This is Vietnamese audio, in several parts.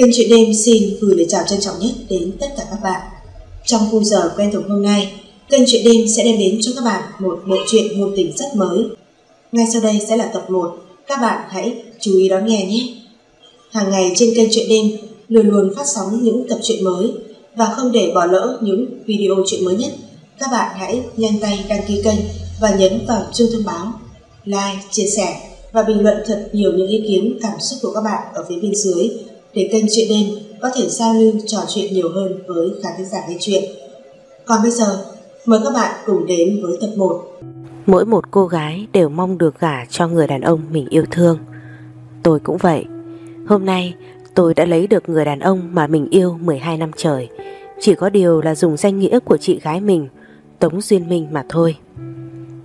Kênh Chuyện Đêm xin gửi lời chào trân trọng nhất đến tất cả các bạn. Trong khung giờ quen thuộc hôm nay, kênh Chuyện Đêm sẽ đem đến cho các bạn một bộ truyện ngôn tình rất mới. Ngay sau đây sẽ là tập 1, các bạn hãy chú ý đón nghe nhé. Hàng ngày trên kênh Chuyện Đêm luôn luôn phát sóng những tập truyện mới và không để bỏ lỡ những video truyện mới nhất, các bạn hãy nhanh tay đăng ký kênh và nhấn vào chuông thông báo, like, chia sẻ và bình luận thật nhiều những ý kiến cảm xúc của các bạn ở phía bên dưới để kênh Chuyện Đêm có thể giao lưu trò chuyện nhiều hơn với khán thính giả nghe chuyện. Còn bây giờ, mời các bạn cùng đến với tập 1. Mỗi một cô gái đều mong được gả cho người đàn ông mình yêu thương. Tôi cũng vậy. Hôm nay tôi đã lấy được người đàn ông mà mình yêu 12 năm trời. Chỉ có điều là dùng danh nghĩa của chị gái mình, Tống Duyên Minh mà thôi.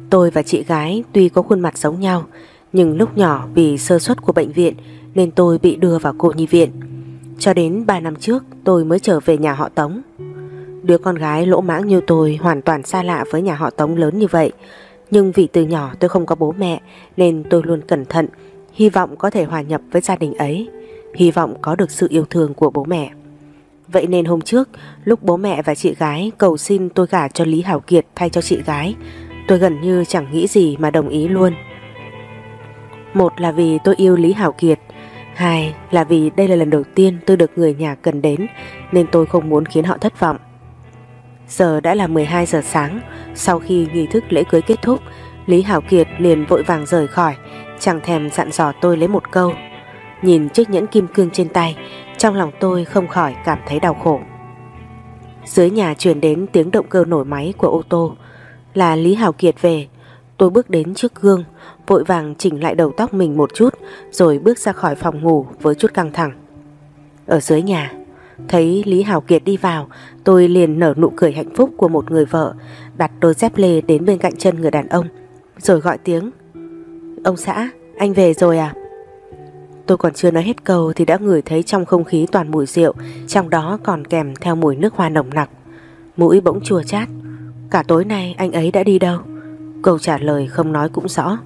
Tôi và chị gái tuy có khuôn mặt giống nhau, nhưng lúc nhỏ vì sơ suất của bệnh viện nên tôi bị đưa vào cô nhi viện. Cho đến 3 năm trước tôi mới trở về nhà họ Tống. Đứa con gái lỗ mãng như tôi hoàn toàn xa lạ với nhà họ Tống lớn như vậy. Nhưng vì từ nhỏ tôi không có bố mẹ nên tôi luôn cẩn thận, hy vọng có thể hòa nhập với gia đình ấy, hy vọng có được sự yêu thương của bố mẹ. Vậy nên hôm trước, lúc bố mẹ và chị gái cầu xin tôi gả cho Lý Hảo Kiệt thay cho chị gái, tôi gần như chẳng nghĩ gì mà đồng ý luôn. Một là vì tôi yêu Lý Hảo Kiệt, hai là vì đây là lần đầu tiên tôi được người nhà cần đến nên tôi không muốn khiến họ thất vọng. Giờ đã là 12 giờ sáng, sau khi nghi thức lễ cưới kết thúc, Lý Hảo Kiệt liền vội vàng rời khỏi, chẳng thèm dặn dò tôi lấy một câu. Nhìn chiếc nhẫn kim cương trên tay, trong lòng tôi không khỏi cảm thấy đau khổ. Dưới nhà truyền đến tiếng động cơ nổi máy của ô tô, là Lý Hảo Kiệt về. Tôi bước đến trước gương, vội vàng chỉnh lại đầu tóc mình một chút, rồi bước ra khỏi phòng ngủ với chút căng thẳng. Ở dưới nhà, thấy Lý Hảo Kiệt đi vào, tôi liền nở nụ cười hạnh phúc của một người vợ, đặt đôi dép lê đến bên cạnh chân người đàn ông, rồi gọi tiếng. Ông xã, anh về rồi à? Tôi còn chưa nói hết câu thì đã ngửi thấy trong không khí toàn mùi rượu, trong đó còn kèm theo mùi nước hoa nồng nặc. Mũi bỗng chua chát. Cả tối nay anh ấy đã đi đâu? Câu trả lời không nói cũng rõ.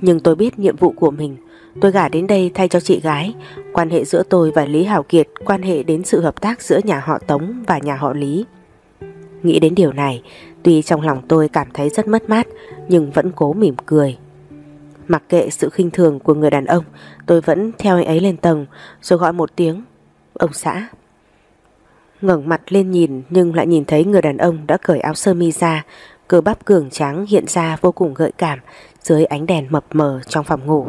Nhưng tôi biết nhiệm vụ của mình. Tôi gả đến đây thay cho chị gái. Quan hệ giữa tôi và Lý Hảo Kiệt quan hệ đến sự hợp tác giữa nhà họ Tống và nhà họ Lý. Nghĩ đến điều này, tuy trong lòng tôi cảm thấy rất mất mát, nhưng vẫn cố mỉm cười. Mặc kệ sự khinh thường của người đàn ông, tôi vẫn theo anh ấy lên tầng rồi gọi một tiếng. Ông xã. ngẩng mặt lên nhìn nhưng lại nhìn thấy người đàn ông đã cởi áo sơ mi ra, cơ bắp cường tráng hiện ra vô cùng gợi cảm dưới ánh đèn mập mờ trong phòng ngủ.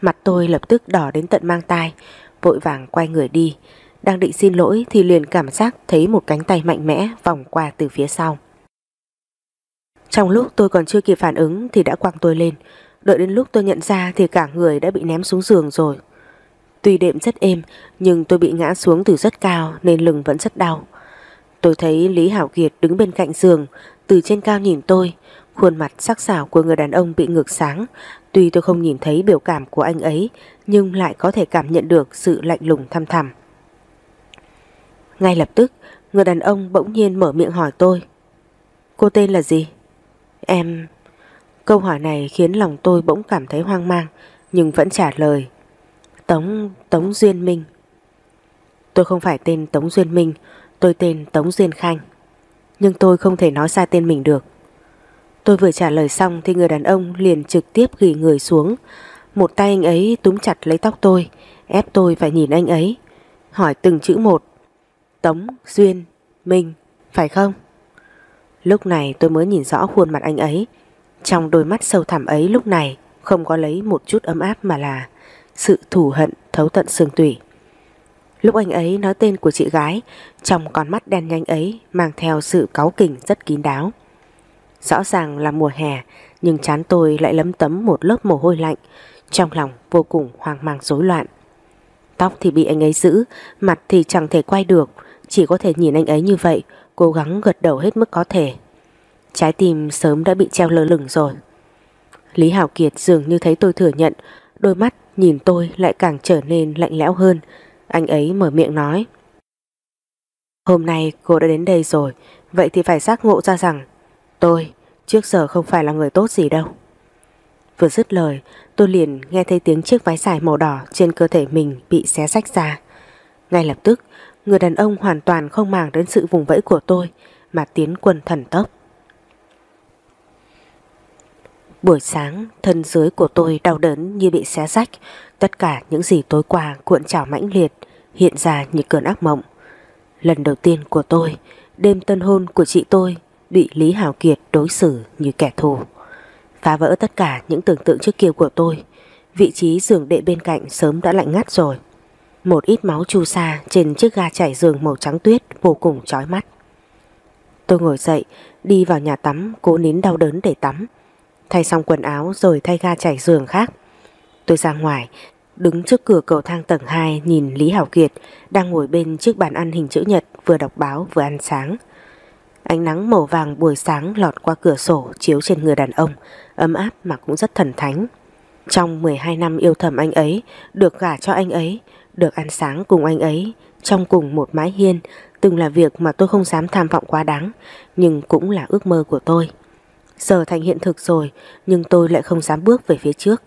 Mặt tôi lập tức đỏ đến tận mang tai, vội vàng quay người đi. Đang định xin lỗi thì liền cảm giác thấy một cánh tay mạnh mẽ vòng qua từ phía sau. Trong lúc tôi còn chưa kịp phản ứng thì đã quăng tôi lên, Đợi đến lúc tôi nhận ra thì cả người đã bị ném xuống giường rồi. Tuy đệm rất êm nhưng tôi bị ngã xuống từ rất cao nên lưng vẫn rất đau. Tôi thấy Lý Hảo Kiệt đứng bên cạnh giường, từ trên cao nhìn tôi, khuôn mặt sắc sảo của người đàn ông bị ngược sáng. Tuy tôi không nhìn thấy biểu cảm của anh ấy nhưng lại có thể cảm nhận được sự lạnh lùng thăm thẳm. Ngay lập tức, người đàn ông bỗng nhiên mở miệng hỏi tôi. Cô tên là gì? Em... Câu hỏi này khiến lòng tôi bỗng cảm thấy hoang mang nhưng vẫn trả lời. Tống, Tống Duyên Minh. Tôi không phải tên Tống Duyên Minh, tôi tên Tống Duyên Khanh. Nhưng tôi không thể nói sai tên mình được. Tôi vừa trả lời xong thì người đàn ông liền trực tiếp ghi người xuống. Một tay anh ấy túm chặt lấy tóc tôi, ép tôi phải nhìn anh ấy. Hỏi từng chữ một. Tống, Duyên, Minh, phải không? Lúc này tôi mới nhìn rõ khuôn mặt anh ấy. Trong đôi mắt sâu thẳm ấy lúc này không có lấy một chút ấm áp mà là sự thù hận thấu tận xương tủy. Lúc anh ấy nói tên của chị gái, trong con mắt đen nhanh ấy mang theo sự cáu kỉnh rất kín đáo. Rõ ràng là mùa hè, nhưng chán tôi lại lấm tấm một lớp mồ hôi lạnh, trong lòng vô cùng hoang mang rối loạn. Tóc thì bị anh ấy giữ, mặt thì chẳng thể quay được, chỉ có thể nhìn anh ấy như vậy, cố gắng gật đầu hết mức có thể. Trái tim sớm đã bị treo lơ lửng rồi. Lý Hảo Kiệt dường như thấy tôi thừa nhận, đôi mắt nhìn tôi lại càng trở nên lạnh lẽo hơn. Anh ấy mở miệng nói. Hôm nay cô đã đến đây rồi, vậy thì phải giác ngộ ra rằng tôi trước giờ không phải là người tốt gì đâu. Vừa dứt lời, tôi liền nghe thấy tiếng chiếc váy dài màu đỏ trên cơ thể mình bị xé rách ra. Ngay lập tức, người đàn ông hoàn toàn không màng đến sự vùng vẫy của tôi mà tiến quân thần tốc. Buổi sáng, thân dưới của tôi đau đớn như bị xé rách, tất cả những gì tối qua cuộn trào mãnh liệt, hiện ra như cơn ác mộng. Lần đầu tiên của tôi, đêm tân hôn của chị tôi bị Lý Hào Kiệt đối xử như kẻ thù. Phá vỡ tất cả những tưởng tượng trước kia của tôi, vị trí giường đệ bên cạnh sớm đã lạnh ngắt rồi. Một ít máu chu sa trên chiếc ga trải giường màu trắng tuyết vô cùng chói mắt. Tôi ngồi dậy, đi vào nhà tắm, cố nín đau đớn để tắm. Thay xong quần áo rồi thay ga trải giường khác. Tôi ra ngoài, đứng trước cửa cầu thang tầng 2 nhìn Lý Hảo Kiệt đang ngồi bên chiếc bàn ăn hình chữ nhật vừa đọc báo vừa ăn sáng. Ánh nắng màu vàng buổi sáng lọt qua cửa sổ chiếu trên người đàn ông, ấm áp mà cũng rất thần thánh. Trong 12 năm yêu thầm anh ấy, được gả cho anh ấy, được ăn sáng cùng anh ấy, trong cùng một mái hiên, từng là việc mà tôi không dám tham vọng quá đáng, nhưng cũng là ước mơ của tôi. Giờ thành hiện thực rồi, nhưng tôi lại không dám bước về phía trước.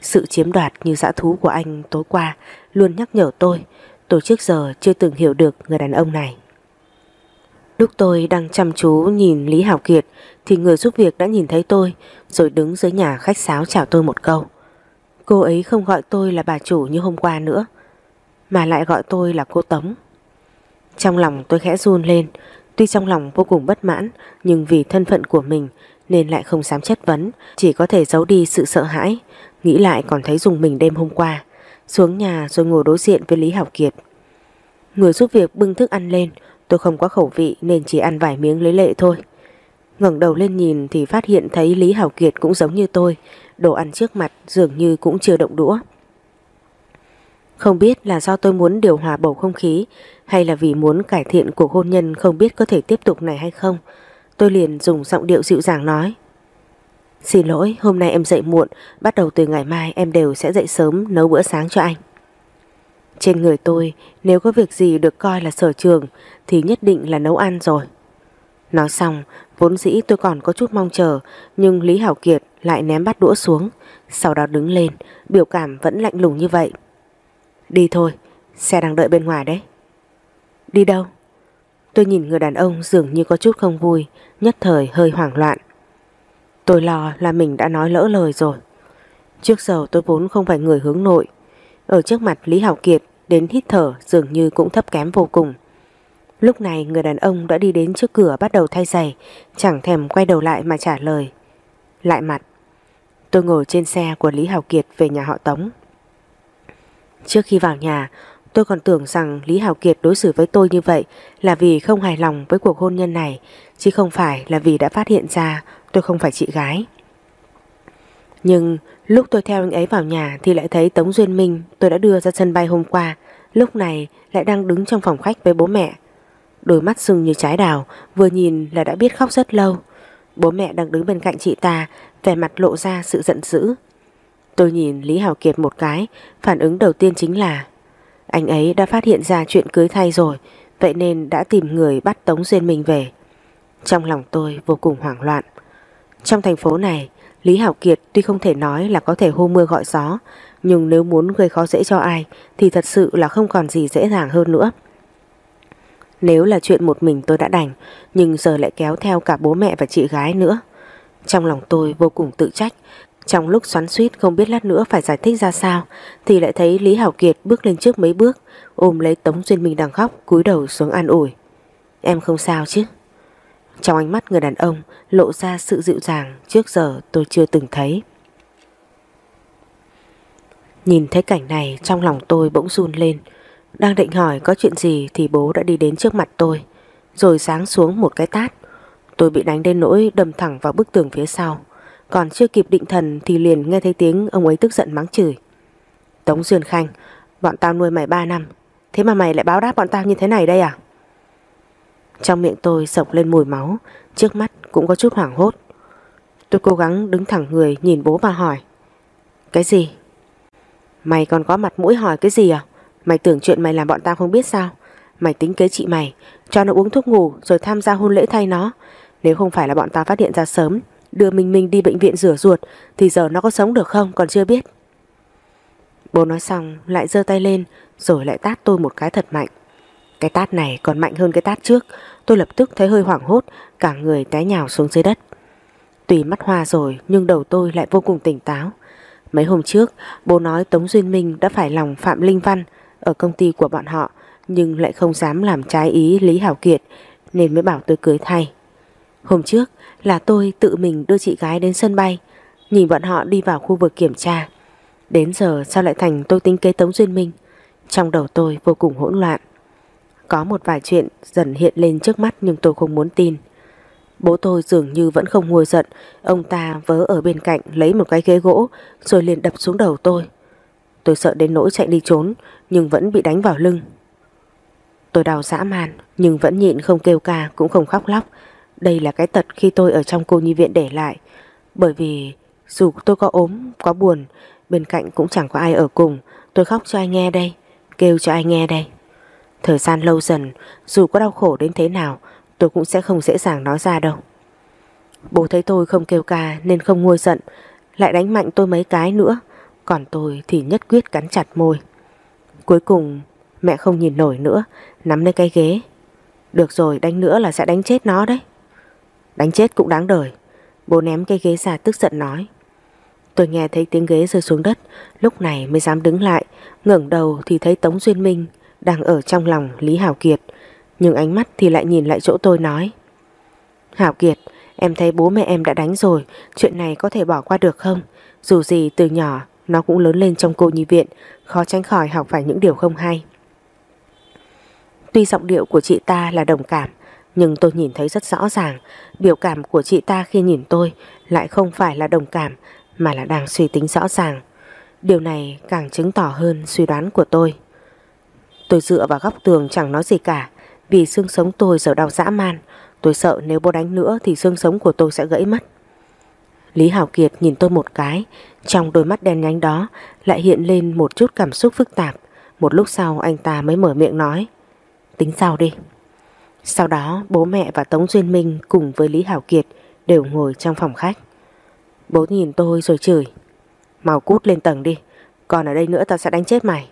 Sự chiếm đoạt như dã thú của anh tối qua luôn nhắc nhở tôi, tôi trước giờ chưa từng hiểu được người đàn ông này. Lúc tôi đang chăm chú nhìn Lý Hảo Kiệt, thì người giúp việc đã nhìn thấy tôi, rồi đứng dưới nhà khách sáo chào tôi một câu. Cô ấy không gọi tôi là bà chủ như hôm qua nữa, mà lại gọi tôi là cô Tống. Trong lòng tôi khẽ run lên, tuy trong lòng vô cùng bất mãn, nhưng vì thân phận của mình nên lại không dám chất vấn, chỉ có thể giấu đi sự sợ hãi, nghĩ lại còn thấy dùng mình đêm hôm qua, xuống nhà rồi ngồi đối diện với Lý Hảo Kiệt. Người giúp việc bưng thức ăn lên Tôi không có khẩu vị nên chỉ ăn vài miếng lấy lệ thôi. ngẩng đầu lên nhìn thì phát hiện thấy Lý Hảo Kiệt cũng giống như tôi, đồ ăn trước mặt dường như cũng chưa động đũa. Không biết là do tôi muốn điều hòa bầu không khí hay là vì muốn cải thiện cuộc hôn nhân không biết có thể tiếp tục này hay không. Tôi liền dùng giọng điệu dịu dàng nói. Xin lỗi, hôm nay em dậy muộn, bắt đầu từ ngày mai em đều sẽ dậy sớm nấu bữa sáng cho anh. Trên người tôi nếu có việc gì được coi là sở trường thì nhất định là nấu ăn rồi. Nói xong, vốn dĩ tôi còn có chút mong chờ nhưng Lý Hảo Kiệt lại ném bát đũa xuống, sau đó đứng lên, biểu cảm vẫn lạnh lùng như vậy. Đi thôi, xe đang đợi bên ngoài đấy. Đi đâu? Tôi nhìn người đàn ông dường như có chút không vui, nhất thời hơi hoảng loạn. Tôi lo là mình đã nói lỡ lời rồi. Trước giờ tôi vốn không phải người hướng nội. Ở trước mặt Lý Hảo Kiệt đến hít thở dường như cũng thấp kém vô cùng. Lúc này người đàn ông đã đi đến trước cửa bắt đầu thay giày, chẳng thèm quay đầu lại mà trả lời. Lại mặt. Tôi ngồi trên xe của Lý Hào Kiệt về nhà họ Tống. Trước khi vào nhà, tôi còn tưởng rằng Lý Hào Kiệt đối xử với tôi như vậy là vì không hài lòng với cuộc hôn nhân này, chứ không phải là vì đã phát hiện ra tôi không phải chị gái. Nhưng lúc tôi theo anh ấy vào nhà thì lại thấy Tống Duyên Minh tôi đã đưa ra sân bay hôm qua, lúc này lại đang đứng trong phòng khách với bố mẹ. Đôi mắt sưng như trái đào, vừa nhìn là đã biết khóc rất lâu. Bố mẹ đang đứng bên cạnh chị ta, vẻ mặt lộ ra sự giận dữ. Tôi nhìn Lý Hảo Kiệt một cái, phản ứng đầu tiên chính là anh ấy đã phát hiện ra chuyện cưới thay rồi, vậy nên đã tìm người bắt Tống Duyên Minh về. Trong lòng tôi vô cùng hoảng loạn. Trong thành phố này, Lý Hảo Kiệt tuy không thể nói là có thể hô mưa gọi gió, nhưng nếu muốn gây khó dễ cho ai thì thật sự là không còn gì dễ dàng hơn nữa. Nếu là chuyện một mình tôi đã đành, nhưng giờ lại kéo theo cả bố mẹ và chị gái nữa. Trong lòng tôi vô cùng tự trách, trong lúc xoắn suýt không biết lát nữa phải giải thích ra sao thì lại thấy Lý Hảo Kiệt bước lên trước mấy bước, ôm lấy Tống Duyên Minh đang khóc, cúi đầu xuống an ủi. Em không sao chứ? Trong ánh mắt người đàn ông lộ ra sự dịu dàng trước giờ tôi chưa từng thấy. Nhìn thấy cảnh này trong lòng tôi bỗng run lên. Đang định hỏi có chuyện gì thì bố đã đi đến trước mặt tôi. Rồi sáng xuống một cái tát. Tôi bị đánh đến nỗi đâm thẳng vào bức tường phía sau. Còn chưa kịp định thần thì liền nghe thấy tiếng ông ấy tức giận mắng chửi. Tống Duyên Khanh, bọn tao nuôi mày 3 năm. Thế mà mày lại báo đáp bọn tao như thế này đây à? Trong miệng tôi sộc lên mùi máu, trước mắt cũng có chút hoảng hốt. Tôi cố gắng đứng thẳng người nhìn bố và hỏi. Cái gì? Mày còn có mặt mũi hỏi cái gì à? Mày tưởng chuyện mày làm bọn tao không biết sao? Mày tính kế chị mày, cho nó uống thuốc ngủ rồi tham gia hôn lễ thay nó. Nếu không phải là bọn tao phát hiện ra sớm, đưa Minh Minh đi bệnh viện rửa ruột thì giờ nó có sống được không còn chưa biết. Bố nói xong lại giơ tay lên rồi lại tát tôi một cái thật mạnh. Cái tát này còn mạnh hơn cái tát trước, tôi lập tức thấy hơi hoảng hốt, cả người té nhào xuống dưới đất. Tùy mắt hoa rồi nhưng đầu tôi lại vô cùng tỉnh táo. Mấy hôm trước, bố nói Tống Duyên Minh đã phải lòng Phạm Linh Văn ở công ty của bọn họ nhưng lại không dám làm trái ý Lý Hảo Kiệt nên mới bảo tôi cưới thay. Hôm trước là tôi tự mình đưa chị gái đến sân bay, nhìn bọn họ đi vào khu vực kiểm tra. Đến giờ sao lại thành tôi tính kế Tống Duyên Minh? Trong đầu tôi vô cùng hỗn loạn. Có một vài chuyện dần hiện lên trước mắt nhưng tôi không muốn tin. Bố tôi dường như vẫn không nguôi giận, ông ta vớ ở bên cạnh lấy một cái ghế gỗ rồi liền đập xuống đầu tôi. Tôi sợ đến nỗi chạy đi trốn nhưng vẫn bị đánh vào lưng. Tôi đau dã man nhưng vẫn nhịn không kêu ca cũng không khóc lóc. Đây là cái tật khi tôi ở trong cô nhi viện để lại. Bởi vì dù tôi có ốm, có buồn, bên cạnh cũng chẳng có ai ở cùng. Tôi khóc cho ai nghe đây, kêu cho ai nghe đây. Thời gian lâu dần, dù có đau khổ đến thế nào, tôi cũng sẽ không dễ dàng nói ra đâu. Bố thấy tôi không kêu ca nên không nguôi giận, lại đánh mạnh tôi mấy cái nữa, còn tôi thì nhất quyết cắn chặt môi. Cuối cùng mẹ không nhìn nổi nữa, nắm lấy cái ghế. Được rồi, đánh nữa là sẽ đánh chết nó đấy. Đánh chết cũng đáng đời. Bố ném cái ghế ra tức giận nói. Tôi nghe thấy tiếng ghế rơi xuống đất, lúc này mới dám đứng lại, ngẩng đầu thì thấy Tống Duyên Minh đang ở trong lòng Lý Hảo Kiệt, nhưng ánh mắt thì lại nhìn lại chỗ tôi nói. Hảo Kiệt, em thấy bố mẹ em đã đánh rồi, chuyện này có thể bỏ qua được không? Dù gì từ nhỏ nó cũng lớn lên trong cô nhi viện, khó tránh khỏi học phải những điều không hay. Tuy giọng điệu của chị ta là đồng cảm, nhưng tôi nhìn thấy rất rõ ràng, biểu cảm của chị ta khi nhìn tôi lại không phải là đồng cảm, mà là đang suy tính rõ ràng. Điều này càng chứng tỏ hơn suy đoán của tôi. Tôi dựa vào góc tường chẳng nói gì cả, vì xương sống tôi giờ đau dã man. Tôi sợ nếu bố đánh nữa thì xương sống của tôi sẽ gãy mất. Lý Hảo Kiệt nhìn tôi một cái, trong đôi mắt đen nhánh đó lại hiện lên một chút cảm xúc phức tạp. Một lúc sau anh ta mới mở miệng nói, tính sau đi. Sau đó bố mẹ và Tống Duyên Minh cùng với Lý Hảo Kiệt đều ngồi trong phòng khách. Bố nhìn tôi rồi chửi, mau cút lên tầng đi, còn ở đây nữa tao sẽ đánh chết mày.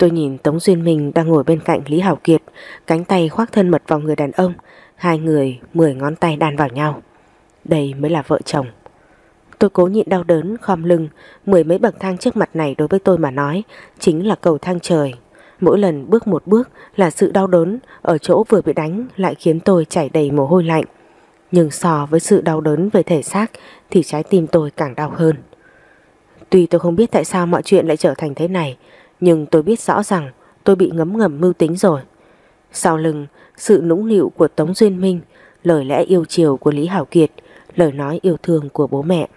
Tôi nhìn Tống Duyên Minh đang ngồi bên cạnh Lý Hảo Kiệt, cánh tay khoác thân mật vào người đàn ông, hai người mười ngón tay đan vào nhau. Đây mới là vợ chồng. Tôi cố nhịn đau đớn, khom lưng, mười mấy bậc thang trước mặt này đối với tôi mà nói, chính là cầu thang trời. Mỗi lần bước một bước là sự đau đớn, ở chỗ vừa bị đánh lại khiến tôi chảy đầy mồ hôi lạnh. Nhưng so với sự đau đớn về thể xác thì trái tim tôi càng đau hơn. Tuy tôi không biết tại sao mọi chuyện lại trở thành thế này, nhưng tôi biết rõ rằng tôi bị ngấm ngầm mưu tính rồi. Sau lưng, sự nũng nịu của Tống Duyên Minh, lời lẽ yêu chiều của Lý Hảo Kiệt, lời nói yêu thương của bố mẹ.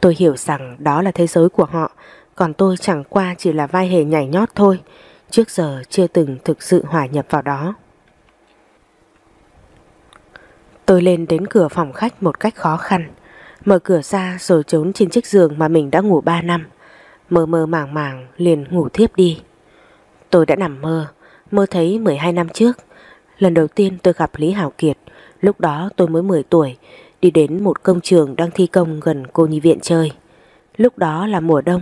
Tôi hiểu rằng đó là thế giới của họ, còn tôi chẳng qua chỉ là vai hề nhảy nhót thôi, trước giờ chưa từng thực sự hòa nhập vào đó. Tôi lên đến cửa phòng khách một cách khó khăn, mở cửa ra rồi trốn trên chiếc giường mà mình đã ngủ 3 năm. Mơ mơ màng màng liền ngủ thiếp đi. Tôi đã nằm mơ, mơ thấy 12 năm trước. Lần đầu tiên tôi gặp Lý Hảo Kiệt, lúc đó tôi mới 10 tuổi, đi đến một công trường đang thi công gần cô nhi viện chơi. Lúc đó là mùa đông,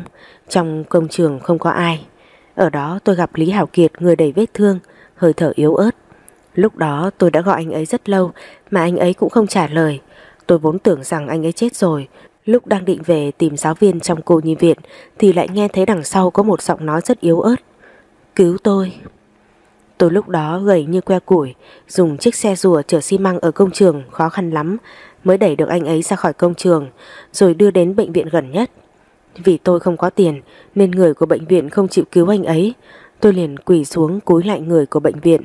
trong công trường không có ai. Ở đó tôi gặp Lý Hảo Kiệt người đầy vết thương, hơi thở yếu ớt. Lúc đó tôi đã gọi anh ấy rất lâu mà anh ấy cũng không trả lời. Tôi vốn tưởng rằng anh ấy chết rồi. Lúc đang định về tìm giáo viên trong cô nhi viện thì lại nghe thấy đằng sau có một giọng nói rất yếu ớt. Cứu tôi. Tôi lúc đó gầy như que củi, dùng chiếc xe rùa chở xi măng ở công trường khó khăn lắm mới đẩy được anh ấy ra khỏi công trường rồi đưa đến bệnh viện gần nhất. Vì tôi không có tiền nên người của bệnh viện không chịu cứu anh ấy. Tôi liền quỳ xuống cúi lại người của bệnh viện.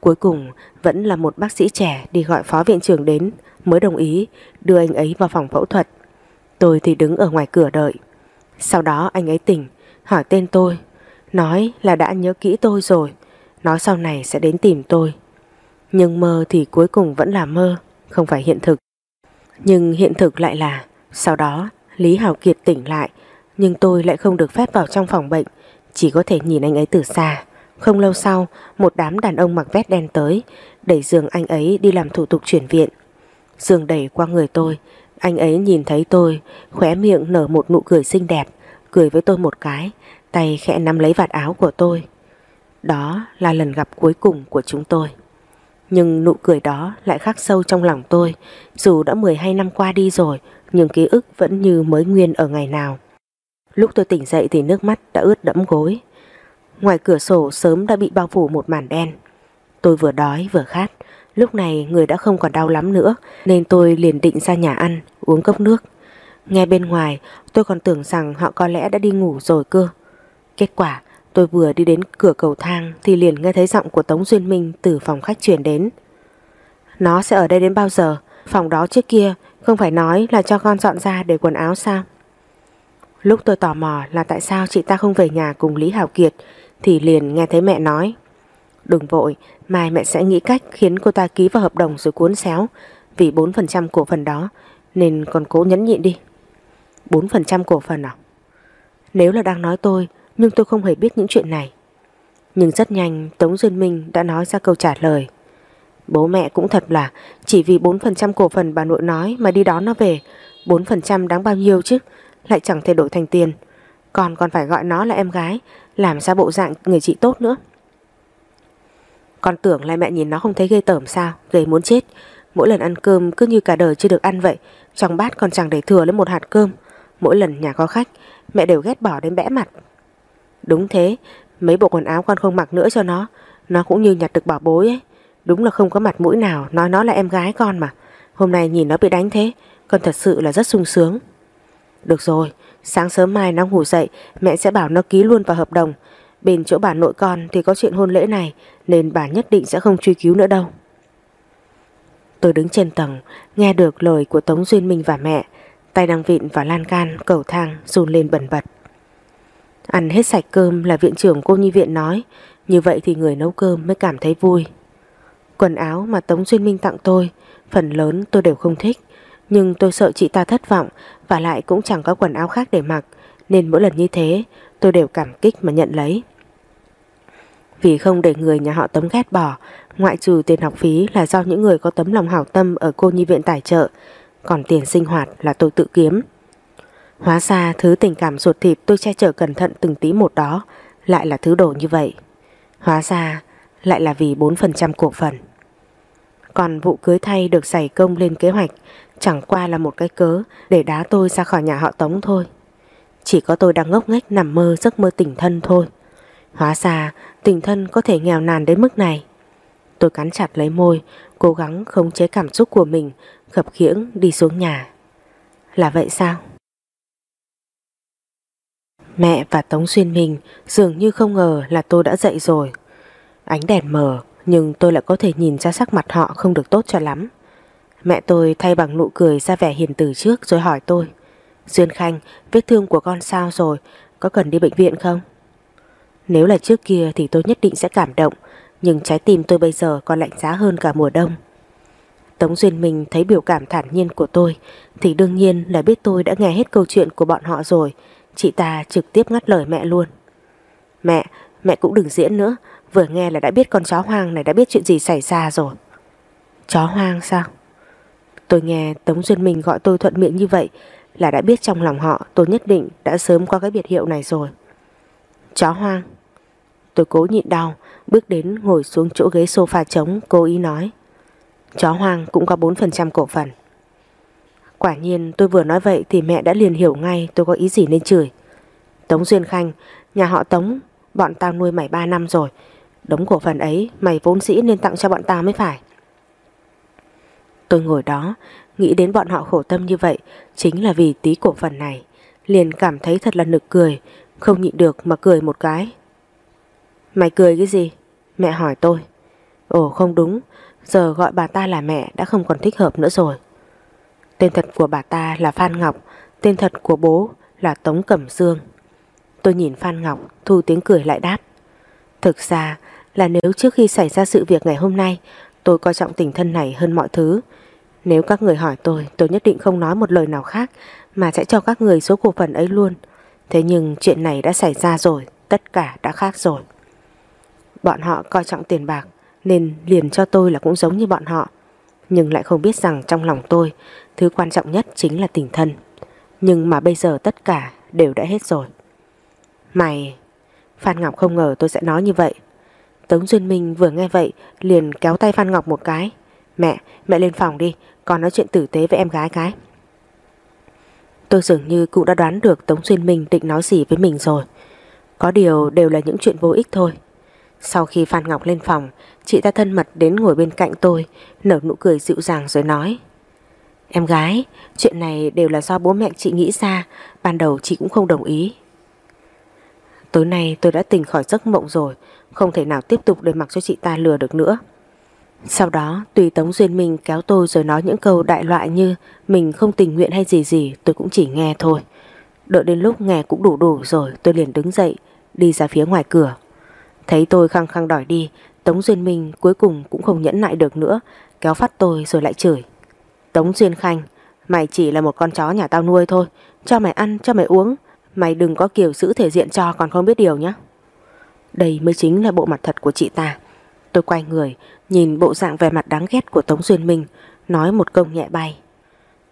Cuối cùng vẫn là một bác sĩ trẻ đi gọi phó viện trưởng đến mới đồng ý đưa anh ấy vào phòng phẫu thuật. Tôi thì đứng ở ngoài cửa đợi. Sau đó anh ấy tỉnh, hỏi tên tôi, nói là đã nhớ kỹ tôi rồi, nói sau này sẽ đến tìm tôi. Nhưng mơ thì cuối cùng vẫn là mơ, không phải hiện thực. Nhưng hiện thực lại là, sau đó Lý Hào Kiệt tỉnh lại, nhưng tôi lại không được phép vào trong phòng bệnh, chỉ có thể nhìn anh ấy từ xa. Không lâu sau, một đám đàn ông mặc vest đen tới, đẩy giường anh ấy đi làm thủ tục chuyển viện. Giường đẩy qua người tôi, anh ấy nhìn thấy tôi, khóe miệng nở một nụ cười xinh đẹp, cười với tôi một cái, tay khẽ nắm lấy vạt áo của tôi. Đó là lần gặp cuối cùng của chúng tôi. Nhưng nụ cười đó lại khắc sâu trong lòng tôi, dù đã 12 năm qua đi rồi, nhưng ký ức vẫn như mới nguyên ở ngày nào. Lúc tôi tỉnh dậy thì nước mắt đã ướt đẫm gối. Ngoài cửa sổ sớm đã bị bao phủ một màn đen. Tôi vừa đói vừa khát, lúc này người đã không còn đau lắm nữa nên tôi liền định ra nhà ăn, uống cốc nước. Nghe bên ngoài tôi còn tưởng rằng họ có lẽ đã đi ngủ rồi cơ. Kết quả tôi vừa đi đến cửa cầu thang thì liền nghe thấy giọng của Tống Duyên Minh từ phòng khách truyền đến. Nó sẽ ở đây đến bao giờ? Phòng đó trước kia không phải nói là cho con dọn ra để quần áo sao? Lúc tôi tò mò là tại sao chị ta không về nhà cùng Lý Hảo Kiệt thì liền nghe thấy mẹ nói. Đừng vội, mai mẹ sẽ nghĩ cách khiến cô ta ký vào hợp đồng rồi cuốn xéo vì 4% cổ phần đó nên còn cố nhẫn nhịn đi. 4% cổ phần à? Nếu là đang nói tôi nhưng tôi không hề biết những chuyện này. Nhưng rất nhanh Tống Duyên Minh đã nói ra câu trả lời. Bố mẹ cũng thật là chỉ vì 4% cổ phần bà nội nói mà đi đón nó về. 4% đáng bao nhiêu chứ, lại chẳng thể đổi thành tiền. Còn còn phải gọi nó là em gái, làm ra bộ dạng người chị tốt nữa. Con tưởng lại mẹ nhìn nó không thấy ghê tởm sao, ghê muốn chết. Mỗi lần ăn cơm cứ như cả đời chưa được ăn vậy, trong bát còn chẳng để thừa lấy một hạt cơm. Mỗi lần nhà có khách, mẹ đều ghét bỏ đến bẽ mặt. Đúng thế, mấy bộ quần áo con không mặc nữa cho nó, nó cũng như nhặt được bỏ bối ấy. Đúng là không có mặt mũi nào nói nó là em gái con mà. Hôm nay nhìn nó bị đánh thế, con thật sự là rất sung sướng. Được rồi, sáng sớm mai nó ngủ dậy, mẹ sẽ bảo nó ký luôn vào hợp đồng. Bên chỗ bà nội con thì có chuyện hôn lễ này, nên bà nhất định sẽ không truy cứu nữa đâu. Tôi đứng trên tầng, nghe được lời của Tống Duyên Minh và mẹ, tay đang vịn vào lan can, cầu thang, run lên bẩn bật. Ăn hết sạch cơm là viện trưởng cô nhi viện nói, như vậy thì người nấu cơm mới cảm thấy vui. Quần áo mà Tống Duyên Minh tặng tôi, phần lớn tôi đều không thích, nhưng tôi sợ chị ta thất vọng và lại cũng chẳng có quần áo khác để mặc, nên mỗi lần như thế tôi đều cảm kích mà nhận lấy. Vì không để người nhà họ Tống ghét bỏ, ngoại trừ tiền học phí là do những người có tấm lòng hảo tâm ở cô nhi viện tài trợ, còn tiền sinh hoạt là tôi tự kiếm. Hóa ra thứ tình cảm ruột thịt tôi che chở cẩn thận từng tí một đó lại là thứ đồ như vậy. Hóa ra lại là vì 4% cổ phần. Còn vụ cưới thay được giải công lên kế hoạch chẳng qua là một cái cớ để đá tôi ra khỏi nhà họ Tống thôi. Chỉ có tôi đang ngốc nghếch nằm mơ giấc mơ tình thân thôi. Hóa ra tình thân có thể nghèo nàn đến mức này. Tôi cắn chặt lấy môi, cố gắng khống chế cảm xúc của mình, khập khiễng đi xuống nhà. Là vậy sao? Mẹ và Tống Xuyên Minh dường như không ngờ là tôi đã dậy rồi. Ánh đèn mờ nhưng tôi lại có thể nhìn ra sắc mặt họ không được tốt cho lắm. Mẹ tôi thay bằng nụ cười ra vẻ hiền từ trước rồi hỏi tôi. Duyên Khanh, vết thương của con sao rồi, có cần đi bệnh viện không? Nếu là trước kia thì tôi nhất định sẽ cảm động, nhưng trái tim tôi bây giờ còn lạnh giá hơn cả mùa đông. Tống Duyên Minh thấy biểu cảm thản nhiên của tôi thì đương nhiên là biết tôi đã nghe hết câu chuyện của bọn họ rồi, chị ta trực tiếp ngắt lời mẹ luôn. Mẹ, mẹ cũng đừng diễn nữa, vừa nghe là đã biết con chó hoang này đã biết chuyện gì xảy ra rồi. Chó hoang sao? Tôi nghe Tống Duyên Minh gọi tôi thuận miệng như vậy là đã biết trong lòng họ tôi nhất định đã sớm qua cái biệt hiệu này rồi. Chó hoang. Tôi cố nhịn đau, bước đến ngồi xuống chỗ ghế sofa trống, cố ý nói. Chó hoang cũng có 4% cổ phần. Quả nhiên tôi vừa nói vậy thì mẹ đã liền hiểu ngay tôi có ý gì nên chửi. Tống Duyên Khanh, nhà họ Tống, bọn tao nuôi mày 3 năm rồi. Đống cổ phần ấy mày vốn dĩ nên tặng cho bọn tao mới phải. Tôi ngồi đó, nghĩ đến bọn họ khổ tâm như vậy chính là vì tí cổ phần này. Liền cảm thấy thật là nực cười, không nhịn được mà cười một cái. Mày cười cái gì? Mẹ hỏi tôi. Ồ không đúng, giờ gọi bà ta là mẹ đã không còn thích hợp nữa rồi. Tên thật của bà ta là Phan Ngọc, tên thật của bố là Tống Cẩm Dương. Tôi nhìn Phan Ngọc, thu tiếng cười lại đáp. Thực ra là nếu trước khi xảy ra sự việc ngày hôm nay, tôi coi trọng tình thân này hơn mọi thứ. Nếu các người hỏi tôi, tôi nhất định không nói một lời nào khác mà sẽ cho các người số cổ phần ấy luôn. Thế nhưng chuyện này đã xảy ra rồi, tất cả đã khác rồi. Bọn họ coi trọng tiền bạc nên liền cho tôi là cũng giống như bọn họ. Nhưng lại không biết rằng trong lòng tôi, thứ quan trọng nhất chính là tình thân. Nhưng mà bây giờ tất cả đều đã hết rồi. Mày... Phan Ngọc không ngờ tôi sẽ nói như vậy. Tống Duyên Minh vừa nghe vậy liền kéo tay Phan Ngọc một cái. Mẹ, mẹ lên phòng đi, con nói chuyện tử tế với em gái cái. Tôi dường như cũng đã đoán được Tống Duyên Minh định nói gì với mình rồi. Có điều đều là những chuyện vô ích thôi. Sau khi Phan Ngọc lên phòng, chị ta thân mật đến ngồi bên cạnh tôi, nở nụ cười dịu dàng rồi nói. Em gái, chuyện này đều là do bố mẹ chị nghĩ ra, ban đầu chị cũng không đồng ý. Tối nay tôi đã tỉnh khỏi giấc mộng rồi, không thể nào tiếp tục để mặc cho chị ta lừa được nữa. Sau đó tùy Tống Duyên Minh kéo tôi rồi nói những câu đại loại như mình không tình nguyện hay gì gì tôi cũng chỉ nghe thôi. Đợi đến lúc nghe cũng đủ đủ rồi tôi liền đứng dậy đi ra phía ngoài cửa. Thấy tôi khăng khăng đòi đi Tống Duyên Minh cuối cùng cũng không nhẫn nại được nữa kéo phát tôi rồi lại chửi. Tống Duyên Khanh mày chỉ là một con chó nhà tao nuôi thôi cho mày ăn cho mày uống mày đừng có kiểu giữ thể diện cho còn không biết điều nhé. Đây mới chính là bộ mặt thật của chị ta. Tôi quay người Nhìn bộ dạng vẻ mặt đáng ghét của Tống Duyên Minh Nói một câu nhẹ bay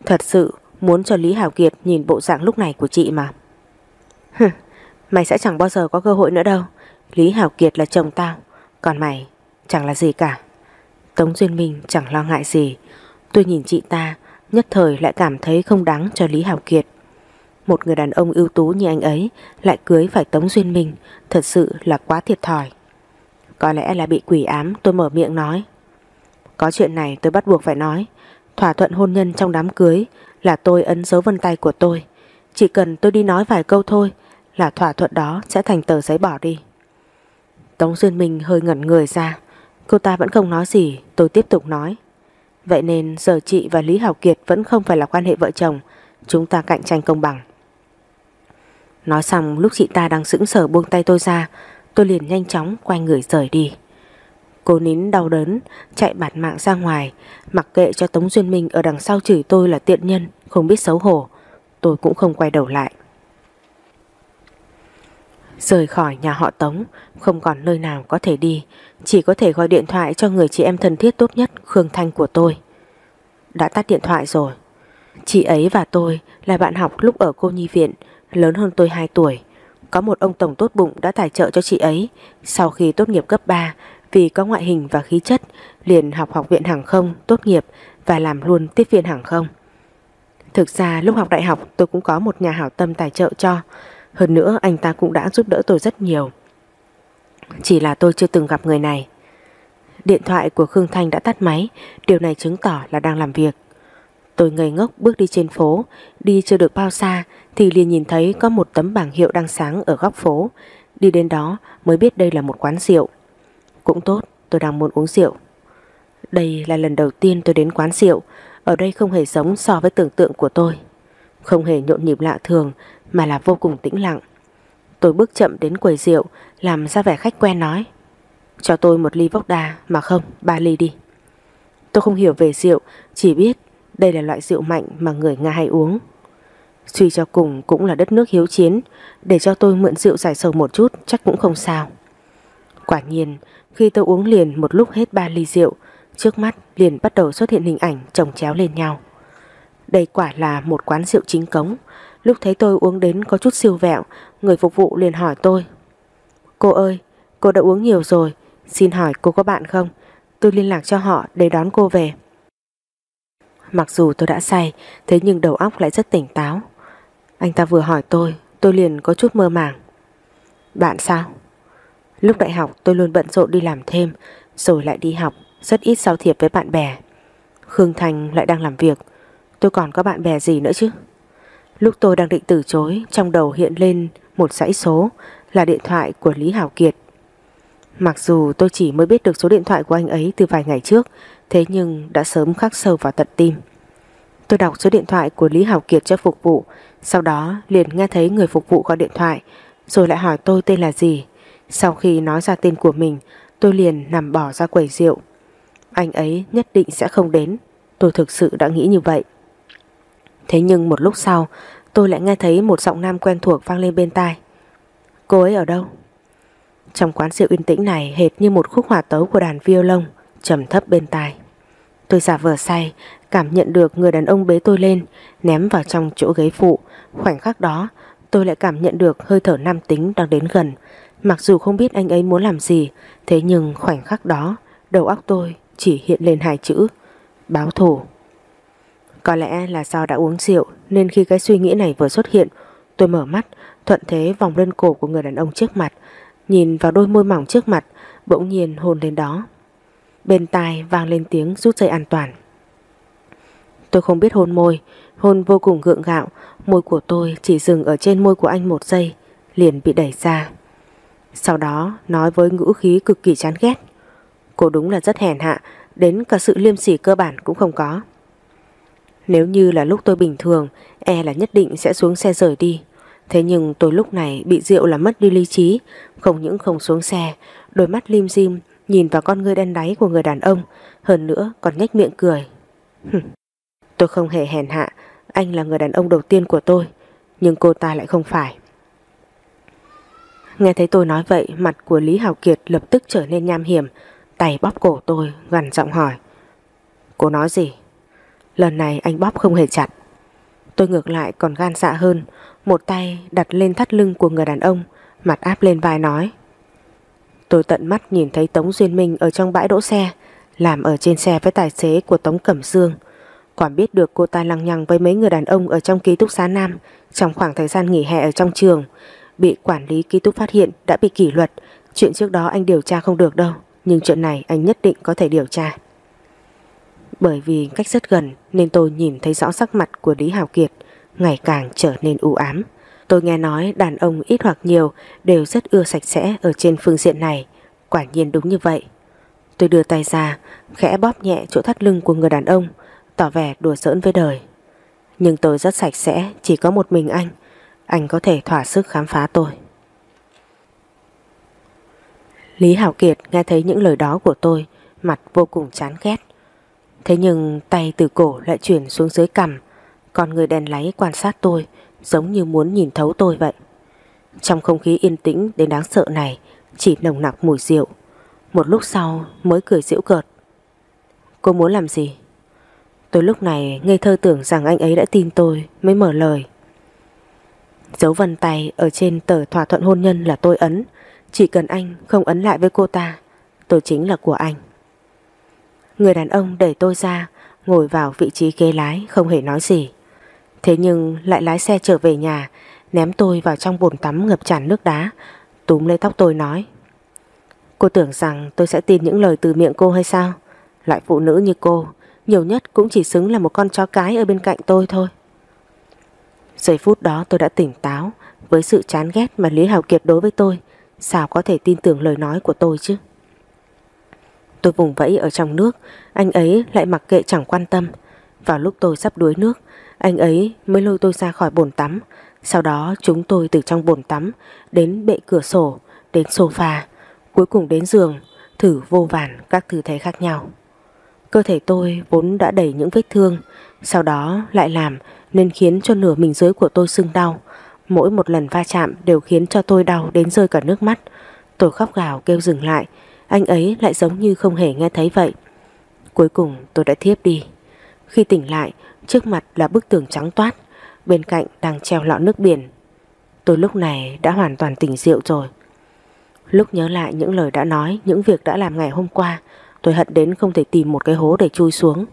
Thật sự muốn cho Lý Hảo Kiệt Nhìn bộ dạng lúc này của chị mà Hừ, Mày sẽ chẳng bao giờ có cơ hội nữa đâu Lý Hảo Kiệt là chồng tao. Còn mày, chẳng là gì cả. Tống Duyên Minh chẳng lo ngại gì. Tôi nhìn chị ta, Nhất thời lại cảm thấy không đáng cho Lý Hảo Kiệt. Một người đàn ông ưu tú như anh ấy Lại cưới phải Tống Duyên Minh, Thật sự là quá thiệt thòi. Có lẽ là bị quỷ ám, tôi mở miệng nói. Có chuyện này tôi bắt buộc phải nói. Thỏa thuận hôn nhân trong đám cưới Là tôi ấn dấu vân tay của tôi. Chỉ cần tôi đi nói vài câu thôi Là thỏa thuận đó sẽ thành tờ giấy bỏ đi. Tống Duyên Minh hơi ngẩn người ra. Cô ta vẫn không nói gì, Tôi tiếp tục nói. Vậy nên giờ chị và Lý Hảo Kiệt Vẫn không phải là quan hệ vợ chồng, Chúng ta cạnh tranh công bằng. Nói xong, lúc chị ta đang sững sờ buông tay tôi ra, Tôi liền nhanh chóng quay người rời đi. Cô nín đau đớn, Chạy bạt mạng ra ngoài, Mặc kệ cho Tống Duyên Minh ở đằng sau chửi tôi là tiện nhân, Không biết xấu hổ. Tôi cũng không quay đầu lại. Rời khỏi nhà họ Tống, Không còn nơi nào có thể đi, Chỉ có thể gọi điện thoại cho người chị em thân thiết tốt nhất, Khương Thanh của tôi. Đã tắt điện thoại rồi. Chị ấy và tôi là bạn học lúc ở cô nhi viện, Lớn hơn tôi 2 tuổi. Có một ông tổng tốt bụng đã tài trợ cho chị ấy. Sau khi tốt nghiệp cấp 3 Vì có ngoại hình và khí chất, Liền học học viện hàng không, tốt nghiệp Và làm luôn tiếp viên hàng không. Thực ra lúc học đại học, tôi cũng có một nhà hảo tâm tài trợ cho. Hơn nữa anh ta cũng đã giúp đỡ tôi rất nhiều Chỉ là tôi chưa từng gặp người này Điện thoại của Khương Thanh đã tắt máy Điều này chứng tỏ là đang làm việc Tôi ngây ngốc bước đi trên phố Đi chưa được bao xa thì liền nhìn thấy có một tấm bảng hiệu đang sáng ở góc phố. Đi đến đó mới biết đây là một quán rượu. Cũng tốt, tôi đang muốn uống rượu. Đây là lần đầu tiên tôi đến quán rượu, ở đây không hề giống so với tưởng tượng của tôi. Không hề nhộn nhịp lạ thường mà là vô cùng tĩnh lặng. Tôi bước chậm đến quầy rượu, làm ra vẻ khách quen nói. Cho tôi một ly vodka mà không, ba ly đi. Tôi không hiểu về rượu, chỉ biết đây là loại rượu mạnh mà người Nga hay uống. Suy cho cùng cũng là đất nước hiếu chiến Để cho tôi mượn rượu giải sầu một chút Chắc cũng không sao Quả nhiên khi tôi uống liền một lúc hết ba ly rượu Trước mắt liền bắt đầu xuất hiện hình ảnh chồng chéo lên nhau Đây quả là một quán rượu chính cống Lúc thấy tôi uống đến có chút siêu vẹo, Người phục vụ liền hỏi tôi. Cô ơi, cô đã uống nhiều rồi, Xin hỏi cô có bạn không? Tôi liên lạc cho họ để đón cô về. Mặc dù tôi đã say, Thế nhưng đầu óc lại rất tỉnh táo. Anh ta vừa hỏi tôi Tôi liền có chút mơ màng. Bạn sao? Lúc đại học, tôi luôn bận rộn đi làm thêm, Rồi lại đi học, Rất ít giao thiệp với bạn bè. Khương Thành lại đang làm việc. Tôi còn có bạn bè gì nữa chứ? Lúc tôi đang định từ chối, Trong đầu hiện lên một dãy số, Là điện thoại của Lý Hảo Kiệt. Mặc dù tôi chỉ mới biết được số điện thoại của anh ấy từ vài ngày trước, Thế nhưng đã sớm khắc sâu vào tận tim. Tôi đọc số điện thoại của Lý Hảo Kiệt cho phục vụ, sau đó liền nghe thấy người phục vụ gọi điện thoại, Rồi lại hỏi tôi tên là gì. Sau khi nói ra tên của mình, Tôi liền nằm bỏ ra quầy rượu. Anh ấy nhất định sẽ không đến, Tôi thực sự đã nghĩ như vậy. Thế nhưng một lúc sau Tôi lại nghe thấy một giọng nam quen thuộc vang lên bên tai Cô ấy ở đâu? Trong quán rượu yên tĩnh này hệt như một khúc hòa tấu của đàn violon trầm thấp bên tai. Tôi giả vờ say, cảm nhận được người đàn ông bế tôi lên, ném vào trong chỗ ghế phụ Khoảnh khắc đó tôi lại cảm nhận được hơi thở nam tính đang đến gần. Mặc dù không biết anh ấy muốn làm gì, thế nhưng khoảnh khắc đó, đầu óc tôi chỉ hiện lên hai chữ, báo thù. Có lẽ là do đã uống rượu nên khi cái suy nghĩ này vừa xuất hiện, tôi mở mắt, thuận thế vòng lên cổ của người đàn ông trước mặt, nhìn vào đôi môi mỏng trước mặt, bỗng nhiên hôn lên đó. Bên tai vang lên tiếng rút dây an toàn. Tôi không biết hôn môi, hôn vô cùng gượng gạo, môi của tôi chỉ dừng ở trên môi của anh một giây, liền bị đẩy ra. Sau đó nói với ngữ khí cực kỳ chán ghét. Cô đúng là rất hèn hạ, đến cả sự liêm sỉ cơ bản cũng không có. Nếu như là lúc tôi bình thường, e là nhất định sẽ xuống xe rời đi. Thế nhưng tôi lúc này bị rượu làm mất đi lý trí, không những không xuống xe, đôi mắt lim dim nhìn vào con ngươi đen đáy của người đàn ông, hơn nữa còn nhếch miệng cười. tôi không hề hèn hạ, anh là người đàn ông đầu tiên của tôi, nhưng cô ta lại không phải. Nghe thấy tôi nói vậy, mặt của Lý Hào Kiệt lập tức trở nên nham hiểm, tay bóp cổ tôi, gần giọng hỏi. Cô nói gì? Lần này anh bóp không hề chặt. Tôi ngược lại còn gan dạ hơn, một tay đặt lên thắt lưng của người đàn ông, mặt áp lên vai nói. Tôi tận mắt nhìn thấy Tống Duyên Minh ở trong bãi đỗ xe, làm ở trên xe với tài xế của Tống Cẩm Dương. Còn biết được cô ta lăng nhăng với mấy người đàn ông ở trong ký túc xá Nam trong khoảng thời gian nghỉ hè ở trong trường. Bị quản lý ký túc phát hiện đã bị kỷ luật. Chuyện trước đó anh điều tra không được đâu. Nhưng chuyện này anh nhất định có thể điều tra. Bởi vì cách rất gần nên tôi nhìn thấy rõ sắc mặt của Lý Hào Kiệt ngày càng trở nên u ám. Tôi nghe nói đàn ông ít hoặc nhiều đều rất ưa sạch sẽ ở trên phương diện này. Quả nhiên đúng như vậy. Tôi đưa tay ra, khẽ bóp nhẹ chỗ thắt lưng của người đàn ông, tỏ vẻ đùa giỡn với đời. Nhưng tôi rất sạch sẽ, chỉ có một mình anh. Anh có thể thỏa sức khám phá tôi. Lý Hảo Kiệt nghe thấy những lời đó của tôi, mặt vô cùng chán ghét. Thế nhưng tay từ cổ lại chuyển xuống dưới cằm, còn người đèn láy quan sát tôi, giống như muốn nhìn thấu tôi vậy. Trong không khí yên tĩnh đến đáng sợ này, chỉ nồng nặc mùi rượu. Một lúc sau mới cười giễu cợt. Cô muốn làm gì? Tôi lúc này ngây thơ tưởng rằng anh ấy đã tin tôi mới mở lời. Dấu vân tay ở trên tờ thỏa thuận hôn nhân là tôi ấn. Chỉ cần anh không ấn lại với cô ta, tôi chính là của anh. Người đàn ông đẩy tôi ra, ngồi vào vị trí ghế lái không hề nói gì. Thế nhưng lại lái xe trở về nhà, ném tôi vào trong bồn tắm ngập tràn nước đá, túm lấy tóc tôi nói. Cô tưởng rằng tôi sẽ tin những lời từ miệng cô hay sao? Loại phụ nữ như cô, nhiều nhất cũng chỉ xứng là một con chó cái ở bên cạnh tôi thôi. Giây phút đó tôi đã tỉnh táo với sự chán ghét mà Lý Hào Kiệt đối với tôi. Sao có thể tin tưởng lời nói của tôi chứ? Tôi vùng vẫy ở trong nước, anh ấy lại mặc kệ chẳng quan tâm. Vào lúc tôi sắp đuối nước, anh ấy mới lôi tôi ra khỏi bồn tắm. Sau đó chúng tôi từ trong bồn tắm đến bệ cửa sổ, đến sofa, cuối cùng đến giường, thử vô vàn các tư thế khác nhau. Cơ thể tôi vốn đã đầy những vết thương, sau đó lại làm nên khiến cho nửa mình dưới của tôi sưng đau. Mỗi một lần va chạm đều khiến cho tôi đau đến rơi cả nước mắt. Tôi khóc gào kêu dừng lại, anh ấy lại giống như không hề nghe thấy vậy. Cuối cùng tôi đã thiếp đi. Khi tỉnh lại, trước mặt là bức tường trắng toát, bên cạnh đang treo lọ nước biển. Tôi lúc này đã hoàn toàn tỉnh rượu rồi. Lúc nhớ lại những lời đã nói, những việc đã làm ngày hôm qua, tôi hận đến không thể tìm một cái hố để chui xuống.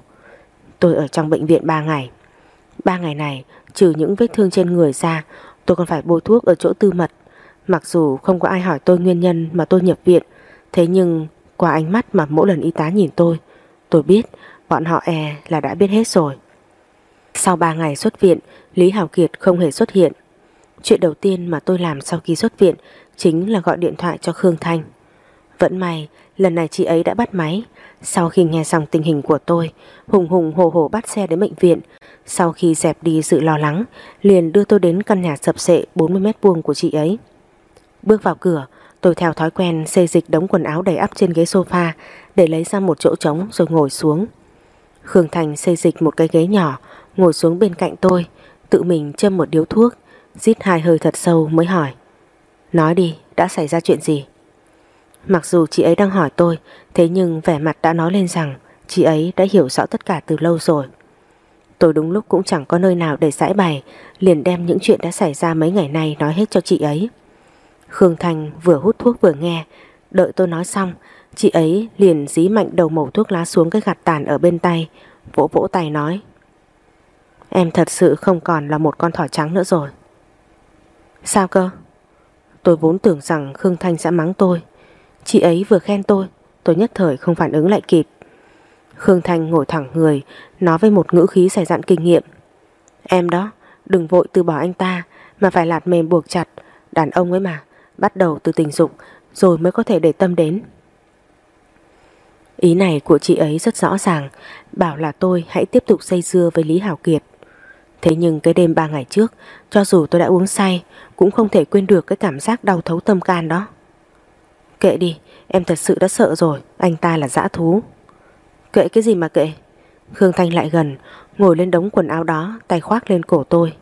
Tôi ở trong bệnh viện 3 ngày. 3 ngày này, trừ những vết thương trên người ra, tôi còn phải bôi thuốc ở chỗ tư mật. Mặc dù không có ai hỏi tôi nguyên nhân mà tôi nhập viện, thế nhưng qua ánh mắt mà mỗi lần y tá nhìn tôi, tôi biết bọn họ e là đã biết hết rồi. Sau 3 ngày xuất viện, Lý Hảo Kiệt không hề xuất hiện. Chuyện đầu tiên mà tôi làm sau khi xuất viện chính là gọi điện thoại cho Khương Thanh. Vẫn may, lần này chị ấy đã bắt máy. Sau khi nghe xong tình hình của tôi, hùng hùng hồ hồ bắt xe đến bệnh viện. Sau khi dẹp đi sự lo lắng, liền đưa tôi đến căn nhà sập sệ 40 mét vuông của chị ấy. Bước vào cửa, tôi theo thói quen xê dịch đống quần áo đầy ắp trên ghế sofa để lấy ra một chỗ trống rồi ngồi xuống. Khương Thành xê dịch một cái ghế nhỏ, ngồi xuống bên cạnh tôi, tự mình châm một điếu thuốc, rít hai hơi thật sâu mới hỏi. Nói đi, đã xảy ra chuyện gì? Mặc dù chị ấy đang hỏi tôi, thế nhưng vẻ mặt đã nói lên rằng chị ấy đã hiểu rõ tất cả từ lâu rồi. Tôi đúng lúc cũng chẳng có nơi nào để giải bày Liền đem những chuyện đã xảy ra mấy ngày nay nói hết cho chị ấy Khương Thành vừa hút thuốc vừa nghe. Đợi tôi nói xong, Chị ấy liền dí mạnh đầu mẩu thuốc lá xuống cái gạt tàn ở bên tay, Vỗ vỗ tay nói, Em thật sự không còn là một con thỏ trắng nữa rồi. Sao cơ? Tôi vốn tưởng rằng Khương Thanh sẽ mắng tôi. Chị ấy vừa khen tôi Tôi nhất thời không phản ứng lại kịp. Khương Thanh ngồi thẳng người, Nói với một ngữ khí xảy dặn kinh nghiệm. Em đó, Đừng vội từ bỏ anh ta, Mà phải lạt mềm buộc chặt, Đàn ông ấy mà. Bắt đầu từ tình dục, Rồi mới có thể để tâm đến. Ý này của chị ấy rất rõ ràng, Bảo là tôi hãy tiếp tục dây dưa với Lý Hảo Kiệt. Thế nhưng cái đêm ba ngày trước, Cho dù tôi đã uống say, Cũng không thể quên được cái cảm giác đau thấu tâm can đó. Kệ đi, Em thật sự đã sợ rồi, Anh ta là dã thú. Kệ cái gì mà kệ? Khương Thanh lại gần, Ngồi lên đống quần áo đó, Tay khoác lên cổ tôi.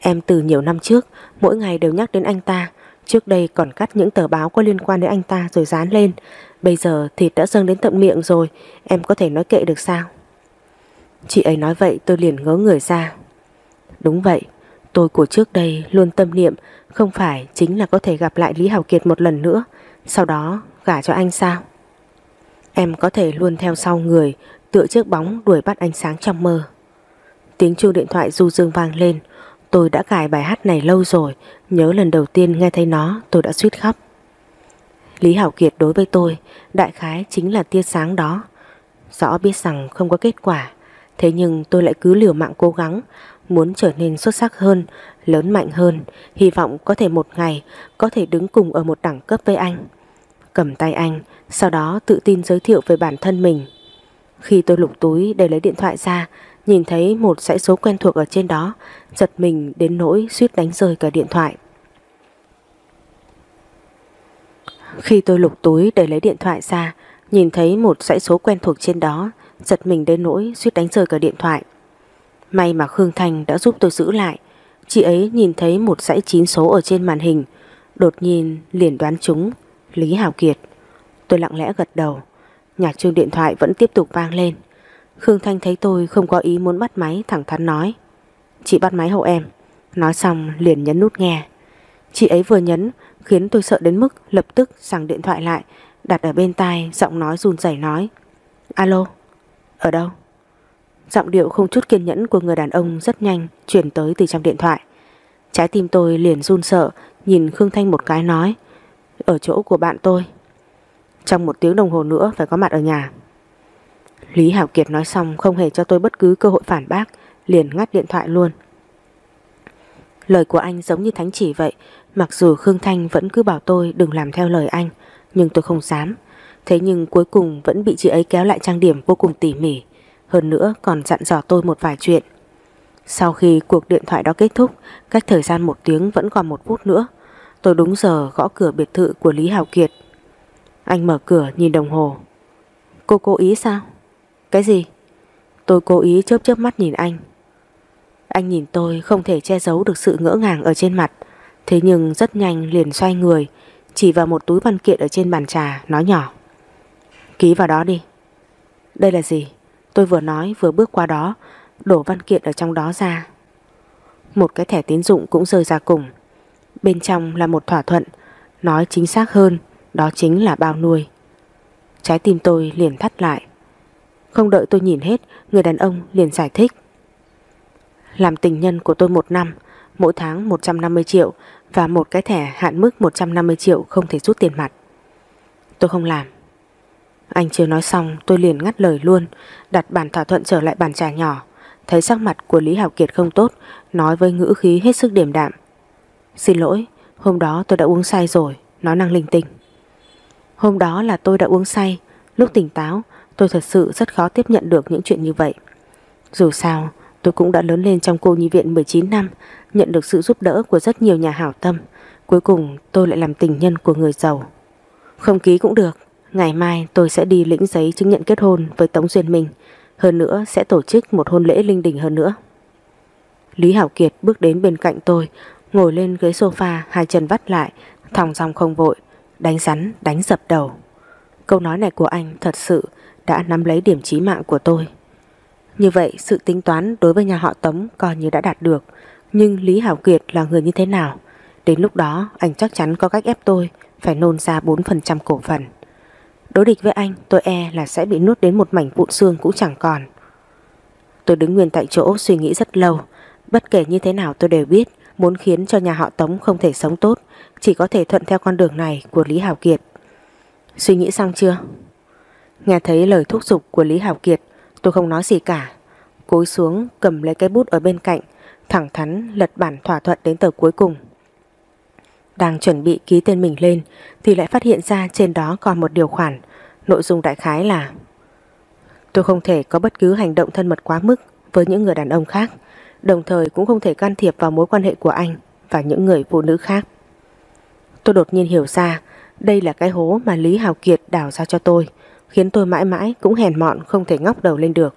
Em từ nhiều năm trước, Mỗi ngày đều nhắc đến anh ta Trước đây còn cắt những tờ báo có liên quan đến anh ta rồi dán lên. Bây giờ thịt đã dâng đến tận miệng rồi. Em có thể nói kệ được sao? Chị ấy nói vậy, tôi liền ngớ người ra. Đúng vậy, Tôi của trước đây luôn tâm niệm Không phải chính là có thể gặp lại Lý Hảo Kiệt một lần nữa. Sau đó, gả cho anh sao? Em có thể luôn theo sau người, Tựa chiếc bóng đuổi bắt ánh sáng trong mơ. Tiếng chuông điện thoại du dương vang lên. Tôi đã cài bài hát này lâu rồi. Nhớ lần đầu tiên nghe thấy nó, tôi đã suýt khóc. Lý Hảo Kiệt đối với tôi, Đại khái chính là tia sáng đó. Rõ biết rằng không có kết quả, Thế nhưng tôi lại cứ liều mạng cố gắng, Muốn trở nên xuất sắc hơn, Lớn mạnh hơn, Hy vọng có thể một ngày Có thể đứng cùng ở một đẳng cấp với anh. Cầm tay anh, Sau đó tự tin giới thiệu về bản thân mình. Khi tôi lục túi để lấy điện thoại ra Nhìn thấy một dãy số quen thuộc ở trên đó, Giật mình đến nỗi suýt đánh rơi cả điện thoại. Khi tôi lục túi để lấy điện thoại ra, Nhìn thấy một dãy số quen thuộc trên đó, Giật mình đến nỗi suýt đánh rơi cả điện thoại. May mà Khương thành đã giúp tôi giữ lại, Chị ấy nhìn thấy một dãy chín số ở trên màn hình, Đột nhiên liền đoán chúng, Lý Hảo Kiệt. Tôi lặng lẽ gật đầu, Nhạc chuông điện thoại vẫn tiếp tục vang lên. Khương Thanh thấy tôi không có ý muốn bắt máy thẳng thắn nói Chị bắt máy hộ em Nói xong liền nhấn nút nghe Chị ấy vừa nhấn khiến tôi sợ đến mức lập tức giằng điện thoại lại đặt ở bên tai giọng nói run rẩy nói Alo, ở đâu? Giọng điệu không chút kiên nhẫn của người đàn ông rất nhanh chuyển tới từ trong điện thoại. Trái tim tôi liền run sợ nhìn Khương Thanh một cái nói ở chỗ của bạn tôi. Trong một tiếng đồng hồ nữa phải có mặt ở nhà. Lý Hảo Kiệt nói xong không hề cho tôi bất cứ cơ hội phản bác, liền ngắt điện thoại luôn. Lời của anh giống như thánh chỉ vậy, Mặc dù Khương Thanh vẫn cứ bảo tôi đừng làm theo lời anh, Nhưng tôi không dám Thế nhưng cuối cùng vẫn bị chị ấy kéo lại trang điểm vô cùng tỉ mỉ, Hơn nữa còn dặn dò tôi một vài chuyện Sau khi cuộc điện thoại đó kết thúc, Cách thời gian một tiếng vẫn còn một phút nữa, Tôi đúng giờ gõ cửa biệt thự của Lý Hảo Kiệt Anh mở cửa, nhìn đồng hồ Cô cố ý sao? Cái gì? Tôi cố ý chớp chớp mắt nhìn anh. Anh nhìn tôi không thể che giấu được sự ngỡ ngàng ở trên mặt. Thế nhưng rất nhanh liền xoay người, Chỉ vào một túi văn kiện ở trên bàn trà, Nói nhỏ. Ký vào đó đi. Đây là gì? Tôi vừa nói vừa bước qua đó, Đổ văn kiện ở trong đó ra. Một cái thẻ tín dụng cũng rơi ra cùng. Bên trong là một thỏa thuận, Nói chính xác hơn, Đó chính là bao nuôi. Trái tim tôi liền thắt lại. Không đợi tôi nhìn hết Người đàn ông liền giải thích Làm tình nhân của tôi một năm mỗi tháng 150 triệu và một cái thẻ hạn mức 150 triệu không thể rút tiền mặt. Tôi không làm. Anh chưa nói xong tôi liền ngắt lời luôn, đặt bản thỏa thuận trở lại bàn trà nhỏ. Thấy sắc mặt của Lý Hảo Kiệt không tốt, nói với ngữ khí hết sức điềm đạm. Xin lỗi, hôm đó tôi đã uống say rồi, nói năng linh tinh. Hôm đó là tôi đã uống say, lúc tỉnh táo tôi thật sự rất khó tiếp nhận được những chuyện như vậy. Dù sao, tôi cũng đã lớn lên trong cô nhi viện 19 năm, nhận được sự giúp đỡ của rất nhiều nhà hảo tâm. Cuối cùng tôi lại làm tình nhân của người giàu. Không ký cũng được, ngày mai tôi sẽ đi lĩnh giấy chứng nhận kết hôn với Tống Duyên Minh. Hơn nữa sẽ tổ chức một hôn lễ linh đình hơn nữa. Lý Hảo Kiệt bước đến bên cạnh tôi, ngồi lên ghế sofa hai chân vắt lại, thòng dòng không vội, đánh rắn, đánh dập đầu. Câu nói này của anh thật sự đã nắm lấy điểm chí mạng của tôi. Như vậy, sự tính toán đối với nhà họ Tống coi như đã đạt được. Nhưng Lý Hảo Kiệt là người như thế nào? Đến lúc đó, anh chắc chắn có cách ép tôi Phải nôn ra 4% cổ phần. Đối địch với anh, tôi e là sẽ bị nuốt đến một mảnh vụn xương cũng chẳng còn. Tôi đứng nguyên tại chỗ suy nghĩ rất lâu. Bất kể như thế nào tôi đều biết, Muốn khiến cho nhà họ Tống không thể sống tốt, Chỉ có thể thuận theo con đường này của Lý Hảo Kiệt. Suy nghĩ xong chưa? Nghe thấy lời thúc giục của Lý Hảo Kiệt, Tôi không nói gì cả. Cúi xuống, cầm lấy cái bút ở bên cạnh, Thẳng thắn lật bản thỏa thuận đến tờ cuối cùng. Đang chuẩn bị ký tên mình lên, Thì lại phát hiện ra trên đó còn một điều khoản. Nội dung đại khái là, Tôi không thể có bất cứ hành động thân mật quá mức Với những người đàn ông khác, Đồng thời cũng không thể can thiệp vào mối quan hệ của anh Và những người phụ nữ khác. Tôi đột nhiên hiểu ra, Đây là cái hố mà Lý Hào Kiệt đào ra cho tôi. Khiến tôi mãi mãi cũng hèn mọn, không thể ngóc đầu lên được.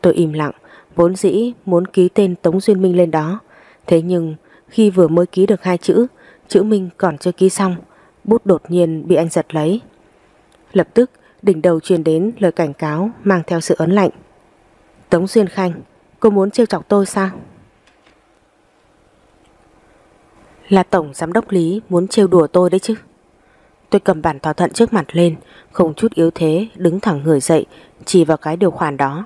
Tôi im lặng, Vốn dĩ muốn ký tên Tống Duyên Minh lên đó. Thế nhưng, khi vừa mới ký được hai chữ Chữ Minh còn chưa ký xong, Bút đột nhiên bị anh giật lấy. Lập tức, đỉnh đầu truyền đến lời cảnh cáo Mang theo sự ấn lạnh. Tống Duyên Khanh, Cô muốn trêu chọc tôi sao? Là tổng giám đốc Lý Muốn trêu đùa tôi đấy chứ. Tôi cầm bản thỏa thuận trước mặt lên Không chút yếu thế Đứng thẳng người dậy Chỉ vào cái điều khoản đó.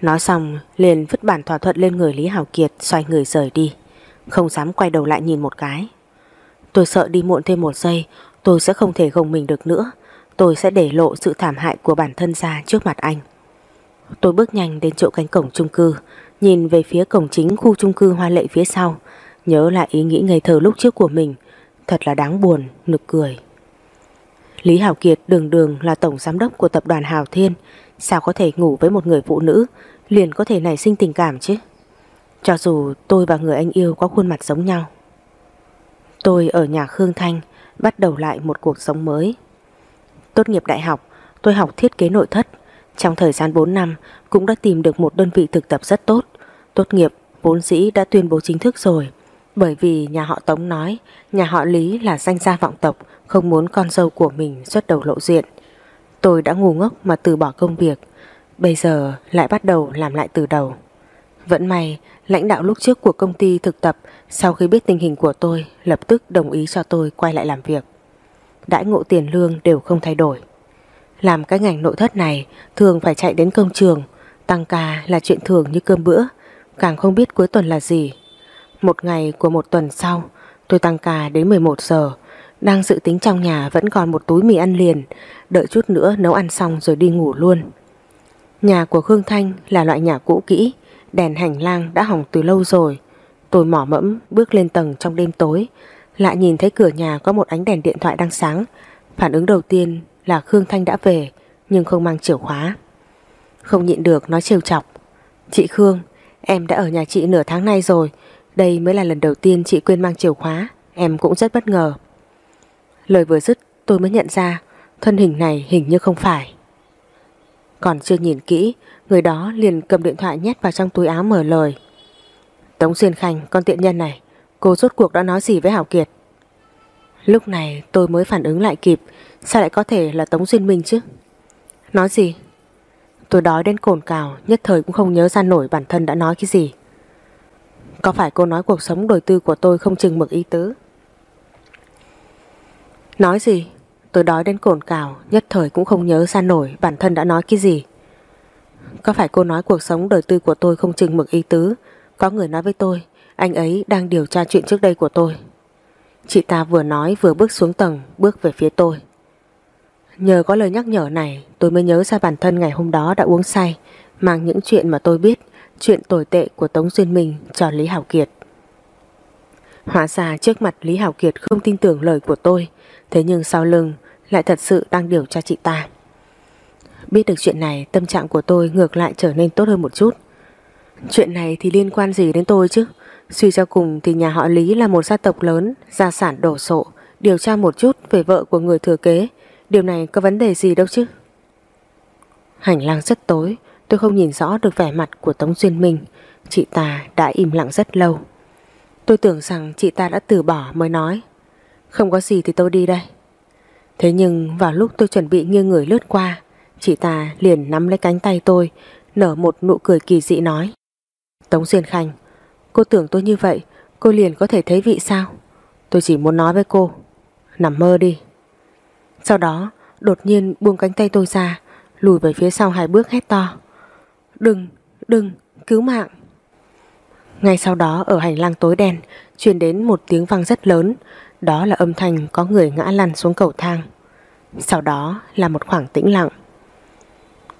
Nói xong liền vứt bản thỏa thuận lên người Lý hảo Kiệt Xoay người rời đi. Không dám quay đầu lại nhìn một cái. Tôi sợ đi muộn thêm một giây Tôi sẽ không thể gồng mình được nữa. Tôi sẽ để lộ sự thảm hại của bản thân ra trước mặt anh. Tôi bước nhanh đến chỗ cánh cổng chung cư Nhìn về phía cổng chính khu chung cư hoa lệ phía sau Nhớ lại ý nghĩ ngây thơ lúc trước của mình. Thật là đáng buồn, nực cười. Lý Hảo Kiệt đường đường là tổng giám đốc của tập đoàn Hào Thiên. Sao có thể ngủ với một người phụ nữ, Liền có thể nảy sinh tình cảm chứ? Cho dù tôi và người anh yêu có khuôn mặt giống nhau, Tôi ở nhà Khương Thanh Bắt đầu lại một cuộc sống mới. Tốt nghiệp đại học, Tôi học thiết kế nội thất. Trong thời gian 4 năm, Cũng đã tìm được một đơn vị thực tập rất tốt. Tốt nghiệp, vốn dĩ đã tuyên bố chính thức rồi. Bởi vì nhà họ Tống nói, Nhà họ Lý là danh gia vọng tộc không muốn con dâu của mình xuất đầu lộ diện. Tôi đã ngu ngốc mà từ bỏ công việc, Bây giờ lại bắt đầu làm lại từ đầu. Vẫn may, lãnh đạo lúc trước của công ty thực tập Sau khi biết tình hình của tôi Lập tức đồng ý cho tôi quay lại làm việc. Đãi ngộ tiền lương đều không thay đổi. Làm cái ngành nội thất này, Thường phải chạy đến công trường, Tăng ca là chuyện thường như cơm bữa, Càng không biết cuối tuần là gì. Một ngày của một tuần sau, Tôi tăng ca đến 11 giờ đang dự tính trong nhà vẫn còn một túi mì ăn liền, Đợi chút nữa nấu ăn xong rồi đi ngủ luôn. Nhà của Khương Thanh là loại nhà cũ kỹ, Đèn hành lang đã hỏng từ lâu rồi. Tôi mỏ mẫm bước lên tầng trong đêm tối, Lại nhìn thấy cửa nhà có một ánh đèn điện thoại đang sáng. Phản ứng đầu tiên là Khương Thanh đã về, Nhưng không mang chìa khóa. Không nhịn được nói trêu chọc, Chị Khương, Em đã ở nhà chị nửa tháng nay rồi, Đây mới là lần đầu tiên chị quên mang chìa khóa, Em cũng rất bất ngờ. Lời vừa dứt, tôi mới nhận ra, Thân hình này hình như không phải. Còn chưa nhìn kỹ, Người đó liền cầm điện thoại nhét vào trong túi áo mở lời. Tống Xuyên Khanh, con tiện nhân này, Cô rốt cuộc đã nói gì với Hảo Kiệt? Lúc này tôi mới phản ứng lại kịp, Sao lại có thể là Tống Xuyên Minh chứ? Nói gì? Tôi đói đến cồn cào, Nhất thời cũng không nhớ ra nổi bản thân đã nói cái gì. Có phải cô nói cuộc sống đời tư của tôi không chừng mực ý tứ? Nói gì? Tôi đói đến cồn cào, Nhất thời cũng không nhớ ra nổi bản thân đã nói cái gì. Có phải cô nói cuộc sống đời tư của tôi không chừng mực ý tứ? Có người nói với tôi, Anh ấy đang điều tra chuyện trước đây của tôi. Chị ta vừa nói vừa bước xuống tầng, Bước về phía tôi. Nhờ có lời nhắc nhở này, Tôi mới nhớ ra bản thân ngày hôm đó đã uống say, Mang những chuyện mà tôi biết, Chuyện tồi tệ của Tống Duyên Minh cho Lý Hảo Kiệt. Hóa ra trước mặt Lý Hảo Kiệt không tin tưởng lời của tôi Thế nhưng sau lưng lại thật sự đang điều tra chị ta. Biết được chuyện này, tâm trạng của tôi ngược lại trở nên tốt hơn một chút. Chuyện này thì liên quan gì đến tôi chứ? Suy cho cùng thì nhà họ Lý là một gia tộc lớn, Gia sản đổ sộ, Điều tra một chút về vợ của người thừa kế. Điều này có vấn đề gì đâu chứ? Hành lang rất tối, Tôi không nhìn rõ được vẻ mặt của Tống Duyên Minh. Chị ta đã im lặng rất lâu. Tôi tưởng rằng chị ta đã từ bỏ mới nói. Không có gì thì tôi đi đây Thế nhưng vào lúc tôi chuẩn bị nghiêng người lướt qua Chị ta liền nắm lấy cánh tay tôi nở một nụ cười kỳ dị nói. Tống Duyên Khanh, cô tưởng tôi như vậy, cô liền có thể thấy vị sao? Tôi chỉ muốn nói với cô, nằm mơ đi. Sau đó, đột nhiên buông cánh tay tôi ra, lùi về phía sau hai bước hét to. Đừng, đừng, cứu mạng. Ngay sau đó ở hành lang tối đen truyền đến một tiếng vang rất lớn, đó là âm thanh có người ngã lăn xuống cầu thang. Sau đó là một khoảng tĩnh lặng.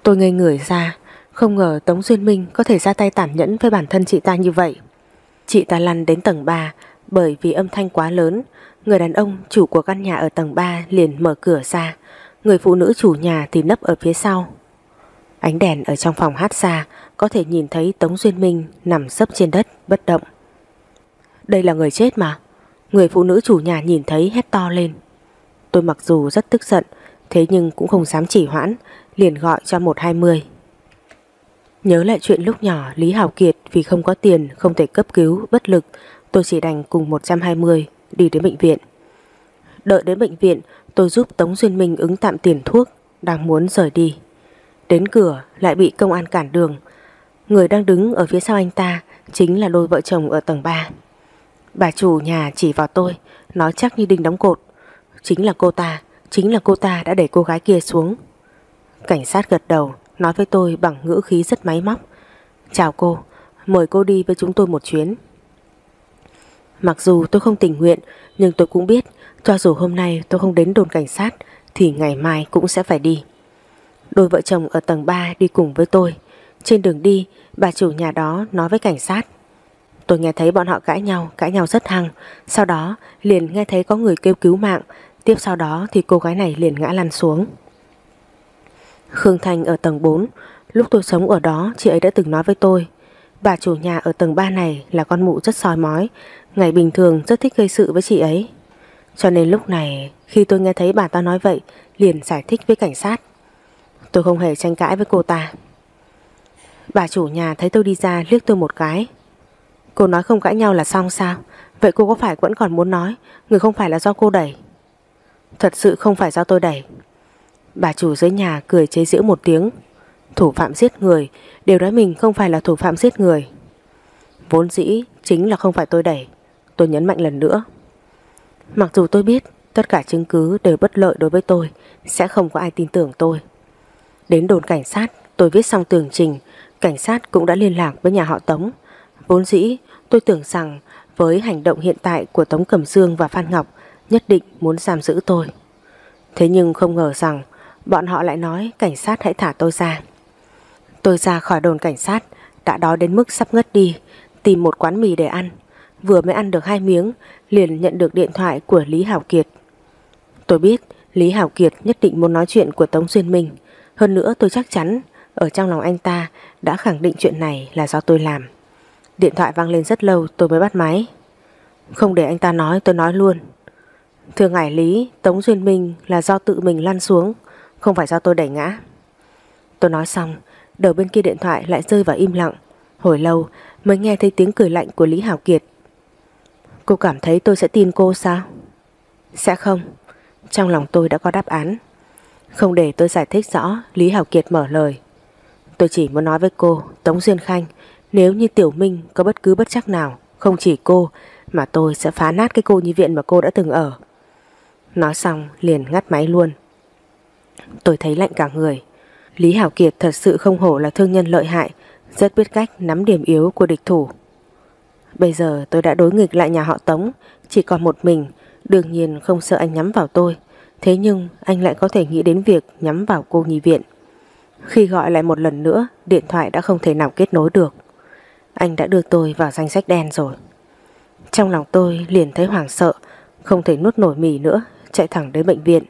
Tôi ngây người ra, không ngờ Tống Duyên Minh có thể ra tay tàn nhẫn với bản thân chị ta như vậy. Chị ta lăn đến tầng 3 bởi vì âm thanh quá lớn, người đàn ông chủ của căn nhà ở tầng 3 liền mở cửa ra, người phụ nữ chủ nhà thì nấp ở phía sau. Ánh đèn ở trong phòng hát xa có thể nhìn thấy Tống Duyên Minh nằm sấp trên đất bất động. Đây là người chết mà. Người phụ nữ chủ nhà nhìn thấy hét to lên. Tôi mặc dù rất tức giận, thế nhưng cũng không dám chỉ hoãn, liền gọi cho 120. Nhớ lại chuyện lúc nhỏ Lý Hảo Kiệt vì không có tiền không thể cấp cứu, bất lực, tôi chỉ đành cùng 120 đi đến bệnh viện. Đợi đến bệnh viện, tôi giúp Tống Duyên Minh ứng tạm tiền thuốc, đang muốn rời đi. Đến cửa lại bị công an cản đường. Người đang đứng ở phía sau anh ta chính là đôi vợ chồng ở tầng 3. Bà chủ nhà chỉ vào tôi, nói chắc như đinh đóng cột. Chính là cô ta, chính là cô ta đã đẩy cô gái kia xuống. Cảnh sát gật đầu, nói với tôi bằng ngữ khí rất máy móc. Chào cô, mời cô đi với chúng tôi một chuyến. Mặc dù tôi không tình nguyện, nhưng tôi cũng biết cho dù hôm nay tôi không đến đồn cảnh sát thì ngày mai cũng sẽ phải đi. Đôi vợ chồng ở tầng 3 đi cùng với tôi. Trên đường đi, bà chủ nhà đó nói với cảnh sát. Tôi nghe thấy bọn họ cãi nhau, cãi nhau rất hăng. Sau đó liền nghe thấy có người kêu cứu mạng. Tiếp sau đó thì cô gái này liền ngã lăn xuống. Khương Thành ở tầng 4. Lúc tôi sống ở đó, chị ấy đã từng nói với tôi. Bà chủ nhà ở tầng 3 này là con mụ rất soi mói. Ngày bình thường rất thích gây sự với chị ấy. Cho nên lúc này, khi tôi nghe thấy bà ta nói vậy, liền giải thích với cảnh sát. Tôi không hề tranh cãi với cô ta Bà chủ nhà thấy tôi đi ra liếc tôi một cái Cô nói không cãi nhau là xong sao? Vậy cô có phải vẫn còn muốn nói? Người không phải là do cô đẩy. Thật sự không phải do tôi đẩy. Bà chủ dưới nhà cười chế giễu một tiếng. Thủ phạm giết người, Đều nói mình không phải là thủ phạm giết người. Vốn dĩ chính là không phải tôi đẩy. Tôi nhấn mạnh lần nữa. Mặc dù tôi biết Tất cả chứng cứ đều bất lợi đối với tôi, Sẽ không có ai tin tưởng tôi. Đến đồn cảnh sát, tôi viết xong tường trình, Cảnh sát cũng đã liên lạc với nhà họ Tống. Vốn dĩ tôi tưởng rằng Với hành động hiện tại của Tống Cẩm Dương và Phan Ngọc, Nhất định muốn giam giữ tôi. Thế nhưng không ngờ rằng Bọn họ lại nói cảnh sát hãy thả tôi ra. Tôi ra khỏi đồn cảnh sát, Đã đói đến mức sắp ngất đi, Tìm một quán mì để ăn. Vừa mới ăn được hai miếng, Liền nhận được điện thoại của Lý Hảo Kiệt. Tôi biết Lý Hảo Kiệt nhất định muốn nói chuyện của Tống Xuyên Minh. Hơn nữa tôi chắc chắn, ở trong lòng anh ta đã khẳng định chuyện này là do tôi làm. Điện thoại vang lên rất lâu tôi mới bắt máy. Không để anh ta nói tôi nói luôn. Thưa ngài Lý, Tống Duyên Minh là do tự mình lăn xuống, không phải do tôi đẩy ngã. Tôi nói xong, đầu bên kia điện thoại lại rơi vào im lặng. Hồi lâu mới nghe thấy tiếng cười lạnh của Lý Hảo Kiệt. Cô cảm thấy tôi sẽ tin cô sao? Sẽ không. Trong lòng tôi đã có đáp án. Không để tôi giải thích rõ Lý Hảo Kiệt mở lời Tôi chỉ muốn nói với cô Tống Duyên Khanh nếu như Tiểu Minh có bất cứ bất chắc nào Không chỉ cô Mà tôi sẽ phá nát cái cô nhi viện mà cô đã từng ở. Nói xong liền ngắt máy luôn. Tôi thấy lạnh cả người. Lý Hảo Kiệt thật sự không hổ là thương nhân lợi hại Rất biết cách nắm điểm yếu của địch thủ. Bây giờ tôi đã đối nghịch lại nhà họ Tống Chỉ còn một mình Đương nhiên không sợ anh nhắm vào tôi. Thế nhưng anh lại có thể nghĩ đến việc nhắm vào cô nhi viện. Khi gọi lại một lần nữa, điện thoại đã không thể nào kết nối được. Anh đã đưa tôi vào danh sách đen rồi. Trong lòng tôi liền thấy hoảng sợ, không thể nuốt nổi mì nữa, chạy thẳng đến bệnh viện.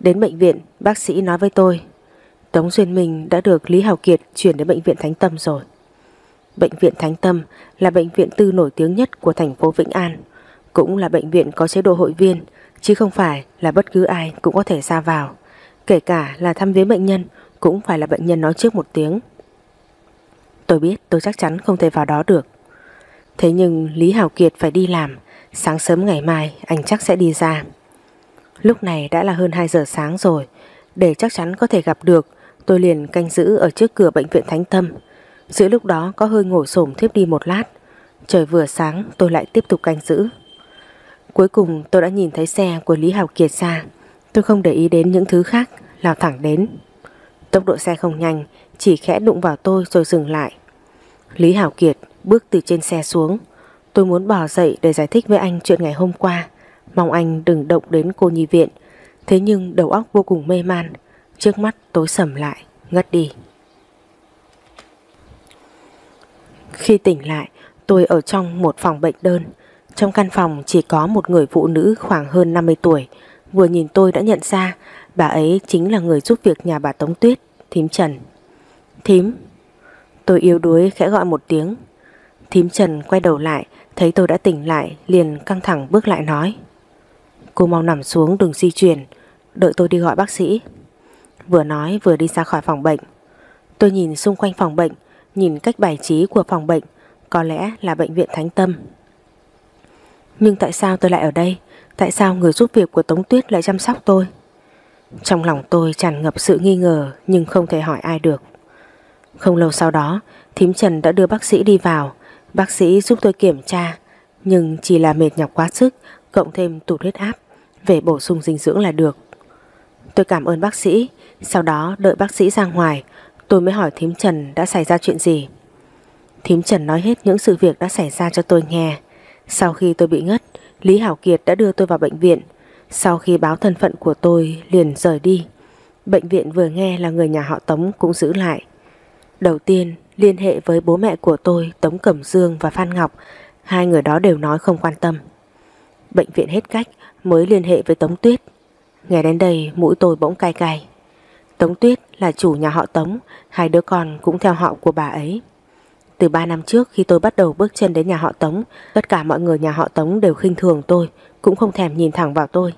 Đến bệnh viện, bác sĩ nói với tôi, Tống Duyên Minh đã được Lý Hào Kiệt chuyển đến bệnh viện Thánh Tâm rồi. Bệnh viện Thánh Tâm là bệnh viện tư nổi tiếng nhất của thành phố Vĩnh An, cũng là bệnh viện có chế độ hội viên, chứ không phải là bất cứ ai cũng có thể ra vào. Kể cả là thăm viếng bệnh nhân cũng phải là bệnh nhân nói trước một tiếng. Tôi biết tôi chắc chắn không thể vào đó được. Thế nhưng Lý Hảo Kiệt phải đi làm, sáng sớm ngày mai anh chắc sẽ đi ra. Lúc này đã là hơn 2 giờ sáng rồi, để chắc chắn có thể gặp được, Tôi liền canh giữ ở trước cửa bệnh viện Thánh Tâm. Giữa lúc đó có hơi ngồi xổm thiếp đi một lát. Trời vừa sáng tôi lại tiếp tục canh giữ. Cuối cùng tôi đã nhìn thấy xe của Lý hảo Kiệt xa. Tôi không để ý đến những thứ khác, lao thẳng đến. Tốc độ xe không nhanh, chỉ khẽ đụng vào tôi rồi dừng lại. Lý Hảo Kiệt bước từ trên xe xuống. Tôi muốn bỏ dậy để giải thích với anh chuyện ngày hôm qua. Mong anh đừng động đến cô nhi viện. Thế nhưng đầu óc vô cùng mê man. Trước mắt tối sầm lại, ngất đi. Khi tỉnh lại, tôi ở trong một phòng bệnh đơn. Trong căn phòng chỉ có một người phụ nữ khoảng hơn 50 tuổi. Vừa nhìn tôi đã nhận ra bà ấy chính là người giúp việc nhà bà Tống Tuyết, thím Trần. Thím. Tôi yếu đuối khẽ gọi một tiếng. Thím Trần quay đầu lại, thấy tôi đã tỉnh lại, liền căng thẳng bước lại nói. Cô mau nằm xuống đừng di chuyển, đợi tôi đi gọi bác sĩ. Vừa nói vừa đi ra khỏi phòng bệnh. Tôi nhìn xung quanh phòng bệnh, nhìn cách bài trí của phòng bệnh, có lẽ là bệnh viện Thánh Tâm. Nhưng tại sao tôi lại ở đây? Tại sao người giúp việc của Tống Tuyết lại chăm sóc tôi? Trong lòng tôi tràn ngập sự nghi ngờ nhưng không thể hỏi ai được. Không lâu sau đó, thím Trần đã đưa bác sĩ đi vào. Bác sĩ giúp tôi kiểm tra, nhưng chỉ là mệt nhọc quá sức, cộng thêm tụt huyết áp, về bổ sung dinh dưỡng là được. Tôi cảm ơn bác sĩ, sau đó đợi bác sĩ ra ngoài, tôi mới hỏi thím Trần đã xảy ra chuyện gì. Thím Trần nói hết những sự việc đã xảy ra cho tôi nghe. Sau khi tôi bị ngất, Lý Hảo Kiệt đã đưa tôi vào bệnh viện. Sau khi báo thân phận của tôi liền rời đi. Bệnh viện vừa nghe là người nhà họ Tống cũng giữ lại. Đầu tiên, liên hệ với bố mẹ của tôi, Tống Cẩm Dương và Phan Ngọc. Hai người đó đều nói không quan tâm. Bệnh viện hết cách, mới liên hệ với Tống Tuyết. Nghe đến đây, mũi tôi bỗng cay cay. Tống Tuyết là chủ nhà họ Tống, Hai đứa con cũng theo họ của bà ấy. Từ 3 năm trước khi tôi bắt đầu bước chân đến nhà họ Tống, Tất cả mọi người nhà họ Tống đều khinh thường tôi, Cũng không thèm nhìn thẳng vào tôi.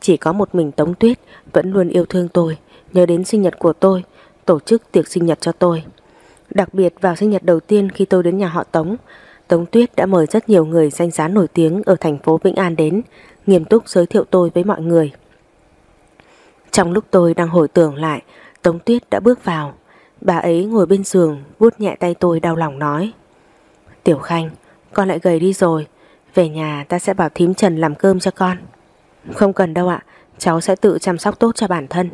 Chỉ có một mình Tống Tuyết Vẫn luôn yêu thương tôi, Nhớ đến sinh nhật của tôi Tổ chức tiệc sinh nhật cho tôi. Đặc biệt vào sinh nhật đầu tiên khi tôi đến nhà họ Tống Tống Tuyết đã mời rất nhiều người danh giá nổi tiếng ở thành phố Vĩnh An đến, Nghiêm túc giới thiệu tôi với mọi người. Trong lúc tôi đang hồi tưởng lại, Tống Tuyết đã bước vào. Bà ấy ngồi bên giường, vuốt nhẹ tay tôi đau lòng nói, Tiểu Khanh, Con lại gầy đi rồi. Về nhà ta sẽ bảo thím Trần làm cơm cho con. Không cần đâu ạ, Cháu sẽ tự chăm sóc tốt cho bản thân.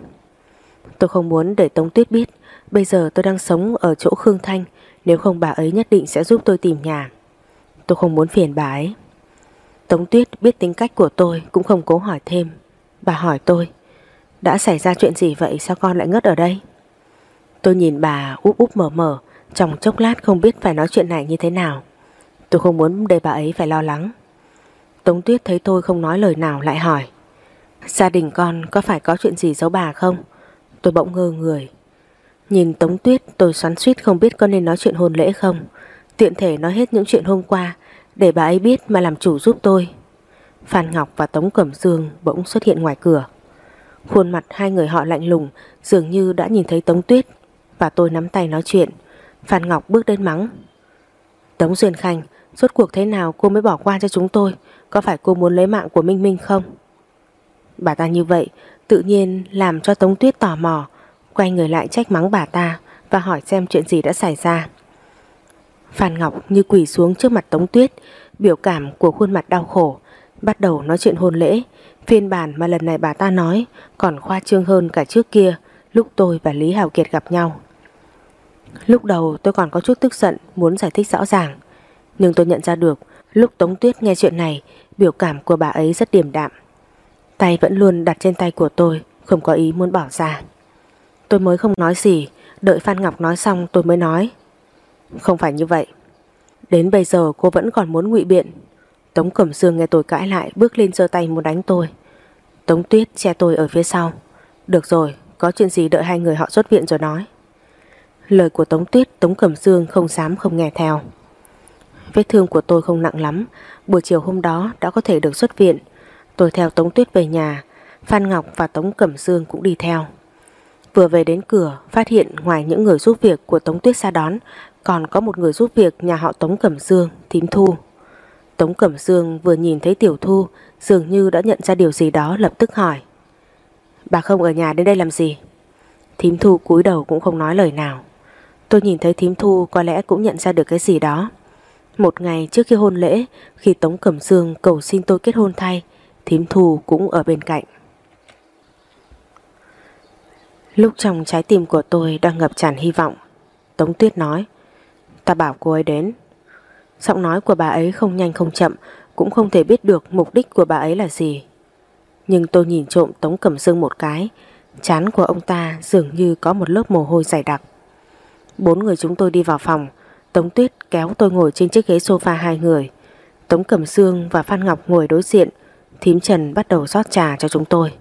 Tôi không muốn để Tống Tuyết biết. Bây giờ tôi đang sống ở chỗ Khương Thanh. Nếu không bà ấy nhất định sẽ giúp tôi tìm nhà. Tôi không muốn phiền bà ấy. Tống Tuyết biết tính cách của tôi, Cũng không cố hỏi thêm. Bà hỏi tôi, Đã xảy ra chuyện gì vậy? Sao con lại ngất ở đây? Tôi nhìn bà úp úp mở mở, Trong chốc lát không biết phải nói chuyện này như thế nào. Tôi không muốn để bà ấy phải lo lắng. Tống Tuyết thấy tôi không nói lời nào lại hỏi, Gia đình con có phải có chuyện gì giấu bà không? Tôi bỗng ngơ người. Nhìn Tống Tuyết, tôi xoắn suýt không biết có nên nói chuyện hôn lễ không. Tiện thể nói hết những chuyện hôm qua, Để bà ấy biết mà làm chủ giúp tôi. Phan Ngọc và Tống Cẩm Dương bỗng xuất hiện ngoài cửa. Khuôn mặt hai người họ lạnh lùng, Dường như đã nhìn thấy Tống Tuyết. Và tôi nắm tay nói chuyện. Phan Ngọc bước đến mắng. Tống Duyên Khanh, Rốt cuộc thế nào cô mới bỏ qua cho chúng tôi? Có phải cô muốn lấy mạng của Minh Minh không? Bà ta như vậy Tự nhiên làm cho Tống Tuyết tò mò, Quay người lại trách mắng bà ta Và hỏi xem chuyện gì đã xảy ra. Phan Ngọc như quỳ xuống trước mặt Tống Tuyết, Biểu cảm của khuôn mặt đau khổ, Bắt đầu nói chuyện hôn lễ. Phiên bản mà lần này bà ta nói Còn khoa trương hơn cả trước kia, Lúc tôi và Lý Hào Kiệt gặp nhau. Lúc đầu tôi còn có chút tức giận, Muốn giải thích rõ ràng, Nhưng tôi nhận ra được, Lúc Tống Tuyết nghe chuyện này, Biểu cảm của bà ấy rất điềm đạm. Tay vẫn luôn đặt trên tay của tôi Không có ý muốn bỏ ra. Tôi mới không nói gì Đợi Phan Ngọc nói xong tôi mới nói. Không phải như vậy. Đến bây giờ cô vẫn còn muốn ngụy biện. Tống Cẩm Dương nghe tôi cãi lại Bước lên giơ tay muốn đánh tôi. Tống Tuyết che tôi ở phía sau. Được rồi, có chuyện gì đợi hai người họ xuất viện rồi nói. Lời của Tống Tuyết Tống Cẩm Dương không dám không nghe theo. Vết thương của tôi không nặng lắm. Buổi chiều hôm đó đã có thể được xuất viện. Tôi theo Tống Tuyết về nhà Phan Ngọc và Tống Cẩm Dương cũng đi theo Vừa về đến cửa Phát hiện ngoài những người giúp việc của Tống Tuyết ra đón Còn có một người giúp việc nhà họ Tống Cẩm Dương Thím Thu Tống Cẩm Dương vừa nhìn thấy Tiểu Thu Dường như đã nhận ra điều gì đó lập tức hỏi Bà không ở nhà đến đây làm gì Thím Thu cúi đầu cũng không nói lời nào. Tôi nhìn thấy thím Thu có lẽ cũng nhận ra được cái gì đó. Một ngày trước khi hôn lễ, khi Tống Cẩm Dương cầu xin tôi kết hôn thay, thím Thu cũng ở bên cạnh. Lúc trong trái tim của tôi đang ngập tràn hy vọng, Tống Tuyết nói, ta bảo cô ấy đến. Giọng nói của bà ấy không nhanh không chậm, cũng không thể biết được mục đích của bà ấy là gì. Nhưng tôi nhìn trộm Tống Cẩm Dương một cái, chán của ông ta dường như có một lớp mồ hôi dày đặc. Bốn người chúng tôi đi vào phòng, Tống Tuyết kéo tôi ngồi trên chiếc ghế sofa hai người. Tống Cẩm Dương và Phan Ngọc ngồi đối diện, thím Trần bắt đầu rót trà cho chúng tôi.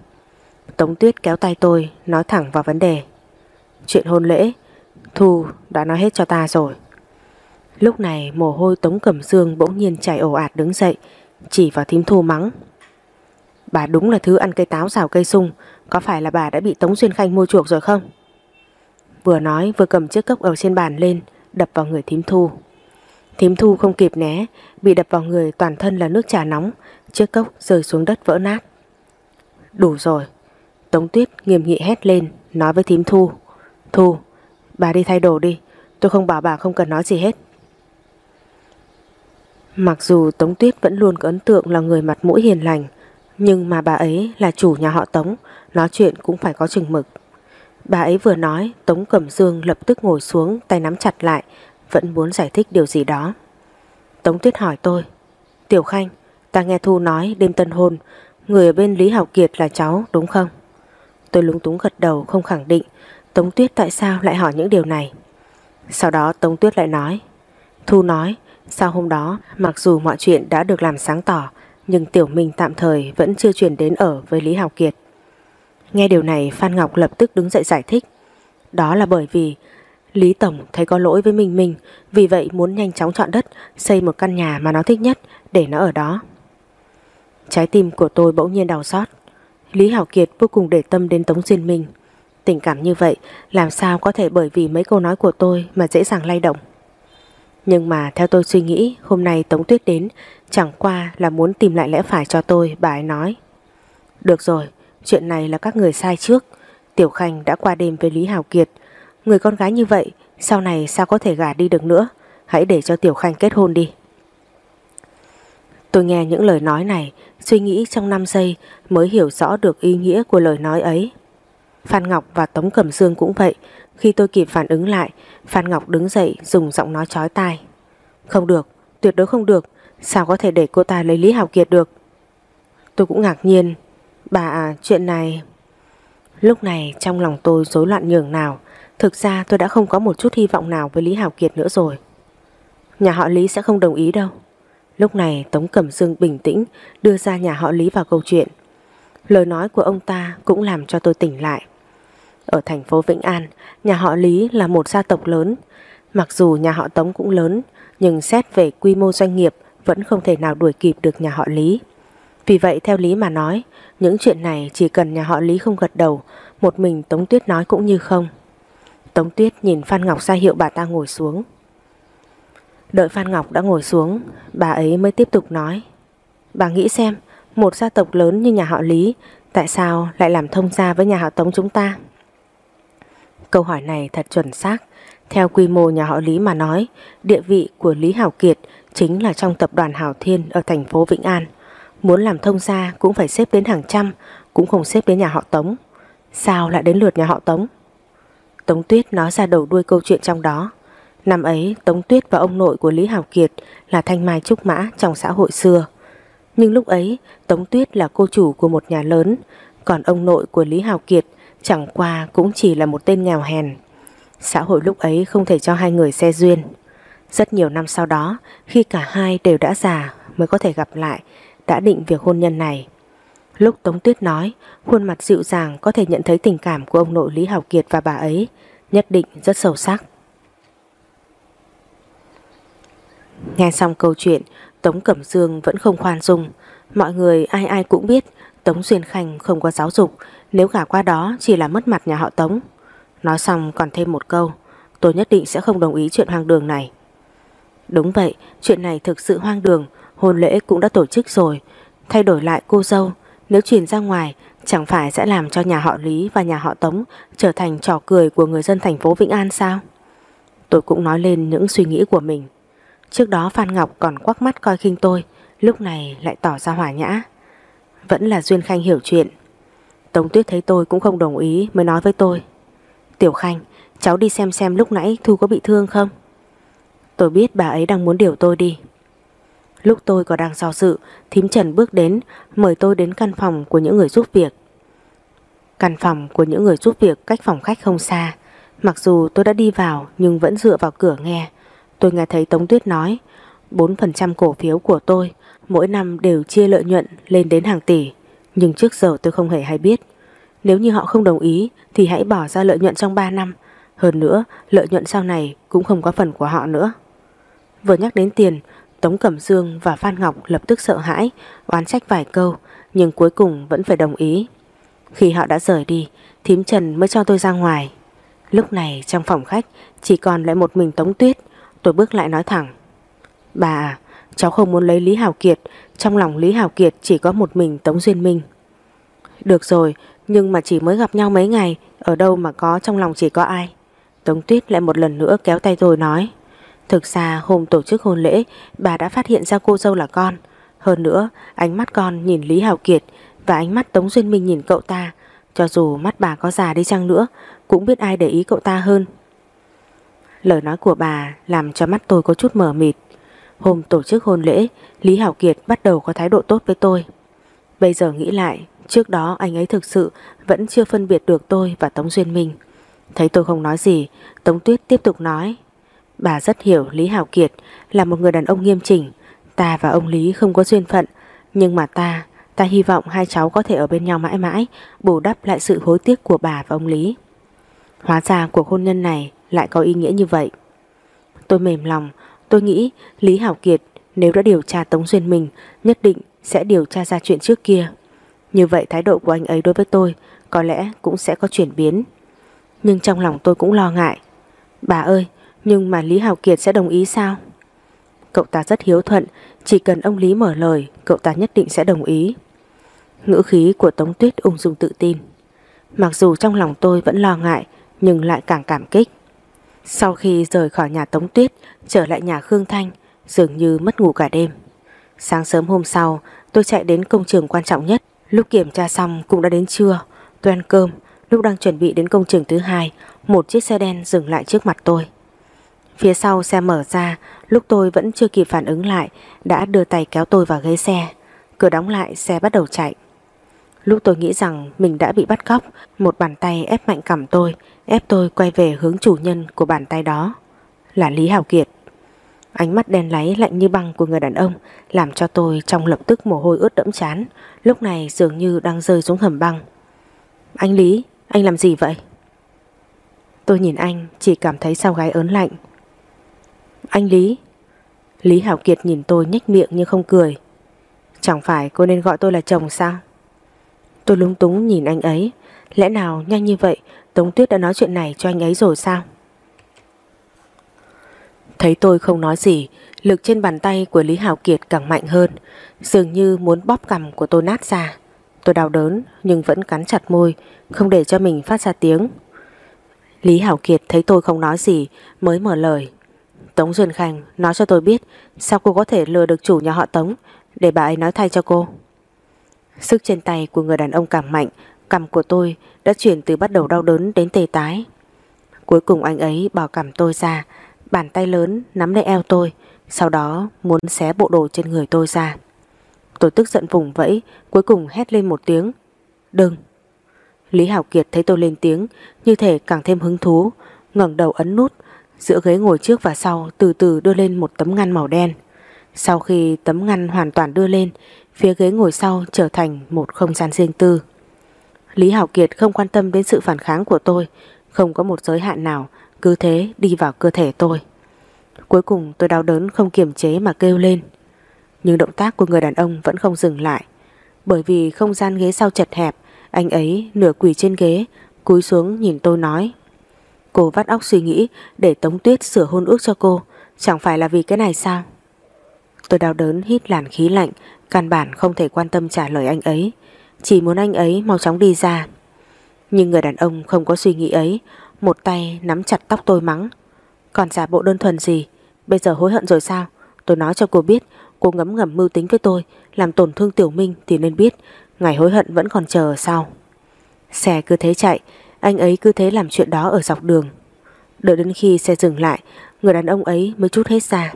Tống Tuyết kéo tay tôi, nói thẳng vào vấn đề. Chuyện hôn lễ, Thu đã nói hết cho ta rồi. Lúc này mồ hôi Tống Cẩm Dương bỗng nhiên chảy ồ ạt đứng dậy, chỉ vào thím Thu mắng. Bà đúng là thứ ăn cây táo xào cây sung, có phải là bà đã bị Tống Xuyên Khanh mua chuộc rồi không? Vừa nói vừa cầm chiếc cốc ở trên bàn lên, đập vào người thím Thu. Thím Thu không kịp né, bị đập vào người toàn thân là nước trà nóng, chiếc cốc rơi xuống đất vỡ nát. Đủ rồi. Tống Tuyết nghiêm nghị hét lên, nói với thím Thu. Thu, bà đi thay đồ đi, tôi không bảo bà không cần nói gì hết. Mặc dù Tống Tuyết vẫn luôn có ấn tượng là người mặt mũi hiền lành, nhưng mà bà ấy là chủ nhà họ Tống, nói chuyện cũng phải có chừng mực. Bà ấy vừa nói, Tống Cẩm Dương lập tức ngồi xuống, tay nắm chặt lại, vẫn muốn giải thích điều gì đó. Tống Tuyết hỏi tôi, Tiểu Khanh, ta nghe Thu nói đêm tân hôn, người ở bên Lý Học Kiệt là cháu đúng không? Tôi lúng túng gật đầu không khẳng định Tống Tuyết tại sao lại hỏi những điều này. Sau đó Tống Tuyết lại nói, Thu nói, sau hôm đó, mặc dù mọi chuyện đã được làm sáng tỏ, nhưng Tiểu Minh tạm thời vẫn chưa chuyển đến ở với Lý Học Kiệt. Nghe điều này Phan Ngọc lập tức đứng dậy giải thích. Đó là bởi vì Lý Tổng thấy có lỗi với Minh Minh, vì vậy muốn nhanh chóng chọn đất, xây một căn nhà mà nó thích nhất để nó ở đó. Trái tim của tôi bỗng nhiên đau xót. Lý Hảo Kiệt vô cùng để tâm đến Tống Duyên Minh. Tình cảm như vậy làm sao có thể bởi vì mấy câu nói của tôi mà dễ dàng lay động. Nhưng mà theo tôi suy nghĩ hôm nay Tống Tuyết đến chẳng qua là muốn tìm lại lẽ phải cho tôi bà ấy nói. Được rồi, chuyện này là các người sai trước. Tiểu Khanh đã qua đêm với Lý Hảo Kiệt. Người con gái như vậy sau này sao có thể gả đi được nữa. Hãy để cho Tiểu Khanh kết hôn đi. Tôi nghe những lời nói này suy nghĩ trong 5 giây mới hiểu rõ được ý nghĩa của lời nói ấy. Phan Ngọc và Tống Cẩm Dương cũng vậy khi tôi kịp phản ứng lại, Phan Ngọc đứng dậy dùng giọng nói chói tai. Không được, tuyệt đối không được, sao có thể để cô ta lấy Lý Hảo Kiệt được? Tôi cũng ngạc nhiên, bà à, chuyện này... Lúc này trong lòng tôi rối loạn nhường nào, thực ra tôi đã không có một chút hy vọng nào với Lý Hảo Kiệt nữa rồi. Nhà họ Lý sẽ không đồng ý đâu. Lúc này Tống Cẩm Dương bình tĩnh đưa ra nhà họ Lý vào câu chuyện. Lời nói của ông ta cũng làm cho tôi tỉnh lại. Ở thành phố Vĩnh An, nhà họ Lý là một gia tộc lớn. Mặc dù nhà họ Tống cũng lớn, nhưng xét về quy mô doanh nghiệp vẫn không thể nào đuổi kịp được nhà họ Lý. Vì vậy theo Lý mà nói, những chuyện này chỉ cần nhà họ Lý không gật đầu, một mình Tống Tuyết nói cũng như không. Tống Tuyết nhìn Phan Ngọc ra hiệu bà ta ngồi xuống. Đợi Phan Ngọc đã ngồi xuống, bà ấy mới tiếp tục nói. Bà nghĩ xem, một gia tộc lớn như nhà họ Lý, tại sao lại làm thông gia với nhà họ Tống chúng ta? Câu hỏi này thật chuẩn xác. Theo quy mô nhà họ Lý mà nói, địa vị của Lý Hảo Kiệt chính là trong tập đoàn Hảo Thiên ở thành phố Vĩnh An. Muốn làm thông gia cũng phải xếp đến hàng trăm, cũng không xếp đến nhà họ Tống. Sao lại đến lượt nhà họ Tống? Tống Tuyết nói ra đầu đuôi câu chuyện trong đó. Năm ấy Tống Tuyết và ông nội của Lý Hảo Kiệt là thanh mai trúc mã trong xã hội xưa. Nhưng lúc ấy Tống Tuyết là cô chủ của một nhà lớn, còn ông nội của Lý Hảo Kiệt chẳng qua cũng chỉ là một tên nghèo hèn. Xã hội lúc ấy không thể cho hai người xe duyên. Rất nhiều năm sau đó, khi cả hai đều đã già mới có thể gặp lại, đã định việc hôn nhân này. Lúc Tống Tuyết nói, khuôn mặt dịu dàng có thể nhận thấy tình cảm của ông nội Lý Hảo Kiệt và bà ấy, nhất định rất sâu sắc. Nghe xong câu chuyện, Tống Cẩm Dương vẫn không khoan dung. Mọi người ai ai cũng biết Tống Duyên Khanh không có giáo dục, nếu gả qua đó chỉ là mất mặt nhà họ Tống. Nói xong còn thêm một câu, tôi nhất định sẽ không đồng ý chuyện hoang đường này. Đúng vậy, chuyện này thực sự hoang đường, hôn lễ cũng đã tổ chức rồi. Thay đổi lại cô dâu, nếu truyền ra ngoài Chẳng phải sẽ làm cho nhà họ Lý và nhà họ Tống trở thành trò cười của người dân thành phố Vĩnh An sao? Tôi cũng nói lên những suy nghĩ của mình. Trước đó Phan Ngọc còn quắc mắt coi khinh tôi, lúc này lại tỏ ra hỏa nhã. Vẫn là Duyên Khanh hiểu chuyện. Tống Tuyết thấy tôi cũng không đồng ý mới nói với tôi. Tiểu Khanh, cháu đi xem xem lúc nãy Thu có bị thương không? Tôi biết bà ấy đang muốn điều tôi đi. Lúc tôi còn đang do dự, thím Trần bước đến, mời tôi đến căn phòng của những người giúp việc. Căn phòng của những người giúp việc cách phòng khách không xa. Mặc dù tôi đã đi vào nhưng vẫn dựa vào cửa nghe. Tôi nghe thấy Tống Tuyết nói, 4% cổ phiếu của tôi mỗi năm đều chia lợi nhuận lên đến hàng tỷ. Nhưng trước giờ tôi không hề hay biết. Nếu như họ không đồng ý thì hãy bỏ ra lợi nhuận trong 3 năm. Hơn nữa, lợi nhuận sau này cũng không có phần của họ nữa. Vừa nhắc đến tiền, Tống Cẩm Dương và Phan Ngọc lập tức sợ hãi, oán trách vài câu, nhưng cuối cùng vẫn phải đồng ý. Khi họ đã rời đi, thím Trần mới cho tôi ra ngoài. Lúc này trong phòng khách chỉ còn lại một mình Tống Tuyết, tôi bước lại nói thẳng. Bà à, cháu không muốn lấy Lý Hào Kiệt, trong lòng Lý Hào Kiệt chỉ có một mình Tống Duyên Minh. Được rồi, nhưng mà chỉ mới gặp nhau mấy ngày, ở đâu mà có trong lòng chỉ có ai. Tống Tuyết lại một lần nữa kéo tay tôi nói. Thực ra hôm tổ chức hôn lễ bà đã phát hiện ra cô dâu là con. Hơn nữa ánh mắt con nhìn Lý Hào Kiệt và ánh mắt Tống Duyên Minh nhìn cậu ta. Cho dù mắt bà có già đi chăng nữa cũng biết ai để ý cậu ta hơn. Lời nói của bà làm cho mắt tôi có chút mờ mịt. Hôm tổ chức hôn lễ Lý Hảo Kiệt bắt đầu có thái độ tốt với tôi. Bây giờ nghĩ lại Trước đó anh ấy thực sự vẫn chưa phân biệt được tôi và Tống Duyên Minh. Thấy tôi không nói gì, Tống Tuyết tiếp tục nói. Bà rất hiểu Lý Hảo Kiệt là một người đàn ông nghiêm chỉnh. Ta và ông Lý không có duyên phận, nhưng mà ta, ta hy vọng hai cháu có thể ở bên nhau mãi mãi, bù đắp lại sự hối tiếc của bà và ông Lý. Hóa ra cuộc hôn nhân này lại có ý nghĩa như vậy. Tôi mềm lòng, tôi nghĩ Lý Hảo Kiệt nếu đã điều tra Tống Duyên mình nhất định sẽ điều tra ra chuyện trước kia. Như vậy thái độ của anh ấy đối với tôi có lẽ cũng sẽ có chuyển biến. Nhưng trong lòng tôi cũng lo ngại. Bà ơi, nhưng mà Lý hảo Kiệt sẽ đồng ý sao? Cậu ta rất hiếu thuận, chỉ cần ông Lý mở lời, cậu ta nhất định sẽ đồng ý. Ngữ khí của Tống Tuyết ung dung tự tin. Mặc dù trong lòng tôi vẫn lo ngại, nhưng lại càng cảm kích. Sau khi rời khỏi nhà Tống Tuyết, trở lại nhà Khương Thanh, dường như mất ngủ cả đêm. Sáng sớm hôm sau, tôi chạy đến công trường quan trọng nhất. Lúc kiểm tra xong cũng đã đến trưa, tôi ăn cơm. Lúc đang chuẩn bị đến công trường thứ hai, một chiếc xe đen dừng lại trước mặt tôi. Phía sau xe mở ra, lúc tôi vẫn chưa kịp phản ứng lại, đã đưa tay kéo tôi vào ghế xe. Cửa đóng lại, xe bắt đầu chạy. Lúc tôi nghĩ rằng mình đã bị bắt cóc, một bàn tay ép mạnh cầm tôi, ép tôi quay về hướng chủ nhân của bàn tay đó. Là Lý Hảo Kiệt. Ánh mắt đen láy lạnh như băng của người đàn ông làm cho tôi trong lập tức mồ hôi ướt đẫm chán, lúc này dường như đang rơi xuống hầm băng. Anh Lý, anh làm gì vậy? Tôi nhìn anh chỉ cảm thấy sau gái ớn lạnh. Anh Lý. Lý Hảo Kiệt nhìn tôi nhếch miệng nhưng không cười. Chẳng phải cô nên gọi tôi là chồng sao? Tôi lúng túng nhìn anh ấy. Lẽ nào nhanh như vậy Tống Tuyết đã nói chuyện này cho anh ấy rồi sao? Thấy tôi không nói gì, lực trên bàn tay của Lý Hảo Kiệt càng mạnh hơn, dường như muốn bóp cằm của tôi nát ra. Tôi đau đớn nhưng vẫn cắn chặt môi, không để cho mình phát ra tiếng. Lý Hảo Kiệt thấy tôi không nói gì mới mở lời. Tống Duyên Khanh nói cho tôi biết sao cô có thể lừa được chủ nhà họ Tống để bà ấy nói thay cho cô. Sức trên tay của người đàn ông càng mạnh, cằm của tôi đã chuyển từ bắt đầu đau đớn đến tê tái. Cuối cùng anh ấy bỏ cằm tôi ra, bàn tay lớn nắm lấy eo tôi, sau đó muốn xé bộ đồ trên người tôi ra. Tôi tức giận vùng vẫy, cuối cùng hét lên một tiếng. Đừng! Lý Hảo Kiệt thấy tôi lên tiếng, như thể càng thêm hứng thú, ngẩng đầu ấn nút, giữa ghế ngồi trước và sau từ từ đưa lên một tấm ngăn màu đen. Sau khi tấm ngăn hoàn toàn đưa lên, phía ghế ngồi sau trở thành một không gian riêng tư. Lý Hảo Kiệt không quan tâm đến sự phản kháng của tôi, không có một giới hạn nào, cứ thế đi vào cơ thể tôi. Cuối cùng tôi đau đớn không kiềm chế mà kêu lên. Nhưng động tác của người đàn ông vẫn không dừng lại. Bởi vì không gian ghế sau chật hẹp, anh ấy nửa quỳ trên ghế, cúi xuống nhìn tôi nói. Cô vắt óc suy nghĩ để Tống Tuyết sửa hôn ước cho cô, chẳng phải là vì cái này sao? Tôi đau đớn hít làn khí lạnh, căn bản không thể quan tâm trả lời anh ấy. Chỉ muốn anh ấy mau chóng đi ra. Nhưng người đàn ông không có suy nghĩ ấy, Một tay nắm chặt tóc tôi mắng. Còn giả bộ đơn thuần gì? Bây giờ hối hận rồi sao? Tôi nói cho cô biết, Cô ngấm ngầm mưu tính với tôi, Làm tổn thương Tiểu Minh thì nên biết, Ngày hối hận vẫn còn chờ sau. Xe cứ thế chạy, Anh ấy cứ thế làm chuyện đó ở dọc đường. Đợi đến khi xe dừng lại, Người đàn ông ấy mới chút hết ra.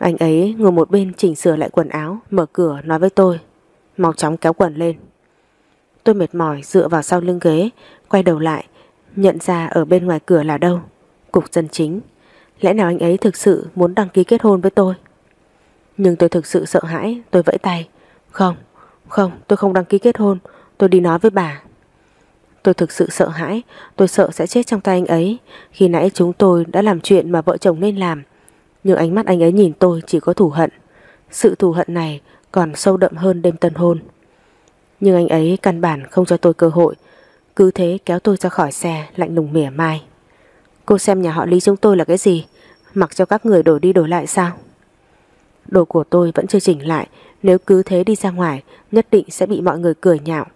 Anh ấy ngồi một bên chỉnh sửa lại quần áo Mở cửa nói với tôi. Mau chóng kéo quần lên. Tôi mệt mỏi dựa vào sau lưng ghế Quay đầu lại Nhận ra ở bên ngoài cửa là đâu? Cục dân chính. Lẽ nào anh ấy thực sự muốn đăng ký kết hôn với tôi? Nhưng tôi thực sự sợ hãi Tôi vẫy tay. Không, không tôi không đăng ký kết hôn Tôi đi nói với bà. Tôi thực sự sợ hãi Tôi sợ sẽ chết trong tay anh ấy. Khi nãy chúng tôi đã làm chuyện mà vợ chồng nên làm nhưng ánh mắt anh ấy nhìn tôi chỉ có thù hận. Sự thù hận này còn sâu đậm hơn đêm tân hôn. Nhưng anh ấy căn bản không cho tôi cơ hội. Cứ thế kéo tôi ra khỏi xe, lạnh lùng mỉa mai. Cô xem nhà họ Lý chúng tôi là cái gì? Mặc cho các người đổi đi đổi lại sao? Đồ của tôi vẫn chưa chỉnh lại. Nếu cứ thế đi ra ngoài, Nhất định sẽ bị mọi người cười nhạo.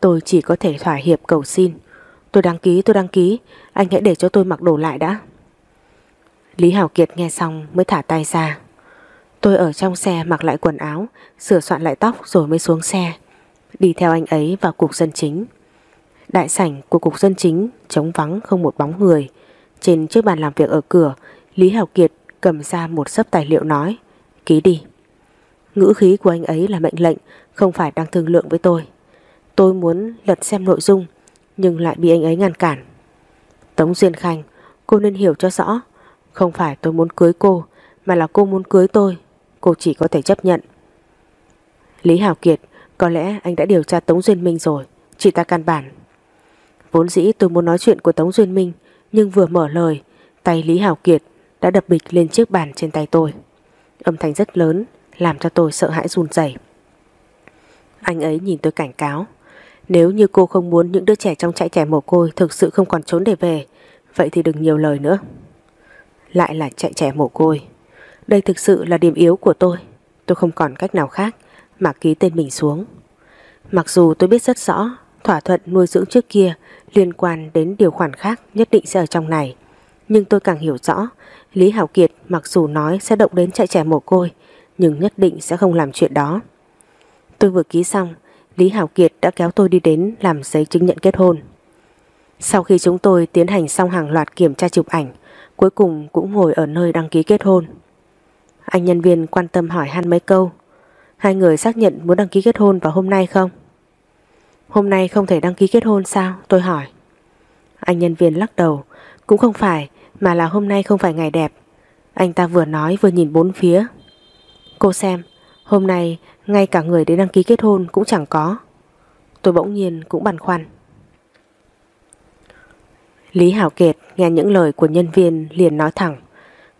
Tôi chỉ có thể thỏa hiệp cầu xin. Tôi đăng ký, tôi đăng ký. Anh hãy để cho tôi mặc đồ lại đã. Lý Hảo Kiệt nghe xong mới thả tay ra. Tôi ở trong xe mặc lại quần áo, Sửa soạn lại tóc rồi mới xuống xe, Đi theo anh ấy vào cục dân chính. Đại sảnh của cục dân chính Trống vắng không một bóng người. Trên chiếc bàn làm việc ở cửa, Lý Hảo Kiệt cầm ra một sấp tài liệu nói, Ký đi. Ngữ khí của anh ấy là mệnh lệnh, Không phải đang thương lượng với tôi. Tôi muốn lật xem nội dung, Nhưng lại bị anh ấy ngăn cản. Tống Duyên Khanh, Cô nên hiểu cho rõ không phải tôi muốn cưới cô Mà là cô muốn cưới tôi. Cô chỉ có thể chấp nhận. Lý Hảo Kiệt Có lẽ anh đã điều tra Tống Duyên Minh rồi. Chỉ ta căn bản. Vốn dĩ tôi muốn nói chuyện của Tống Duyên Minh Nhưng vừa mở lời Tay Lý Hảo Kiệt đã đập bịch lên chiếc bàn trên tay tôi. Âm thanh rất lớn Làm cho tôi sợ hãi run rẩy. Anh ấy nhìn tôi cảnh cáo nếu như cô không muốn những đứa trẻ trong trại trẻ mồ côi thực sự không còn trốn để về, vậy thì đừng nhiều lời nữa. Lại là chạy trẻ mồ côi. Đây thực sự là điểm yếu của tôi. Tôi không còn cách nào khác mà ký tên mình xuống. Mặc dù tôi biết rất rõ thỏa thuận nuôi dưỡng trước kia liên quan đến điều khoản khác nhất định sẽ ở trong này. Nhưng tôi càng hiểu rõ Lý Hảo Kiệt mặc dù nói sẽ động đến chạy trẻ mồ côi nhưng nhất định sẽ không làm chuyện đó. Tôi vừa ký xong Lý Hảo Kiệt đã kéo tôi đi đến làm giấy chứng nhận kết hôn. Sau khi chúng tôi tiến hành xong hàng loạt kiểm tra chụp ảnh, cuối cùng cũng ngồi ở nơi đăng ký kết hôn. Anh nhân viên quan tâm hỏi han mấy câu. Hai người xác nhận muốn đăng ký kết hôn vào hôm nay không? Hôm nay không thể đăng ký kết hôn sao? Tôi hỏi. Anh nhân viên lắc đầu. Cũng không phải, mà là hôm nay không phải ngày đẹp. Anh ta vừa nói vừa nhìn bốn phía. Cô xem, hôm nay ngay cả người đến đăng ký kết hôn cũng chẳng có Tôi bỗng nhiên cũng băn khoăn Lý Hảo Kiệt nghe những lời của nhân viên liền nói thẳng,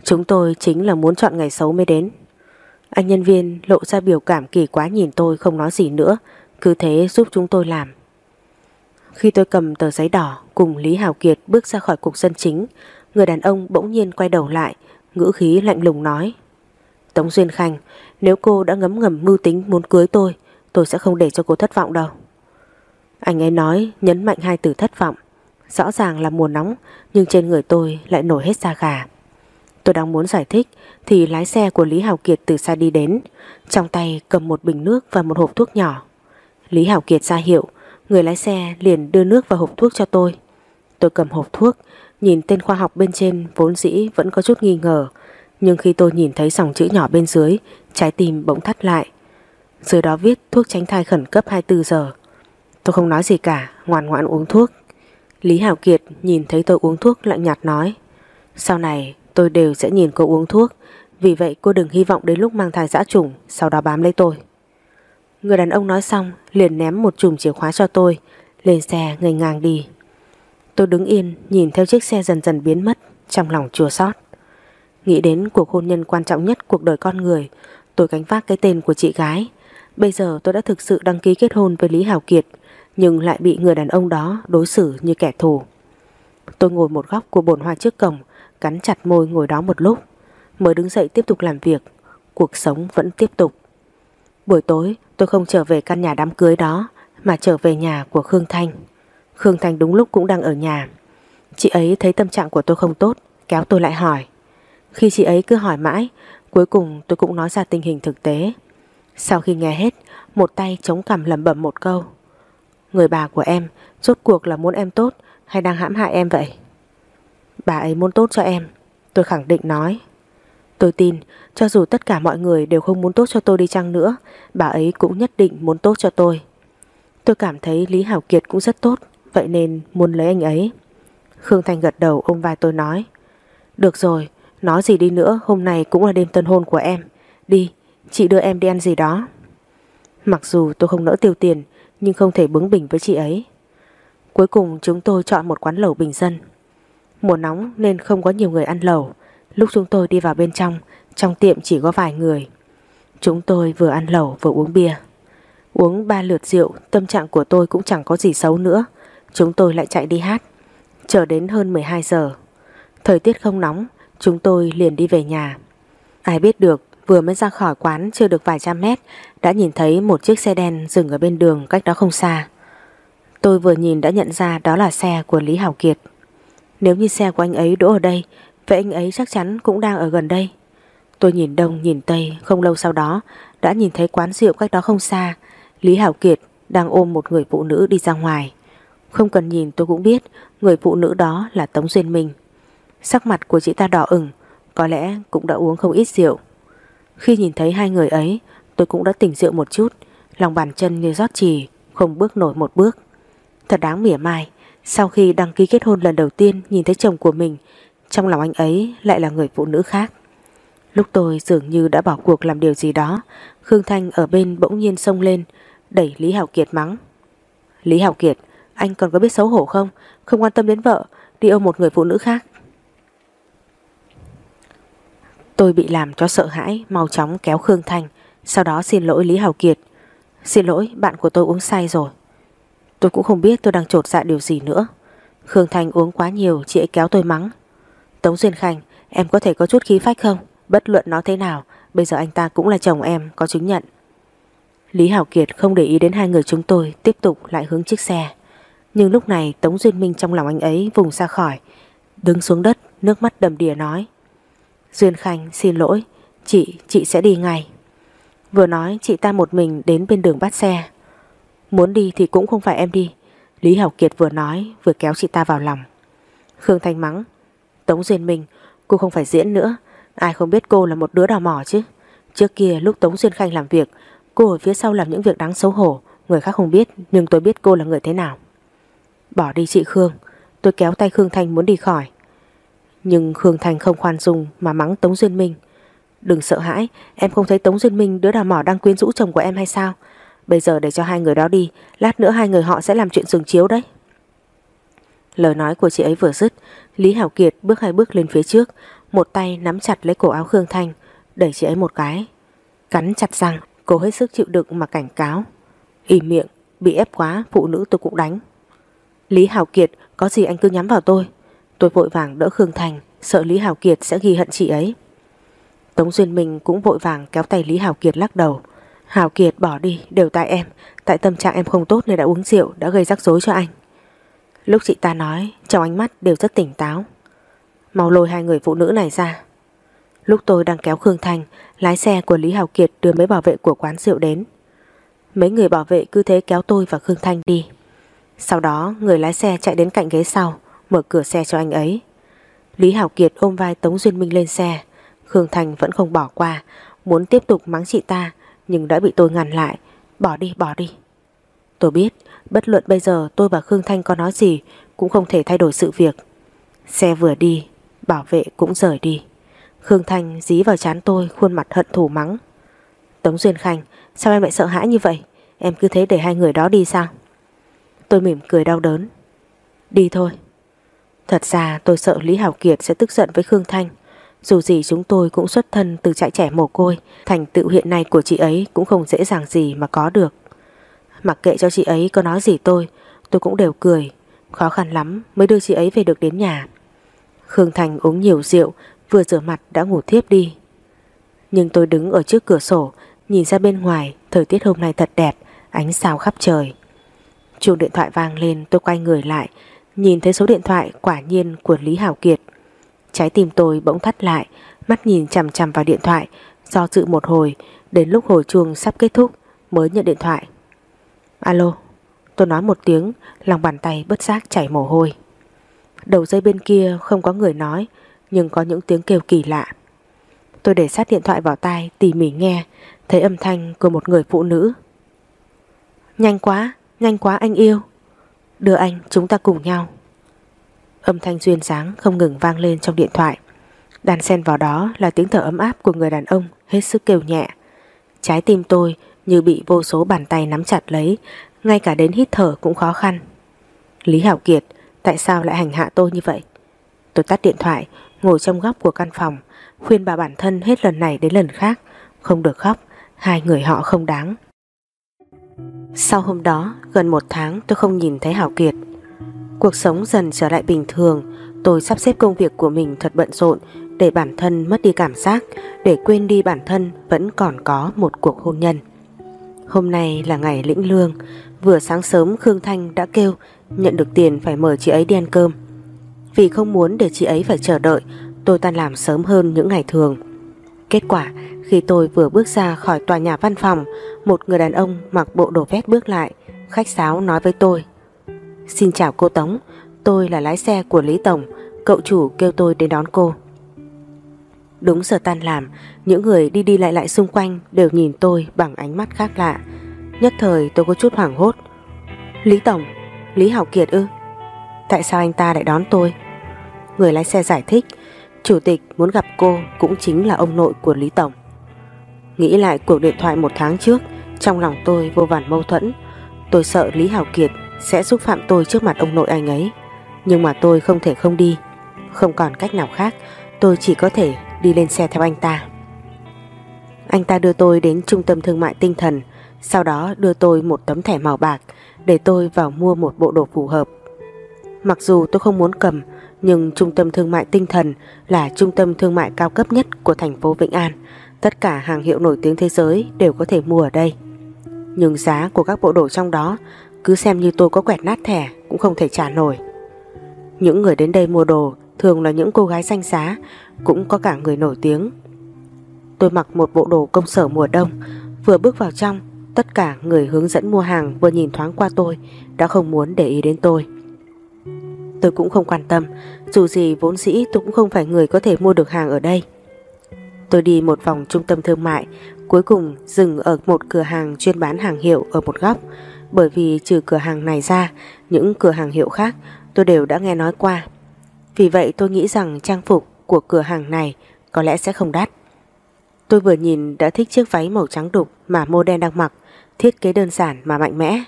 Chúng tôi chính là muốn chọn ngày xấu mới đến. Anh nhân viên lộ ra biểu cảm kỳ quá nhìn tôi không nói gì nữa, Cứ thế giúp chúng tôi làm. Khi tôi cầm tờ giấy đỏ cùng Lý Hảo Kiệt bước ra khỏi cục dân chính, Người đàn ông bỗng nhiên quay đầu lại, Ngữ khí lạnh lùng nói, Tống Duyên Khanh, Nếu cô đã ngấm ngầm mưu tính muốn cưới tôi Tôi sẽ không để cho cô thất vọng đâu. Anh ấy nói, nhấn mạnh hai từ thất vọng Rõ ràng là mùa nóng, Nhưng trên người tôi lại nổi hết da gà. Tôi đang muốn giải thích Thì lái xe của Lý Hào Kiệt từ xa đi đến. Trong tay cầm một bình nước và một hộp thuốc nhỏ. Lý Hào Kiệt ra hiệu, Người lái xe liền đưa nước và hộp thuốc cho tôi. Tôi cầm hộp thuốc, Nhìn tên khoa học bên trên vốn dĩ vẫn có chút nghi ngờ. Nhưng khi tôi nhìn thấy dòng chữ nhỏ bên dưới, Trái tim bỗng thắt lại. Dưới đó viết thuốc tránh thai khẩn cấp 24 giờ. Tôi không nói gì cả, Ngoan ngoãn uống thuốc. Lý Hảo Kiệt nhìn thấy tôi uống thuốc lạnh nhạt nói, Sau này tôi đều sẽ nhìn cô uống thuốc, Vì vậy cô đừng hy vọng đến lúc mang thai dã trùng, Sau đó bám lấy tôi. Người đàn ông nói xong liền ném một chùm chìa khóa cho tôi, Lên xe ngây ngang đi. Tôi đứng yên nhìn theo chiếc xe dần dần biến mất, Trong lòng chua xót. Nghĩ đến cuộc hôn nhân quan trọng nhất cuộc đời con người, Tôi gánh vác cái tên của chị gái. Bây giờ tôi đã thực sự đăng ký kết hôn với Lý Hảo Kiệt. Nhưng lại bị người đàn ông đó đối xử như kẻ thù Tôi ngồi một góc của bồn hoa trước cổng Cắn chặt môi ngồi đó một lúc Mới đứng dậy tiếp tục làm việc Cuộc sống vẫn tiếp tục Buổi tối tôi không trở về căn nhà đám cưới đó mà trở về nhà của Khương Thanh. Khương Thanh đúng lúc cũng đang ở nhà. Chị ấy thấy tâm trạng của tôi không tốt, kéo tôi lại hỏi. Khi chị ấy cứ hỏi mãi, cuối cùng tôi cũng nói ra tình hình thực tế. Sau khi nghe hết, một tay chống cằm lẩm bẩm một câu. Người bà của em, rốt cuộc là muốn em tốt hay đang hãm hại em vậy? Bà ấy muốn tốt cho em, tôi khẳng định nói. Tôi tin, cho dù tất cả mọi người đều không muốn tốt cho tôi đi chăng nữa, bà ấy cũng nhất định muốn tốt cho tôi. Tôi cảm thấy Lý Hảo Kiệt cũng rất tốt, vậy nên muốn lấy anh ấy. Khương Thanh gật đầu ôm vai tôi nói. Được rồi, nói gì đi nữa, hôm nay cũng là đêm tân hôn của em. Đi, chị đưa em đi ăn gì đó. Mặc dù tôi không nỡ tiêu tiền, nhưng không thể bướng bỉnh với chị ấy. Cuối cùng chúng tôi chọn một quán lẩu bình dân. Mùa nóng nên không có nhiều người ăn lẩu. Lúc chúng tôi đi vào bên trong, trong tiệm chỉ có vài người. Chúng tôi vừa ăn lẩu vừa uống bia. Uống ba lượt rượu, tâm trạng của tôi cũng chẳng có gì xấu nữa. Chúng tôi lại chạy đi hát. Chờ đến hơn 12 giờ. Thời tiết không nóng, chúng tôi liền đi về nhà. Ai biết được, vừa mới ra khỏi quán chưa được vài trăm mét, đã nhìn thấy một chiếc xe đen dừng ở bên đường cách đó không xa. Tôi vừa nhìn đã nhận ra đó là xe của Lý Hảo Kiệt. Nếu như xe của anh ấy đỗ ở đây, vậy anh ấy chắc chắn cũng đang ở gần đây. Tôi nhìn đông nhìn tây, không lâu sau đó đã nhìn thấy quán rượu cách đó không xa. Lý Hảo Kiệt đang ôm một người phụ nữ đi ra ngoài. Không cần nhìn tôi cũng biết người phụ nữ đó là Tống Duyên Minh. Sắc mặt của chị ta đỏ ửng, có lẽ cũng đã uống không ít rượu. Khi nhìn thấy hai người ấy, tôi cũng đã tỉnh rượu một chút, lòng bàn chân như rót trì, không bước nổi một bước. Thật đáng mỉa mai, sau khi đăng ký kết hôn lần đầu tiên nhìn thấy chồng của mình, trong lòng anh ấy lại là người phụ nữ khác. Lúc tôi dường như đã bỏ cuộc làm điều gì đó, Khương Thanh ở bên bỗng nhiên xông lên, đẩy Lý Hảo Kiệt mắng. Lý Hảo Kiệt, anh còn có biết xấu hổ không? Không quan tâm đến vợ, đi ôm một người phụ nữ khác. Tôi bị làm cho sợ hãi, mau chóng kéo Khương Thanh, sau đó xin lỗi Lý Hảo Kiệt. Xin lỗi, bạn của tôi uống say rồi. Tôi cũng không biết tôi đang trột dạ điều gì nữa. Khương Thanh uống quá nhiều, chị ấy kéo tôi mắng. Tống Duyên Khanh, em có thể có chút khí phách không? Bất luận nó thế nào, bây giờ anh ta cũng là chồng em, có chứng nhận. Lý Hảo Kiệt không để ý đến hai người chúng tôi tiếp tục lại hướng chiếc xe. Nhưng lúc này Tống Duyên Minh trong lòng anh ấy vùng ra khỏi, đứng xuống đất, nước mắt đầm đìa nói. Duyên Khanh xin lỗi, chị, chị sẽ đi ngay. Vừa nói chị ta một mình đến bên đường bắt xe. Muốn đi thì cũng không phải em đi. Lý Hảo Kiệt vừa nói vừa kéo chị ta vào lòng. Khương Thanh mắng. Tống Duyên Minh, cô không phải diễn nữa. Ai không biết cô là một đứa đào mỏ chứ. Trước kia lúc Tống Duyên Khanh làm việc, cô ở phía sau làm những việc đáng xấu hổ. Người khác không biết, nhưng tôi biết cô là người thế nào. Bỏ đi chị Khương. Tôi kéo tay Khương Thanh muốn đi khỏi. Nhưng Khương Thanh không khoan dung mà mắng Tống Duyên Minh. Đừng sợ hãi, em không thấy Tống Duyên Minh đứa đào mỏ đang quyến rũ chồng của em hay sao? Bây giờ để cho hai người đó đi, lát nữa hai người họ sẽ làm chuyện giường chiếu đấy. Lời nói của chị ấy vừa dứt, Lý Hảo Kiệt bước hai bước lên phía trước, một tay nắm chặt lấy cổ áo Khương Thanh, đẩy chị ấy một cái. Cắn chặt răng, cô hết sức chịu đựng mà cảnh cáo. Im miệng, bị ép quá, phụ nữ tôi cũng đánh. Lý Hảo Kiệt, có gì anh cứ nhắm vào tôi. Tôi vội vàng đỡ Khương Thành, sợ Lý Hảo Kiệt sẽ ghi hận chị ấy. Tống Duyên Minh cũng vội vàng kéo tay Lý Hảo Kiệt lắc đầu. Hảo Kiệt bỏ đi, đều tại em. Tại tâm trạng em không tốt nên đã uống rượu, đã gây rắc rối cho anh. Lúc chị ta nói, trong ánh mắt đều rất tỉnh táo. Mau lôi hai người phụ nữ này ra. Lúc tôi đang kéo Khương Thành, lái xe của Lý Hảo Kiệt đưa mấy bảo vệ của quán rượu đến. Mấy người bảo vệ cứ thế kéo tôi và Khương Thanh đi. Sau đó người lái xe chạy đến cạnh ghế sau, mở cửa xe cho anh ấy. Lý Hảo Kiệt ôm vai Tống Duyên Minh lên xe. Khương Thành vẫn không bỏ qua, muốn tiếp tục mắng chị ta, nhưng đã bị tôi ngăn lại. Bỏ đi, bỏ đi. Tôi biết, bất luận bây giờ tôi và Khương Thanh có nói gì, cũng không thể thay đổi sự việc. Xe vừa đi, bảo vệ cũng rời đi. Khương Thanh dí vào chán tôi, khuôn mặt hận thù mắng. Tống Duyên Khanh, sao em lại sợ hãi như vậy? Em cứ thế để hai người đó đi sao? Tôi mỉm cười đau đớn. Đi thôi. Thật ra tôi sợ Lý Hảo Kiệt sẽ tức giận với Khương Thanh. Dù gì chúng tôi cũng xuất thân từ trại trẻ mồ côi, thành tựu hiện nay của chị ấy cũng không dễ dàng gì mà có được. Mặc kệ cho chị ấy có nói gì tôi, tôi cũng đều cười. Khó khăn lắm mới đưa chị ấy về được đến nhà. Khương Thành uống nhiều rượu, vừa rửa mặt đã ngủ thiếp đi. Nhưng tôi đứng ở trước cửa sổ, nhìn ra bên ngoài Thời tiết hôm nay thật đẹp Ánh sao khắp trời Chuông điện thoại vang lên tôi quay người lại Nhìn thấy số điện thoại quả nhiên của Lý Hảo Kiệt. Trái tim tôi bỗng thắt lại, Mắt nhìn chằm chằm vào điện thoại, Do dự một hồi, Đến lúc hồi chuông sắp kết thúc, Mới nhận điện thoại. Alo, Tôi nói một tiếng, Lòng bàn tay bất giác chảy mồ hôi. Đầu dây bên kia không có người nói, Nhưng có những tiếng kêu kỳ lạ. Tôi để sát điện thoại vào tai, tỉ mỉ nghe, Thấy âm thanh của một người phụ nữ. Nhanh quá Nhanh quá anh yêu. Đưa anh, chúng ta cùng nhau. Âm thanh duyên dáng không ngừng vang lên trong điện thoại. Đàn xen vào đó là tiếng thở ấm áp của người đàn ông, hết sức kêu nhẹ. Trái tim tôi như bị vô số bàn tay nắm chặt lấy, Ngay cả đến hít thở cũng khó khăn. Lý Hảo Kiệt, Tại sao lại hành hạ tôi như vậy? Tôi tắt điện thoại, Ngồi trong góc của căn phòng, Khuyên bà bản thân hết lần này đến lần khác, Không được khóc, Hai người họ không đáng. Sau hôm đó, gần một tháng tôi không nhìn thấy Hảo Kiệt. Cuộc sống dần trở lại bình thường. Tôi sắp xếp công việc của mình thật bận rộn Để bản thân mất đi cảm giác, Để quên đi bản thân vẫn còn có một cuộc hôn nhân. Hôm nay là ngày lĩnh lương. Vừa sáng sớm Khương Thanh đã kêu, Nhận được tiền phải mời chị ấy đi ăn cơm. Vì không muốn để chị ấy phải chờ đợi, Tôi tan làm sớm hơn những ngày thường. Kết quả, khi tôi vừa bước ra khỏi tòa nhà văn phòng, Một người đàn ông mặc bộ đồ vest bước lại, Khách sáo nói với tôi, Xin chào cô Tống, Tôi là lái xe của Lý Tổng, Cậu chủ kêu tôi đến đón cô. Đúng giờ tan làm, Những người đi đi lại lại xung quanh Đều nhìn tôi bằng ánh mắt khác lạ. Nhất thời tôi có chút hoảng hốt. Lý Tổng, Lý Hảo Kiệt ư? Tại sao anh ta lại đón tôi? Người lái xe giải thích Chủ tịch muốn gặp cô cũng chính là ông nội của Lý Tổng. Nghĩ lại cuộc điện thoại một tháng trước, Trong lòng tôi vô vàn mâu thuẫn. Tôi sợ Lý Hảo Kiệt sẽ xúc phạm tôi trước mặt ông nội anh ấy. Nhưng mà tôi không thể không đi. Không còn cách nào khác, Tôi chỉ có thể đi lên xe theo anh ta. Anh ta đưa tôi đến trung tâm thương mại tinh thần, Sau đó đưa tôi một tấm thẻ màu bạc Để tôi vào mua một bộ đồ phù hợp. Mặc dù tôi không muốn cầm nhưng trung tâm thương mại tinh thần Là trung tâm thương mại cao cấp nhất của thành phố Vĩnh An. Tất cả hàng hiệu nổi tiếng thế giới Đều có thể mua ở đây. Nhưng giá của các bộ đồ trong đó, cứ xem như tôi có quẹt nát thẻ, Cũng không thể trả nổi. Những người đến đây mua đồ Thường là những cô gái xanh xá, Cũng có cả người nổi tiếng. Tôi mặc một bộ đồ công sở mùa đông. Vừa bước vào trong, Tất cả người hướng dẫn mua hàng vừa nhìn thoáng qua tôi, Đã không muốn để ý đến tôi. Tôi cũng không quan tâm Dù gì vốn dĩ tôi cũng không phải người có thể mua được hàng ở đây Tôi đi một vòng trung tâm thương mại Cuối cùng dừng ở một cửa hàng chuyên bán hàng hiệu ở một góc bởi vì trừ cửa hàng này ra, những cửa hàng hiệu khác tôi đều đã nghe nói qua. Vì vậy tôi nghĩ rằng trang phục của cửa hàng này có lẽ sẽ không đắt. Tôi vừa nhìn đã thích chiếc váy màu trắng đục mà mô đen đang mặc, thiết kế đơn giản mà mạnh mẽ.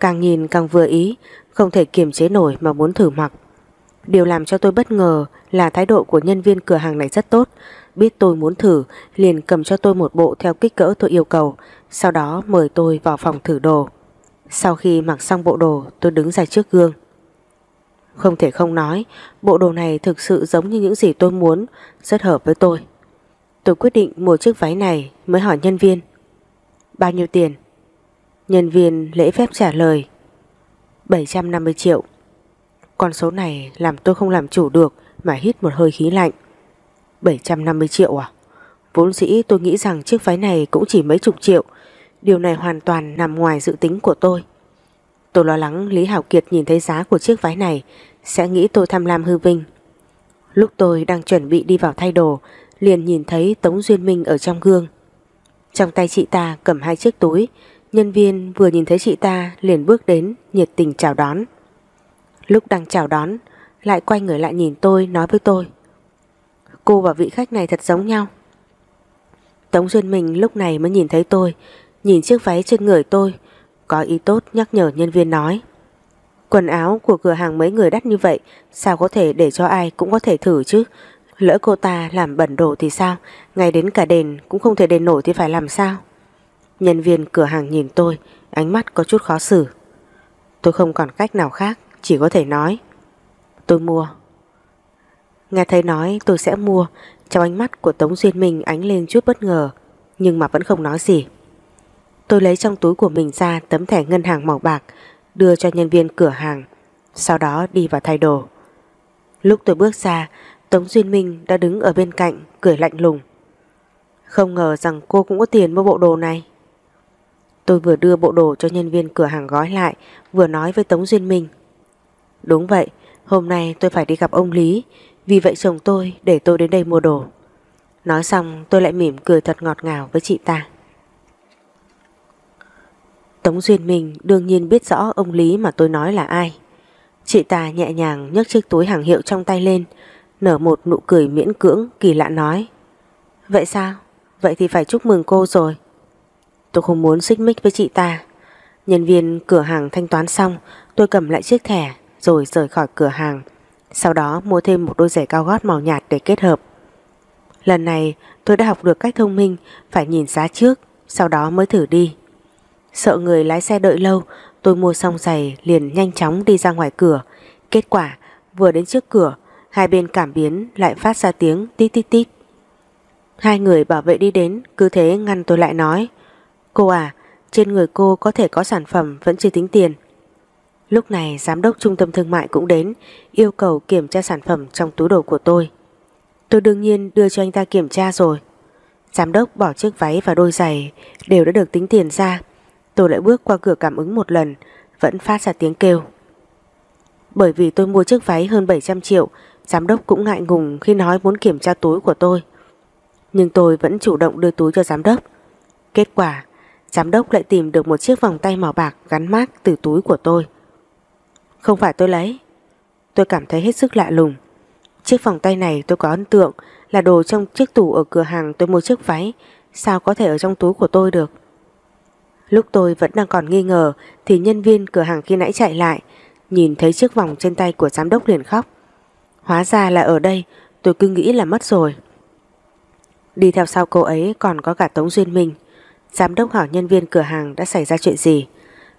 Càng nhìn càng vừa ý, không thể kiềm chế nổi mà muốn thử mặc. Điều làm cho tôi bất ngờ là thái độ của nhân viên cửa hàng này rất tốt, biết tôi muốn thử liền cầm cho tôi một bộ theo kích cỡ tôi yêu cầu, sau đó mời tôi vào phòng thử đồ. Sau khi mặc xong bộ đồ tôi đứng ra trước gương. Không thể không nói Bộ đồ này thực sự giống như những gì tôi muốn Rất hợp với tôi. Tôi quyết định mua chiếc váy này Mới hỏi nhân viên. Bao nhiêu tiền? Nhân viên lễ phép trả lời 750 triệu Con số này làm tôi không làm chủ được Mà hít một hơi khí lạnh 750 triệu à Vốn dĩ tôi nghĩ rằng chiếc váy này cũng chỉ mấy chục triệu Điều này hoàn toàn nằm ngoài dự tính của tôi. Tôi lo lắng Lý Hảo Kiệt nhìn thấy giá của chiếc váy này sẽ nghĩ tôi tham lam hư vinh. Lúc tôi đang chuẩn bị đi vào thay đồ, liền nhìn thấy Tống Duyên Minh ở trong gương. Trong tay chị ta cầm hai chiếc túi, nhân viên vừa nhìn thấy chị ta liền bước đến nhiệt tình chào đón. Lúc đang chào đón, lại quay người lại nhìn tôi nói với tôi. Cô và vị khách này thật giống nhau. Tống Duyên Minh lúc này mới nhìn thấy tôi, Nhìn chiếc váy trên người tôi Có ý tốt nhắc nhở nhân viên nói Quần áo của cửa hàng mấy người đắt như vậy Sao có thể để cho ai cũng có thể thử chứ Lỡ cô ta làm bẩn đồ thì sao Ngày đến cả đền cũng không thể đền nổi thì phải làm sao Nhân viên cửa hàng nhìn tôi Ánh mắt có chút khó xử Tôi không còn cách nào khác Chỉ có thể nói Tôi mua Nghe thấy nói tôi sẽ mua Trong ánh mắt của Tống Duyên Minh ánh lên chút bất ngờ Nhưng mà vẫn không nói gì Tôi lấy trong túi của mình ra tấm thẻ ngân hàng màu bạc, đưa cho nhân viên cửa hàng, sau đó đi vào thay đồ. Lúc tôi bước ra, Tống Duyên Minh đã đứng ở bên cạnh, cười lạnh lùng. Không ngờ rằng cô cũng có tiền mua bộ đồ này. Tôi vừa đưa bộ đồ cho nhân viên cửa hàng gói lại, vừa nói với Tống Duyên Minh. Đúng vậy, hôm nay tôi phải đi gặp ông Lý, vì vậy chồng tôi để tôi đến đây mua đồ. Nói xong tôi lại mỉm cười thật ngọt ngào với chị ta. Tống Duyên Minh đương nhiên biết rõ ông Lý mà tôi nói là ai. Chị ta nhẹ nhàng nhấc chiếc túi hàng hiệu trong tay lên, nở một nụ cười miễn cưỡng kỳ lạ nói. Vậy sao? Vậy thì phải chúc mừng cô rồi. Tôi không muốn xích mích với chị ta. Nhân viên cửa hàng thanh toán xong, tôi cầm lại chiếc thẻ rồi rời khỏi cửa hàng. Sau đó mua thêm một đôi giày cao gót màu nhạt để kết hợp. Lần này tôi đã học được cách thông minh phải nhìn giá trước, sau đó mới thử đi. Sợ người lái xe đợi lâu, tôi mua xong giày liền nhanh chóng đi ra ngoài cửa. Kết quả, vừa đến trước cửa, hai bên cảm biến lại phát ra tiếng tít tít tít. Hai người bảo vệ đi đến, cứ thế ngăn tôi lại nói. Cô à, trên người cô có thể có sản phẩm vẫn chưa tính tiền. Lúc này giám đốc trung tâm thương mại cũng đến, yêu cầu kiểm tra sản phẩm trong túi đồ của tôi. Tôi đương nhiên đưa cho anh ta kiểm tra rồi. Giám đốc bỏ chiếc váy và đôi giày đều đã được tính tiền ra. Tôi lại bước qua cửa cảm ứng một lần, vẫn phát ra tiếng kêu. Bởi vì tôi mua chiếc váy hơn 700 triệu, giám đốc cũng ngại ngùng khi nói muốn kiểm tra túi của tôi. Nhưng tôi vẫn chủ động đưa túi cho giám đốc. Kết quả, giám đốc lại tìm được một chiếc vòng tay màu bạc gắn mác từ túi của tôi. Không phải tôi lấy. Tôi cảm thấy hết sức lạ lùng. Chiếc vòng tay này tôi có ấn tượng là đồ trong chiếc tủ ở cửa hàng tôi mua chiếc váy. Sao có thể ở trong túi của tôi được? Lúc tôi vẫn đang còn nghi ngờ thì nhân viên cửa hàng khi nãy chạy lại, nhìn thấy chiếc vòng trên tay của giám đốc liền khóc. Hóa ra là ở đây, tôi cứ nghĩ là mất rồi. Đi theo sau cô ấy còn có cả Tống Duyên Minh. Giám đốc hỏi nhân viên cửa hàng đã xảy ra chuyện gì.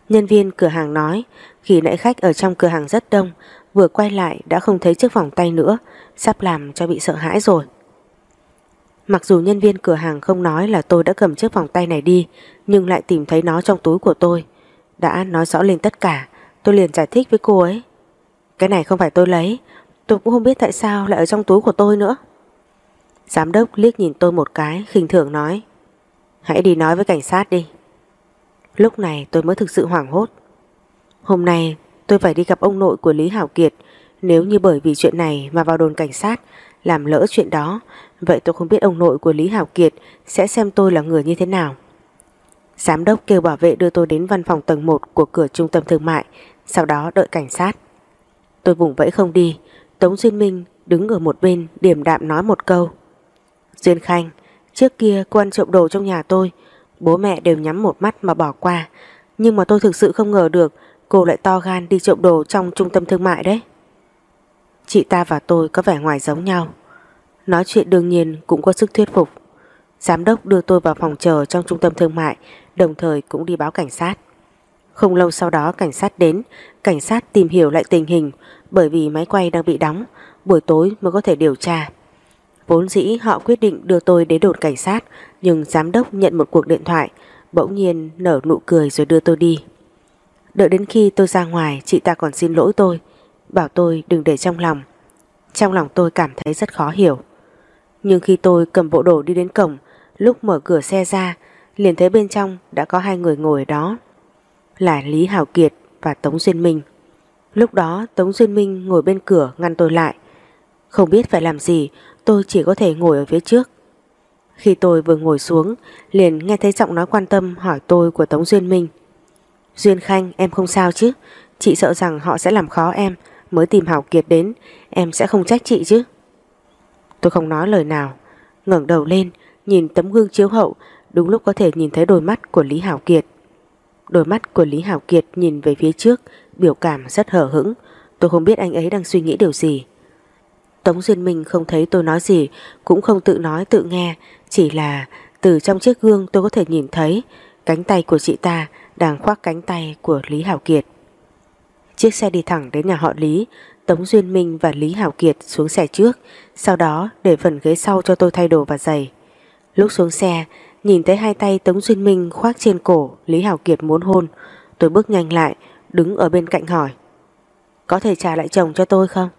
Nhân viên cửa hàng nói, khi nãy khách ở trong cửa hàng rất đông, vừa quay lại đã không thấy chiếc vòng tay nữa, sắp làm cho bị sợ hãi rồi. Mặc dù nhân viên cửa hàng không nói là tôi đã cầm chiếc vòng tay này đi, nhưng lại tìm thấy nó trong túi của tôi. Đã nói rõ lên tất cả, tôi liền giải thích với cô ấy. Cái này không phải tôi lấy, tôi cũng không biết tại sao lại ở trong túi của tôi nữa. Giám đốc liếc nhìn tôi một cái, khinh thường nói Hãy đi nói với cảnh sát đi. Lúc này tôi mới thực sự hoảng hốt. Hôm nay tôi phải đi gặp ông nội của Lý Hảo Kiệt. Nếu như bởi vì chuyện này mà vào đồn cảnh sát làm lỡ chuyện đó, vậy tôi không biết ông nội của Lý Hảo Kiệt sẽ xem tôi là người như thế nào. Giám đốc kêu bảo vệ đưa tôi đến văn phòng tầng 1 của cửa trung tâm thương mại, sau đó đợi cảnh sát. Tôi vùng vẫy không đi, Tống Duyên Minh đứng ở một bên điềm đạm nói một câu. Duyên Khanh, trước kia cô ăn trộm đồ trong nhà tôi, Bố mẹ đều nhắm một mắt mà bỏ qua. Nhưng mà tôi thực sự không ngờ được Cô lại to gan đi trộm đồ trong trung tâm thương mại đấy. Chị ta và tôi có vẻ ngoài giống nhau. Nói chuyện đương nhiên cũng có sức thuyết phục. Giám đốc đưa tôi vào phòng chờ trong trung tâm thương mại Đồng thời cũng đi báo cảnh sát. Không lâu sau đó cảnh sát đến Cảnh sát tìm hiểu lại tình hình Bởi vì máy quay đang bị đóng Buổi tối mới có thể điều tra. Vốn dĩ họ quyết định đưa tôi đến đồn cảnh sát, nhưng giám đốc nhận một cuộc điện thoại, bỗng nhiên nở nụ cười rồi đưa tôi đi. Đợi đến khi tôi ra ngoài, chị ta còn xin lỗi tôi, bảo tôi đừng để trong lòng. Trong lòng tôi cảm thấy rất khó hiểu. Nhưng khi tôi cầm bộ đồ đi đến cổng, lúc mở cửa xe ra, liền thấy bên trong đã có hai người ngồi ở đó, là Lý Hảo Kiệt và Tống Duyên Minh. Lúc đó, Tống Duyên Minh ngồi bên cửa ngăn tôi lại. Không biết phải làm gì tôi chỉ có thể ngồi ở phía trước. Khi tôi vừa ngồi xuống, liền nghe thấy giọng nói quan tâm hỏi tôi của Tống Duyên Minh. Duyên Khanh, em không sao chứ? Chị sợ rằng họ sẽ làm khó em, mới tìm Hảo Kiệt đến, em sẽ không trách chị chứ? Tôi không nói lời nào, ngẩng đầu lên, nhìn tấm gương chiếu hậu, đúng lúc có thể nhìn thấy đôi mắt của Lý Hảo Kiệt. Đôi mắt của Lý Hảo Kiệt nhìn về phía trước, biểu cảm rất hở hững, tôi không biết anh ấy đang suy nghĩ điều gì. Tống Duyên Minh không thấy tôi nói gì Cũng không tự nói tự nghe Chỉ là từ trong chiếc gương tôi có thể nhìn thấy Cánh tay của chị ta Đang khoác cánh tay của Lý Hảo Kiệt Chiếc xe đi thẳng đến nhà họ Lý Tống Duyên Minh và Lý Hảo Kiệt xuống xe trước Sau đó để phần ghế sau cho tôi thay đồ và giày Lúc xuống xe nhìn thấy hai tay Tống Duyên Minh khoác trên cổ Lý Hảo Kiệt muốn hôn. Tôi bước nhanh lại, đứng ở bên cạnh hỏi. Có thể trả lại chồng cho tôi không?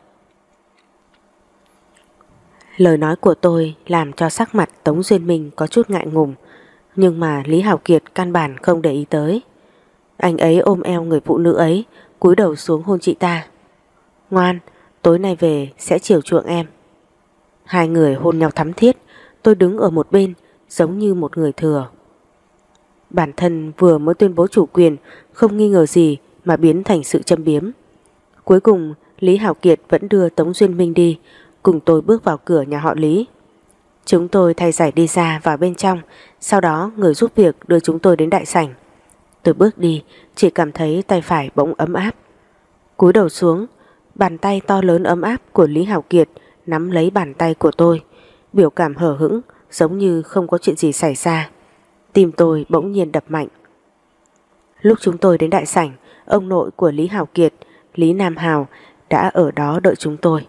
Lời nói của tôi làm cho sắc mặt Tống Duyên Minh có chút ngại ngùng, nhưng mà Lý Hảo Kiệt căn bản không để ý tới. Anh ấy ôm eo người phụ nữ ấy, cúi đầu xuống hôn chị ta. Ngoan, tối nay về sẽ chiều chuộng em. Hai người hôn nhau thắm thiết, tôi đứng ở một bên giống như một người thừa. Bản thân vừa mới tuyên bố chủ quyền, không nghi ngờ gì mà biến thành sự châm biếm. Cuối cùng, Lý Hảo Kiệt vẫn đưa Tống Duyên Minh đi, cùng tôi bước vào cửa nhà họ Lý. Chúng tôi thay giải đi ra vào bên trong, sau đó người giúp việc đưa chúng tôi đến đại sảnh. Tôi bước đi, chỉ cảm thấy tay phải bỗng ấm áp. cúi đầu xuống, bàn tay to lớn ấm áp của Lý Hảo Kiệt nắm lấy bàn tay của tôi, biểu cảm hở hững, giống như không có chuyện gì xảy ra. Tim tôi bỗng nhiên đập mạnh. Lúc chúng tôi đến đại sảnh, ông nội của Lý Hảo Kiệt, Lý Nam Hào đã ở đó đợi chúng tôi.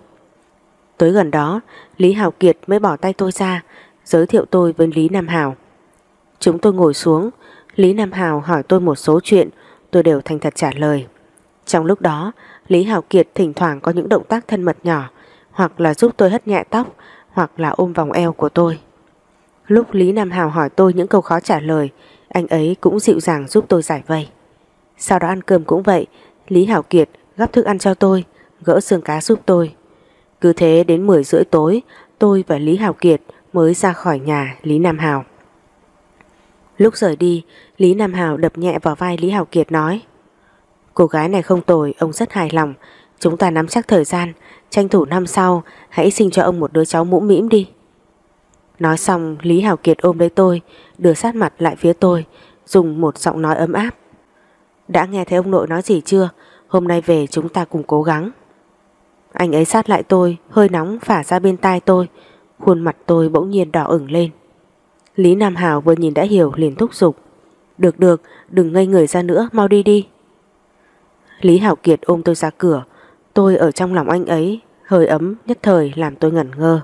Tới gần đó, Lý Hảo Kiệt mới bỏ tay tôi ra, giới thiệu tôi với Lý Nam Hào. Chúng tôi ngồi xuống, Lý Nam Hào hỏi tôi một số chuyện, tôi đều thành thật trả lời. Trong lúc đó, Lý Hảo Kiệt thỉnh thoảng có những động tác thân mật nhỏ, hoặc là giúp tôi hất nhẹ tóc, hoặc là ôm vòng eo của tôi. Lúc Lý Nam Hào hỏi tôi những câu khó trả lời, anh ấy cũng dịu dàng giúp tôi giải vây. Sau đó ăn cơm cũng vậy, Lý Hảo Kiệt gắp thức ăn cho tôi, gỡ xương cá giúp tôi. Cứ thế đến 10 rưỡi tối, tôi và Lý Hảo Kiệt mới ra khỏi nhà Lý Nam Hào. Lúc rời đi, Lý Nam Hào đập nhẹ vào vai Lý Hảo Kiệt nói Cô gái này không tồi, ông rất hài lòng. Chúng ta nắm chắc thời gian, tranh thủ năm sau, hãy sinh cho ông một đứa cháu mũ mĩm đi. Nói xong, Lý Hảo Kiệt ôm lấy tôi, đưa sát mặt lại phía tôi, dùng một giọng nói ấm áp. Đã nghe thấy ông nội nói gì chưa? Hôm nay về chúng ta cùng cố gắng. Anh ấy sát lại tôi, hơi nóng phả ra bên tai tôi, khuôn mặt tôi bỗng nhiên đỏ ửng lên. Lý Nam Hảo vừa nhìn đã hiểu liền thúc giục. Được được, đừng ngây người ra nữa, mau đi đi. Lý Hảo Kiệt ôm tôi ra cửa, tôi ở trong lòng anh ấy, hơi ấm nhất thời làm tôi ngẩn ngơ.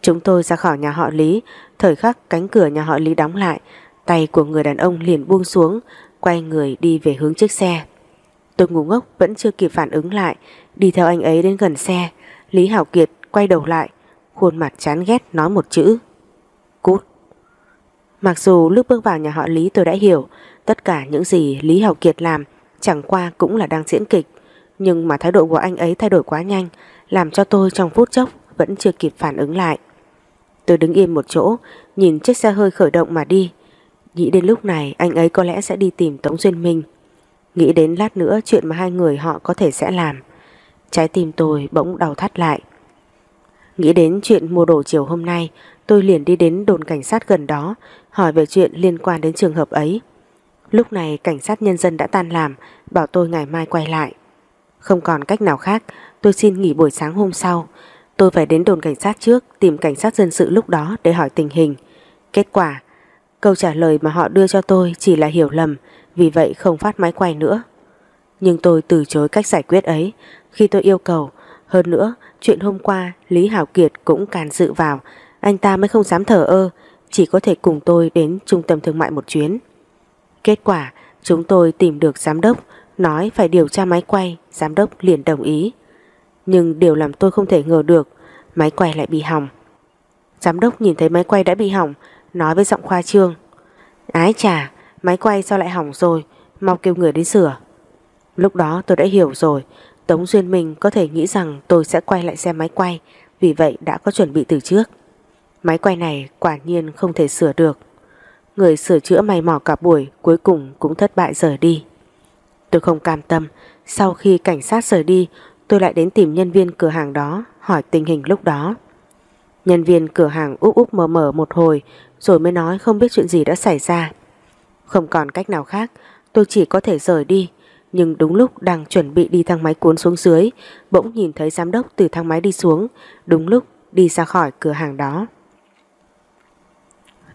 Chúng tôi ra khỏi nhà họ Lý, thời khắc cánh cửa nhà họ Lý đóng lại, tay của người đàn ông liền buông xuống, quay người đi về hướng chiếc xe. Tôi ngu ngốc vẫn chưa kịp phản ứng lại, đi theo anh ấy đến gần xe, Lý Hảo Kiệt quay đầu lại, khuôn mặt chán ghét nói một chữ. Cút. Mặc dù lúc bước vào nhà họ Lý tôi đã hiểu, tất cả những gì Lý Hảo Kiệt làm chẳng qua cũng là đang diễn kịch, nhưng mà thái độ của anh ấy thay đổi quá nhanh, làm cho tôi trong phút chốc vẫn chưa kịp phản ứng lại. Tôi đứng yên một chỗ, nhìn chiếc xe hơi khởi động mà đi. Nghĩ đến lúc này anh ấy có lẽ sẽ đi tìm Tống Duyên Minh. Nghĩ đến lát nữa chuyện mà hai người họ có thể sẽ làm. Trái tim tôi bỗng đau thắt lại. Nghĩ đến chuyện mua đồ chiều hôm nay, tôi liền đi đến đồn cảnh sát gần đó, hỏi về chuyện liên quan đến trường hợp ấy. Lúc này cảnh sát nhân dân đã tan làm, bảo tôi ngày mai quay lại. Không còn cách nào khác, tôi xin nghỉ buổi sáng hôm sau. Tôi phải đến đồn cảnh sát trước tìm cảnh sát dân sự lúc đó để hỏi tình hình. Kết quả, câu trả lời mà họ đưa cho tôi chỉ là hiểu lầm, vì vậy không phát máy quay nữa. Nhưng tôi từ chối cách giải quyết ấy khi tôi yêu cầu. Hơn nữa, chuyện hôm qua Lý Hảo Kiệt cũng càn dự vào, anh ta mới không dám thở ơ, chỉ có thể cùng tôi đến trung tâm thương mại một chuyến. Kết quả, chúng tôi tìm được giám đốc, nói phải điều tra máy quay, giám đốc liền đồng ý. Nhưng điều làm tôi không thể ngờ được Máy quay lại bị hỏng Giám đốc nhìn thấy máy quay đã bị hỏng Nói với giọng khoa trương Ái chà máy quay sao lại hỏng rồi Mau kêu người đến sửa Lúc đó tôi đã hiểu rồi Tống Duyên Minh có thể nghĩ rằng tôi sẽ quay lại xem máy quay Vì vậy đã có chuẩn bị từ trước Máy quay này quả nhiên không thể sửa được Người sửa chữa mày mò cả buổi Cuối cùng cũng thất bại rời đi Tôi không cam tâm Sau khi cảnh sát rời đi tôi lại đến tìm nhân viên cửa hàng đó hỏi tình hình lúc đó. Nhân viên cửa hàng úp úp mở mở một hồi rồi mới nói không biết chuyện gì đã xảy ra. Không còn cách nào khác, tôi chỉ có thể rời đi. Nhưng đúng lúc đang chuẩn bị đi thang máy cuốn xuống dưới, bỗng nhìn thấy giám đốc từ thang máy đi xuống, đúng lúc đi ra khỏi cửa hàng đó.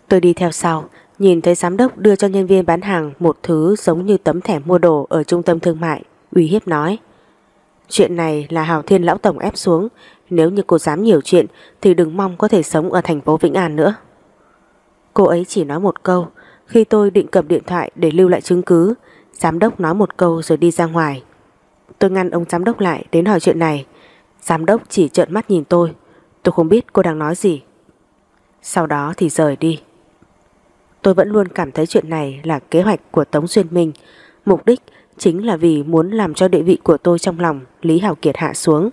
Tôi đi theo sau, nhìn thấy giám đốc đưa cho nhân viên bán hàng một thứ giống như tấm thẻ mua đồ ở trung tâm thương mại, uy hiếp nói. Chuyện này là Hào Thiên Lão Tổng ép xuống Nếu như cô dám nhiều chuyện Thì đừng mong có thể sống ở thành phố Vĩnh An nữa Cô ấy chỉ nói một câu Khi tôi định cầm điện thoại để lưu lại chứng cứ Giám đốc nói một câu rồi đi ra ngoài. Tôi ngăn ông giám đốc lại đến hỏi chuyện này. Giám đốc chỉ trợn mắt nhìn tôi. Tôi không biết cô đang nói gì. Sau đó thì rời đi. Tôi vẫn luôn cảm thấy chuyện này là kế hoạch của Tống Xuyên Minh. Mục đích chính là vì muốn làm cho địa vị của tôi trong lòng Lý Hảo Kiệt hạ xuống.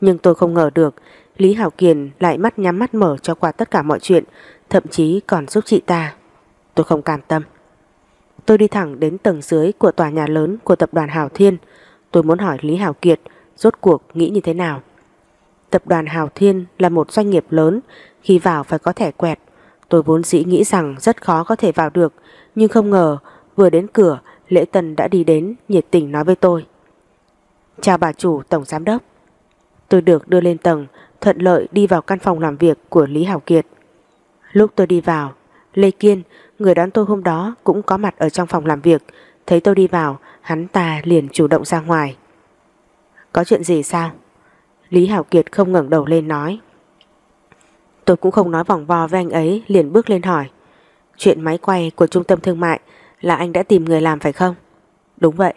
Nhưng tôi không ngờ được, Lý Hảo Kiền lại mắt nhắm mắt mở cho qua tất cả mọi chuyện, Thậm chí còn giúp chị ta. Tôi không cam tâm. Tôi đi thẳng đến tầng dưới của tòa nhà lớn của tập đoàn Hào Thiên. Tôi muốn hỏi Lý Hảo Kiệt rốt cuộc nghĩ như thế nào? Tập đoàn Hào Thiên là một doanh nghiệp lớn Khi vào phải có thẻ quẹt. Tôi vốn dĩ nghĩ rằng rất khó có thể vào được Nhưng không ngờ vừa đến cửa Lễ Tân đã đi đến nhiệt tình nói với tôi. Chào bà chủ tổng giám đốc. Tôi được đưa lên tầng thuận lợi đi vào căn phòng làm việc của Lý Hảo Kiệt. Lúc tôi đi vào, Lê Kiên, người đón tôi hôm đó cũng có mặt ở trong phòng làm việc, thấy tôi đi vào, hắn ta liền chủ động ra ngoài. Có chuyện gì sao? Lý Hảo Kiệt không ngẩng đầu lên nói. Tôi cũng không nói vòng vo với anh ấy, liền bước lên hỏi. Chuyện máy quay của trung tâm thương mại là anh đã tìm người làm phải không? Đúng vậy.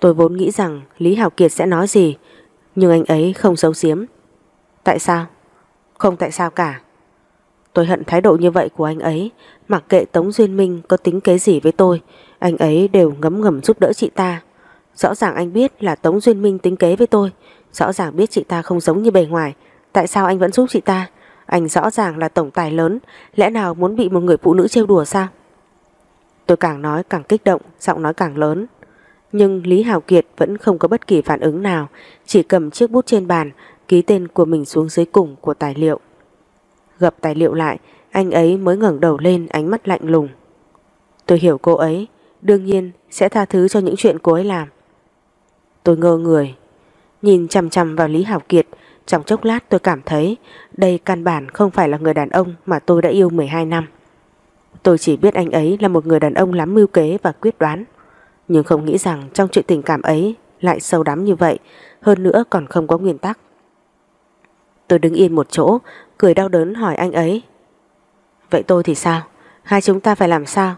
Tôi vốn nghĩ rằng Lý Hảo Kiệt sẽ nói gì, nhưng anh ấy không giấu giếm. Tại sao? Không tại sao cả. Tôi hận thái độ như vậy của anh ấy, mặc kệ Tống Duyên Minh có tính kế gì với tôi, anh ấy đều ngấm ngầm giúp đỡ chị ta. Rõ ràng anh biết là Tống Duyên Minh tính kế với tôi, rõ ràng biết chị ta không giống như bề ngoài, tại sao anh vẫn giúp chị ta? Anh rõ ràng là tổng tài lớn, lẽ nào muốn bị một người phụ nữ trêu đùa sao? Tôi càng nói càng kích động, giọng nói càng lớn. Nhưng Lý Hào Kiệt vẫn không có bất kỳ phản ứng nào, chỉ cầm chiếc bút trên bàn, ký tên của mình xuống dưới cùng của tài liệu. Gập tài liệu lại, anh ấy mới ngẩng đầu lên ánh mắt lạnh lùng. Tôi hiểu cô ấy, đương nhiên sẽ tha thứ cho những chuyện cô ấy làm. Tôi ngơ người, nhìn chằm chằm vào Lý Hảo Kiệt, trong chốc lát tôi cảm thấy đây căn bản không phải là người đàn ông mà tôi đã yêu 12 năm. Tôi chỉ biết anh ấy là một người đàn ông lắm mưu kế và quyết đoán, nhưng không nghĩ rằng trong chuyện tình cảm ấy lại sâu đắm như vậy, hơn nữa còn không có nguyên tắc. Tôi đứng yên một chỗ, cười đau đớn hỏi anh ấy. Vậy tôi thì sao? Hai chúng ta phải làm sao?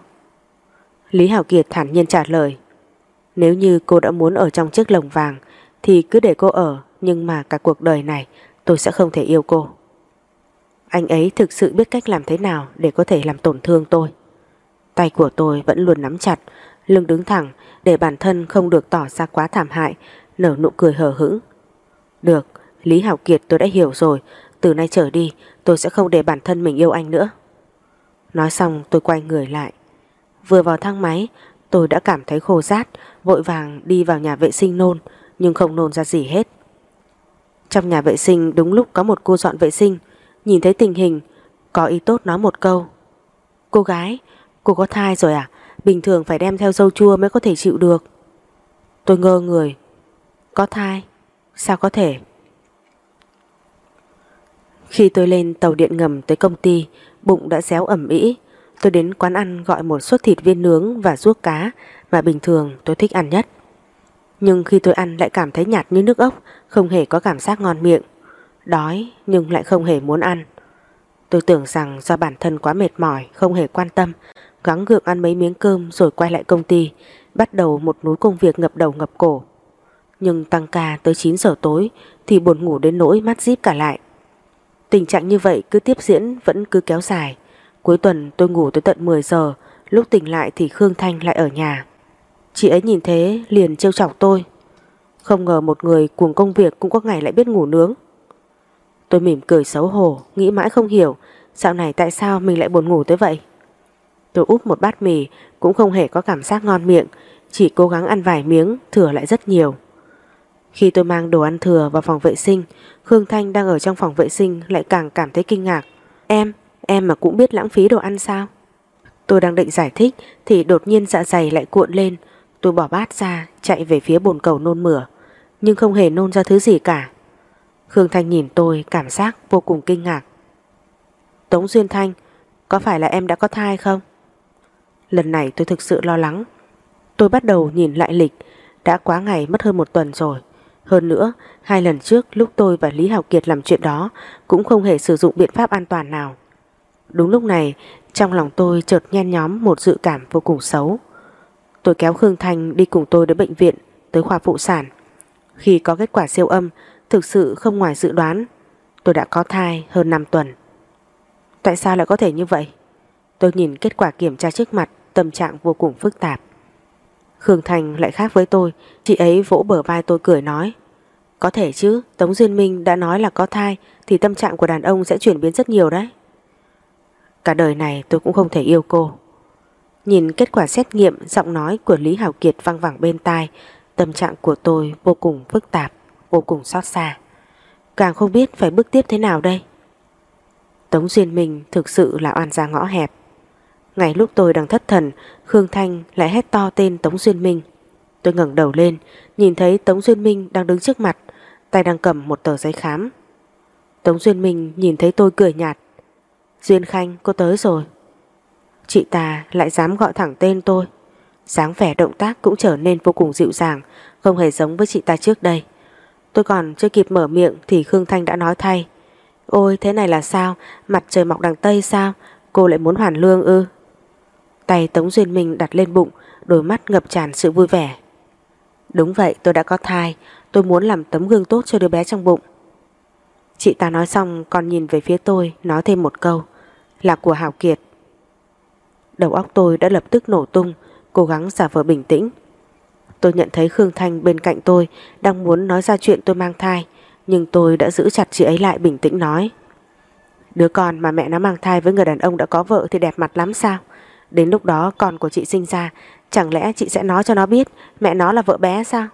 Lý Hảo Kiệt thản nhiên trả lời. Nếu như cô đã muốn ở trong chiếc lồng vàng thì cứ để cô ở, nhưng mà cả cuộc đời này tôi sẽ không thể yêu cô. Anh ấy thực sự biết cách làm thế nào để có thể làm tổn thương tôi. Tay của tôi vẫn luôn nắm chặt, lưng đứng thẳng để bản thân không được tỏ ra quá thảm hại, nở nụ cười hờ hững. Được, Lý Hảo Kiệt tôi đã hiểu rồi từ nay trở đi tôi sẽ không để bản thân mình yêu anh nữa. Nói xong tôi quay người lại. Vừa vào thang máy Tôi đã cảm thấy khô rát Vội vàng đi vào nhà vệ sinh nôn Nhưng không nôn ra gì hết. Trong nhà vệ sinh đúng lúc có một cô dọn vệ sinh. Nhìn thấy tình hình Có ý tốt nói một câu. Cô gái, cô có thai rồi à? Bình thường phải đem theo dâu chua mới có thể chịu được. Tôi ngơ người. Có thai? Sao có thể? Khi tôi lên tàu điện ngầm tới công ty, bụng đã réo ẩm ĩ. Tôi đến quán ăn gọi một suất thịt viên nướng và ruốc cá mà bình thường tôi thích ăn nhất. Nhưng khi tôi ăn lại cảm thấy nhạt như nước ốc, không hề có cảm giác ngon miệng. Đói nhưng lại không hề muốn ăn. Tôi tưởng rằng do bản thân quá mệt mỏi, không hề quan tâm, gắng gượng ăn mấy miếng cơm rồi quay lại công ty, bắt đầu một núi công việc ngập đầu ngập cổ. Nhưng tăng ca tới 9 giờ tối thì buồn ngủ đến nỗi mắt díp cả lại. Tình trạng như vậy cứ tiếp diễn vẫn cứ kéo dài. Cuối tuần tôi ngủ tới tận 10 giờ, lúc tỉnh lại thì Khương Thanh lại ở nhà. Chị ấy nhìn thế liền trêu chọc tôi. Không ngờ một người cuồng công việc cũng có ngày lại biết ngủ nướng. Tôi mỉm cười xấu hổ, nghĩ mãi không hiểu dạo này tại sao mình lại buồn ngủ tới vậy. Tôi úp một bát mì cũng không hề có cảm giác ngon miệng, chỉ cố gắng ăn vài miếng, thừa lại rất nhiều. Khi tôi mang đồ ăn thừa vào phòng vệ sinh, Khương Thanh đang ở trong phòng vệ sinh lại càng cảm thấy kinh ngạc. Em, em mà cũng biết lãng phí đồ ăn sao? Tôi đang định giải thích thì đột nhiên dạ dày lại cuộn lên. Tôi bỏ bát ra, chạy về phía bồn cầu nôn mửa, nhưng không hề nôn ra thứ gì cả. Khương Thanh nhìn tôi cảm giác vô cùng kinh ngạc. Tống Duyên Thanh, có phải là em đã có thai không? Lần này tôi thực sự lo lắng. Tôi bắt đầu nhìn lại lịch, đã quá ngày mất hơn một tuần rồi. Hơn nữa, hai lần trước lúc tôi và Lý Hảo Kiệt làm chuyện đó cũng không hề sử dụng biện pháp an toàn nào. Đúng lúc này, Trong lòng tôi chợt nhen nhóm một dự cảm vô cùng xấu. Tôi kéo Khương Thanh đi cùng tôi đến bệnh viện, tới khoa phụ sản. Khi có kết quả siêu âm, thực sự không ngoài dự đoán, tôi đã có thai hơn 5 tuần. Tại sao lại có thể như vậy? Tôi nhìn kết quả kiểm tra trước mặt, tâm trạng vô cùng phức tạp. Khương Thành lại khác với tôi, chị ấy vỗ bờ vai tôi cười nói. Có thể chứ, Tống Duyên Minh đã nói là có thai thì tâm trạng của đàn ông sẽ chuyển biến rất nhiều đấy. Cả đời này tôi cũng không thể yêu cô. Nhìn kết quả xét nghiệm, giọng nói của Lý Hảo Kiệt vang vẳng bên tai, tâm trạng của tôi vô cùng phức tạp, vô cùng xót xa. Càng không biết phải bước tiếp thế nào đây. Tống Duyên Minh thực sự là oan gia ngõ hẹp. Ngày lúc tôi đang thất thần, Khương Thanh lại hét to tên Tống Duyên Minh. Tôi ngẩng đầu lên, nhìn thấy Tống Duyên Minh đang đứng trước mặt, tay đang cầm một tờ giấy khám. Tống Duyên Minh nhìn thấy tôi cười nhạt. Duyên Khanh, cô tới rồi. Chị ta lại dám gọi thẳng tên tôi. sáng vẻ động tác cũng trở nên vô cùng dịu dàng, không hề giống với chị ta trước đây. Tôi còn chưa kịp mở miệng thì Khương Thanh đã nói thay. Ôi thế này là sao? Mặt trời mọc đằng Tây sao? Cô lại muốn hoàn lương ư? Tay Tống Duyên Minh đặt lên bụng, đôi mắt ngập tràn sự vui vẻ. Đúng vậy, tôi đã có thai, tôi muốn làm tấm gương tốt cho đứa bé trong bụng. Chị ta nói xong còn nhìn về phía tôi, nói thêm một câu, là của Hảo Kiệt. Đầu óc tôi đã lập tức nổ tung, cố gắng giả vờ bình tĩnh. Tôi nhận thấy Khương Thanh bên cạnh tôi đang muốn nói ra chuyện tôi mang thai, nhưng tôi đã giữ chặt chị ấy lại bình tĩnh nói. Đứa con mà mẹ nó mang thai với người đàn ông đã có vợ thì đẹp mặt lắm sao? Đến lúc đó con của chị sinh ra, Chẳng lẽ chị sẽ nói cho nó biết Mẹ nó là vợ bé sao?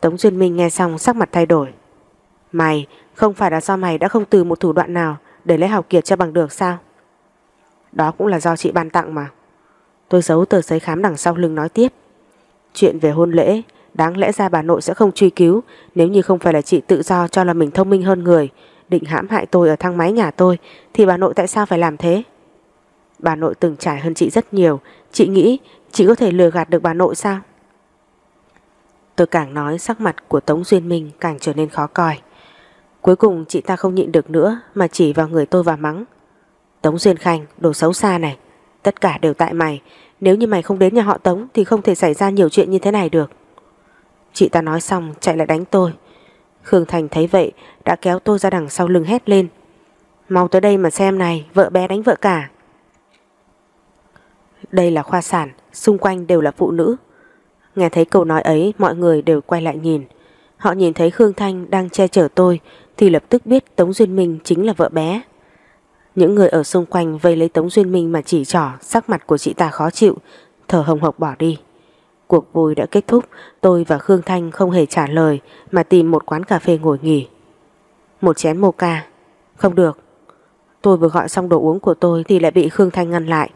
Tống Duyên Minh nghe xong sắc mặt thay đổi. Mày, Không phải là do mày đã không từ một thủ đoạn nào Để lấy học kiệt cho bằng được sao? Đó cũng là do chị ban tặng mà. Tôi giấu tờ giấy khám đằng sau lưng nói tiếp. Chuyện về hôn lễ, Đáng lẽ ra bà nội sẽ không truy cứu Nếu như không phải là chị tự do cho là mình thông minh hơn người, Định hãm hại tôi ở thang máy nhà tôi, Thì bà nội tại sao phải làm thế? Bà nội từng trải hơn chị rất nhiều. Chị nghĩ chị có thể lừa gạt được bà nội sao? Tôi càng nói, sắc mặt của Tống Duyên Minh càng trở nên khó coi. Cuối cùng chị ta không nhịn được nữa, Mà chỉ vào người tôi và mắng. Tống Duyên Khanh, đồ xấu xa này, Tất cả đều tại mày. Nếu như mày không đến nhà họ Tống Thì không thể xảy ra nhiều chuyện như thế này được. Chị ta nói xong, chạy lại đánh tôi. Khương Thành thấy vậy, Đã kéo tôi ra đằng sau lưng hét lên. Mau tới đây mà xem này, Vợ bé đánh vợ cả đây là khoa sản, xung quanh đều là phụ nữ. Nghe thấy câu nói ấy, mọi người đều quay lại nhìn. Họ nhìn thấy Khương Thanh đang che chở tôi thì lập tức biết Tống Duyên Minh chính là vợ bé. Những người ở xung quanh vây lấy Tống Duyên Minh mà chỉ trỏ, sắc mặt của chị ta khó chịu, thở hồng hộc bỏ đi. Cuộc vui đã kết thúc, tôi và Khương Thanh không hề trả lời mà tìm một quán cà phê ngồi nghỉ. Một chén mocha. Không được. Tôi vừa gọi xong đồ uống của tôi thì lại bị Khương Thanh ngăn lại.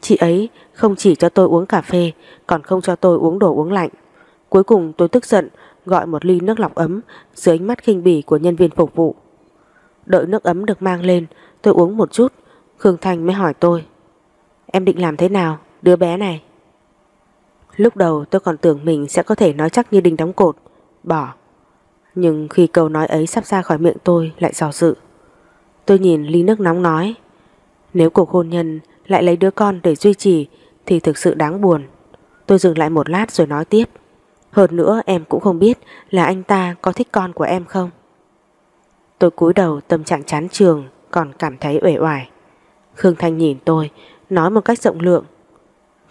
Chị ấy không chỉ cho tôi uống cà phê, Còn không cho tôi uống đồ uống lạnh. Cuối cùng tôi tức giận, Gọi một ly nước lọc ấm Dưới ánh mắt khinh bỉ của nhân viên phục vụ. Đợi nước ấm được mang lên, Tôi uống một chút, Khương Thành mới hỏi tôi, Em định làm thế nào, đứa bé này? Lúc đầu tôi còn tưởng mình sẽ có thể nói chắc như đinh đóng cột, Bỏ. Nhưng khi câu nói ấy sắp ra khỏi miệng tôi Lại dò dự. Tôi nhìn ly nước nóng nói, Nếu cuộc hôn nhân lại lấy đứa con để duy trì thì thực sự đáng buồn. Tôi dừng lại một lát rồi nói tiếp. Hơn nữa em cũng không biết là anh ta có thích con của em không. Tôi cúi đầu tâm trạng chán trường còn cảm thấy uể oải. Khương Thanh nhìn tôi, nói một cách rộng lượng.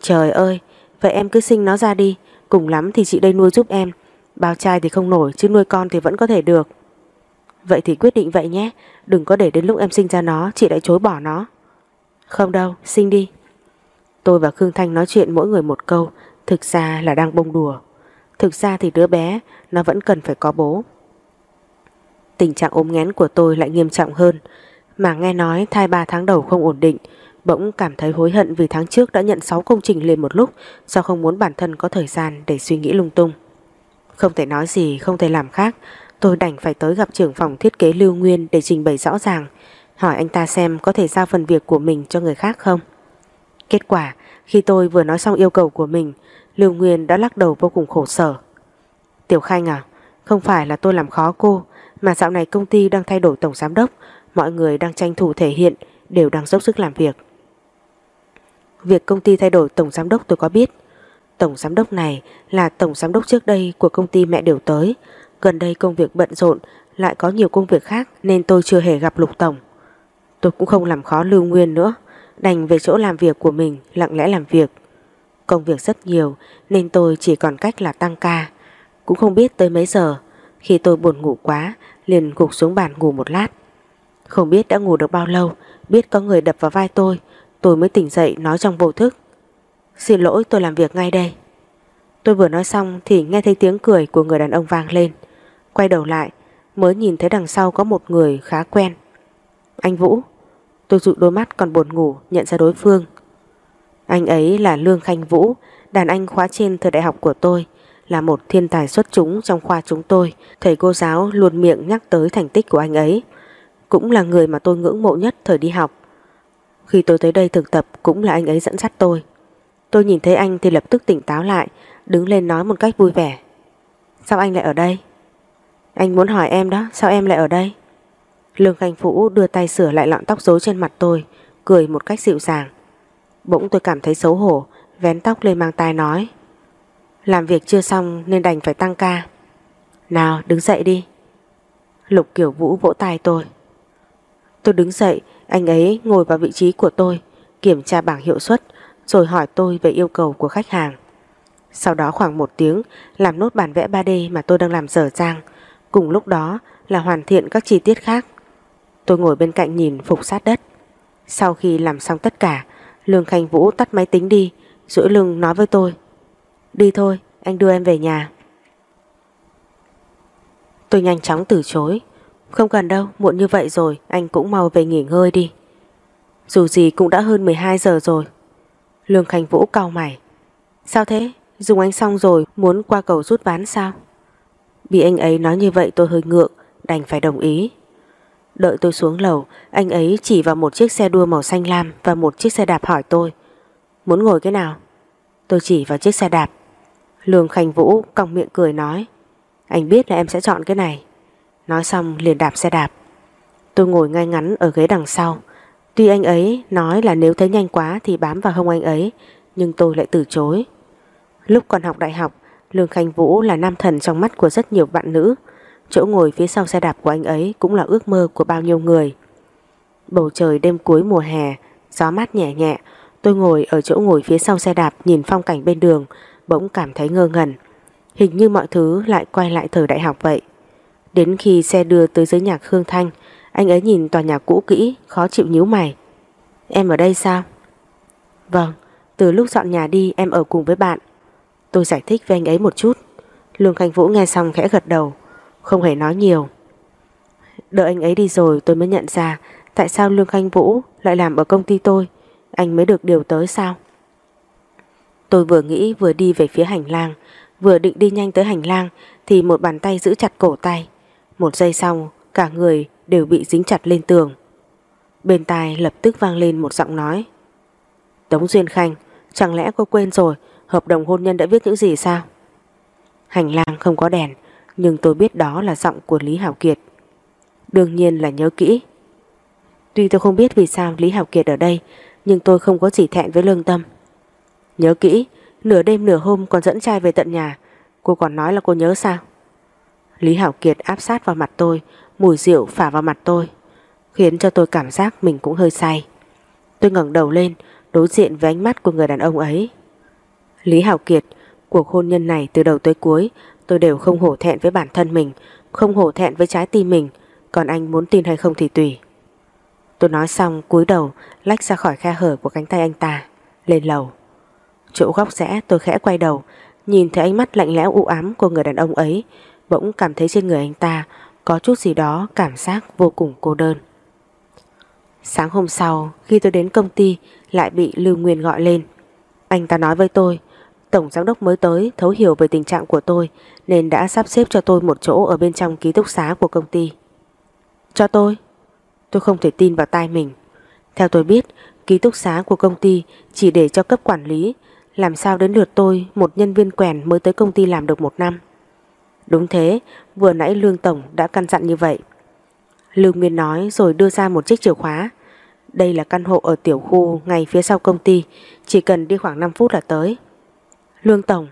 Trời ơi, vậy em cứ sinh nó ra đi, cùng lắm thì chị đây nuôi giúp em. Bao trai thì không nổi chứ nuôi con thì vẫn có thể được. Vậy thì quyết định vậy nhé, đừng có để đến lúc em sinh ra nó chị lại chối bỏ nó. Không đâu, sinh đi. Tôi và Khương Thanh nói chuyện mỗi người một câu, thực ra là đang bông đùa. Thực ra thì đứa bé, nó vẫn cần phải có bố. Tình trạng ốm nghén của tôi lại nghiêm trọng hơn, mà nghe nói thai 3 tháng đầu không ổn định, bỗng cảm thấy hối hận vì tháng trước đã nhận 6 công trình liền một lúc do không muốn bản thân có thời gian để suy nghĩ lung tung. Không thể nói gì, không thể làm khác, tôi đành phải tới gặp trưởng phòng thiết kế Lưu Nguyên để trình bày rõ ràng hỏi anh ta xem có thể giao phần việc của mình cho người khác không. Kết quả, khi tôi vừa nói xong yêu cầu của mình, Lưu Nguyên đã lắc đầu vô cùng khổ sở. Tiểu Khanh à, không phải là tôi làm khó cô, mà dạo này công ty đang thay đổi tổng giám đốc, mọi người đang tranh thủ thể hiện, đều đang dốc sức làm việc. Việc công ty thay đổi tổng giám đốc tôi có biết Tổng giám đốc này là tổng giám đốc trước đây của công ty mẹ điều tới Gần đây công việc bận rộn Lại có nhiều công việc khác Nên tôi chưa hề gặp lục tổng Tôi cũng không làm khó Lưu Nguyên nữa. Đành về chỗ làm việc của mình, Lặng lẽ làm việc. Công việc rất nhiều, Nên tôi chỉ còn cách là tăng ca. Cũng không biết tới mấy giờ, Khi tôi buồn ngủ quá, Liền gục xuống bàn ngủ một lát. Không biết đã ngủ được bao lâu, Biết có người đập vào vai tôi Tôi mới tỉnh dậy nói trong vô thức. Xin lỗi, tôi làm việc ngay đây. Tôi vừa nói xong thì nghe thấy tiếng cười của người đàn ông vang lên. Quay đầu lại, Mới nhìn thấy đằng sau có một người khá quen. Anh Vũ Tôi dụ đôi mắt còn buồn ngủ, nhận ra đối phương. Anh ấy là Lương Khanh Vũ, Đàn anh khóa trên thời đại học của tôi, Là một thiên tài xuất chúng trong khoa chúng tôi. Thầy cô giáo luôn miệng nhắc tới thành tích của anh ấy, Cũng là người mà tôi ngưỡng mộ nhất thời đi học. Khi tôi tới đây thực tập, cũng là anh ấy dẫn dắt tôi. Tôi nhìn thấy anh thì lập tức tỉnh táo lại, Đứng lên nói một cách vui vẻ. Sao anh lại ở đây? Anh muốn hỏi em đó, Sao em lại ở đây? Lương Khanh Vũ đưa tay sửa lại lọn tóc rối trên mặt tôi, Cười một cách dịu dàng. Bỗng tôi cảm thấy xấu hổ, Vén tóc lên mang tai nói. Làm việc chưa xong nên đành phải tăng ca. Nào, đứng dậy đi. Lục Kiểu Vũ vỗ tay tôi. Tôi đứng dậy, Anh ấy ngồi vào vị trí của tôi, Kiểm tra bảng hiệu suất, Rồi hỏi tôi về yêu cầu của khách hàng. Sau đó khoảng một tiếng, Làm nốt bản vẽ 3D mà tôi đang làm dở dang. Cùng lúc đó là hoàn thiện các chi tiết khác. Tôi ngồi bên cạnh nhìn phục sát đất. Sau khi làm xong tất cả, Lương Khanh Vũ tắt máy tính đi, duỗi lưng nói với tôi, Đi thôi, anh đưa em về nhà. Tôi nhanh chóng từ chối, Không cần đâu, muộn như vậy rồi, Anh cũng mau về nghỉ ngơi đi. Dù gì cũng đã hơn 12 giờ rồi. Lương Khanh Vũ cau mày, Sao thế? Dùng anh xong rồi, muốn qua cầu rút ván sao? Bị anh ấy nói như vậy tôi hơi ngượng, Đành phải đồng ý. Đợi tôi xuống lầu, Anh ấy chỉ vào một chiếc xe đua màu xanh lam Và một chiếc xe đạp hỏi tôi, Muốn ngồi cái nào? Tôi chỉ vào chiếc xe đạp. Lương Khánh Vũ cong miệng cười nói, Anh biết là em sẽ chọn cái này. Nói xong liền đạp xe đạp. Tôi ngồi ngay ngắn ở ghế đằng sau. Tuy anh ấy nói là nếu thấy nhanh quá Thì bám vào hông anh ấy, Nhưng tôi lại từ chối. Lúc còn học đại học Lương Khánh Vũ là nam thần trong mắt của rất nhiều bạn nữ. Chỗ ngồi phía sau xe đạp của anh ấy cũng là ước mơ của bao nhiêu người. Bầu trời đêm cuối mùa hè, gió mát nhẹ nhẹ, tôi ngồi ở chỗ ngồi phía sau xe đạp nhìn phong cảnh bên đường, bỗng cảm thấy ngơ ngẩn. Hình như mọi thứ lại quay lại thời đại học vậy. Đến khi xe đưa tới dưới nhạc Khương Thanh, anh ấy nhìn tòa nhà cũ kỹ, khó chịu nhíu mày. Em ở đây sao? Vâng, từ lúc dọn nhà đi em ở cùng với bạn. Tôi giải thích với anh ấy một chút. Lương Khanh Vũ nghe xong khẽ gật đầu. Không hề nói nhiều. Đợi anh ấy đi rồi tôi mới nhận ra Tại sao Lương Khanh Vũ lại làm ở công ty tôi. Anh mới được điều tới sao? Tôi vừa nghĩ vừa đi về phía hành lang, Vừa định đi nhanh tới hành lang Thì một bàn tay giữ chặt cổ tay. Một giây sau, Cả người đều bị dính chặt lên tường. Bên tai lập tức vang lên một giọng nói. Tống Duyên Khanh, Chẳng lẽ cô quên rồi, Hợp đồng hôn nhân đã viết những gì sao? Hành lang không có đèn nhưng tôi biết đó là giọng của Lý Hảo Kiệt. Đương nhiên là nhớ kỹ. Tuy tôi không biết vì sao Lý Hảo Kiệt ở đây, nhưng tôi không có gì thẹn với lương tâm. Nhớ kỹ, nửa đêm nửa hôm còn dẫn trai về tận nhà, cô còn nói là cô nhớ sao? Lý Hảo Kiệt áp sát vào mặt tôi, mùi rượu phả vào mặt tôi, khiến cho tôi cảm giác mình cũng hơi say. Tôi ngẩng đầu lên, đối diện với ánh mắt của người đàn ông ấy. Lý Hảo Kiệt, cuộc hôn nhân này từ đầu tới cuối Tôi đều không hổ thẹn với bản thân mình, Không hổ thẹn với trái tim mình. Còn anh muốn tin hay không thì tùy. Tôi nói xong, cúi đầu, Lách ra khỏi khe hở của cánh tay anh ta, Lên lầu. Chỗ góc rẽ, tôi khẽ quay đầu, Nhìn thấy ánh mắt lạnh lẽo u ám của người đàn ông ấy, Bỗng cảm thấy trên người anh ta Có chút gì đó cảm giác vô cùng cô đơn. Sáng hôm sau, Khi tôi đến công ty, Lại bị Lưu Nguyên gọi lên. Anh ta nói với tôi Tổng giám đốc mới tới thấu hiểu về tình trạng của tôi nên đã sắp xếp cho tôi một chỗ ở bên trong ký túc xá của công ty. Cho tôi? Tôi không thể tin vào tai mình. Theo tôi biết, ký túc xá của công ty chỉ để cho cấp quản lý, làm sao đến lượt tôi, một nhân viên quèn mới tới công ty làm được một năm. Đúng thế, vừa nãy Lương Tổng đã căn dặn như vậy. Lương Nguyên nói rồi đưa ra một chiếc chìa khóa. Đây là căn hộ ở tiểu khu ngay phía sau công ty Chỉ cần đi khoảng 5 phút là tới Lương Tổng,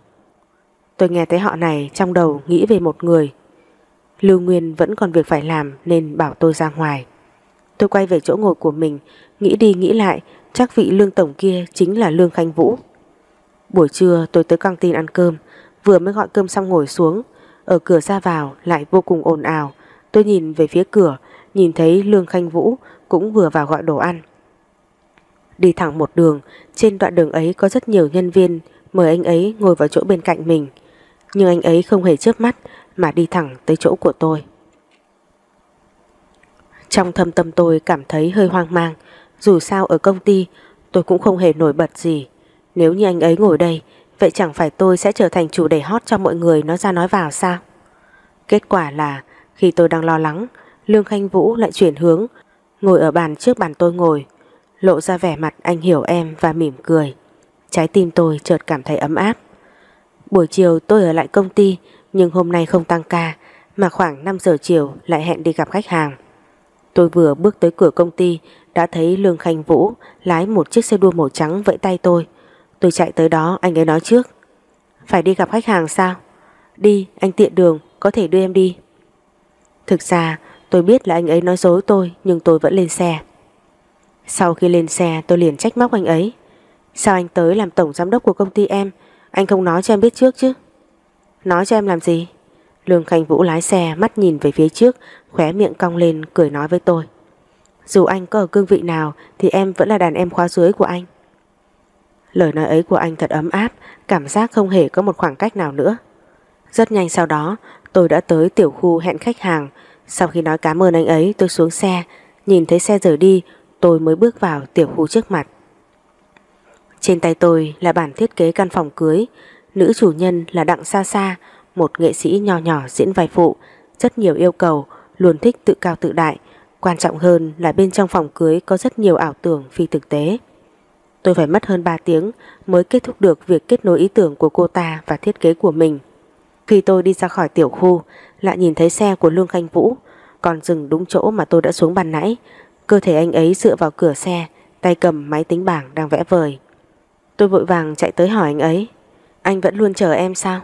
Tôi nghe thấy họ này trong đầu nghĩ về một người. Lưu Nguyên vẫn còn việc phải làm Nên bảo tôi ra ngoài. Tôi quay về chỗ ngồi của mình, Nghĩ đi nghĩ lại, Chắc vị Lương Tổng kia chính là Lương Khanh Vũ. Buổi trưa tôi tới căng tin ăn cơm, Vừa mới gọi cơm xong ngồi xuống. Ở cửa ra vào lại vô cùng ồn ào. Tôi nhìn về phía cửa, Nhìn thấy Lương Khanh Vũ Cũng vừa vào gọi đồ ăn. Đi thẳng một đường, Trên đoạn đường ấy có rất nhiều nhân viên Mời anh ấy ngồi vào chỗ bên cạnh mình. Nhưng anh ấy không hề chớp mắt Mà đi thẳng tới chỗ của tôi. Trong thâm tâm tôi cảm thấy hơi hoang mang. Dù sao ở công ty, Tôi cũng không hề nổi bật gì. Nếu như anh ấy ngồi đây, Vậy chẳng phải tôi sẽ trở thành chủ đề hot cho mọi người nói ra nói vào sao? Kết quả là, Khi tôi đang lo lắng, Lương Khanh Vũ lại chuyển hướng, Ngồi ở bàn trước bàn tôi ngồi, Lộ ra vẻ mặt anh hiểu em và mỉm cười. Trái tim tôi chợt cảm thấy ấm áp. Buổi chiều tôi ở lại công ty, Nhưng hôm nay không tăng ca, Mà khoảng 5 giờ chiều lại hẹn đi gặp khách hàng. Tôi vừa bước tới cửa công ty, Đã thấy Lương Khanh Vũ Lái một chiếc xe đua màu trắng vẫy tay tôi. Tôi chạy tới đó, anh ấy nói trước. Phải đi gặp khách hàng sao? Đi, anh tiện đường, Có thể đưa em đi. Thực ra, tôi biết là anh ấy nói dối tôi, Nhưng tôi vẫn lên xe. Sau khi lên xe, tôi liền trách móc anh ấy. Sao anh tới làm tổng giám đốc của công ty em? Anh không nói cho em biết trước chứ. Nói cho em làm gì? Lương Khanh Vũ lái xe, mắt nhìn về phía trước, Khóe miệng cong lên, cười nói với tôi. Dù anh có ở cương vị nào, Thì em vẫn là đàn em khóa dưới của anh. Lời nói ấy của anh thật ấm áp, Cảm giác không hề có một khoảng cách nào nữa. Rất nhanh sau đó, Tôi đã tới tiểu khu hẹn khách hàng. Sau khi nói cảm ơn anh ấy, tôi xuống xe. Nhìn thấy xe rời đi, Tôi mới bước vào tiểu khu trước mặt trên tay tôi là bản thiết kế căn phòng cưới. Nữ chủ nhân là Đặng Sa Sa, Một nghệ sĩ nhỏ nhỏ diễn vai phụ, Rất nhiều yêu cầu, Luôn thích tự cao tự đại. Quan trọng hơn là bên trong phòng cưới Có rất nhiều ảo tưởng phi thực tế. Tôi phải mất hơn 3 tiếng Mới kết thúc được việc kết nối ý tưởng của cô ta Và thiết kế của mình. Khi tôi đi ra khỏi tiểu khu, Lại nhìn thấy xe của Lương Khanh Vũ, Còn dừng đúng chỗ mà tôi đã xuống bàn nãy. Cơ thể anh ấy dựa vào cửa xe, Tay cầm máy tính bảng đang vẽ vời. Tôi vội vàng chạy tới hỏi anh ấy. Anh vẫn luôn chờ em sao?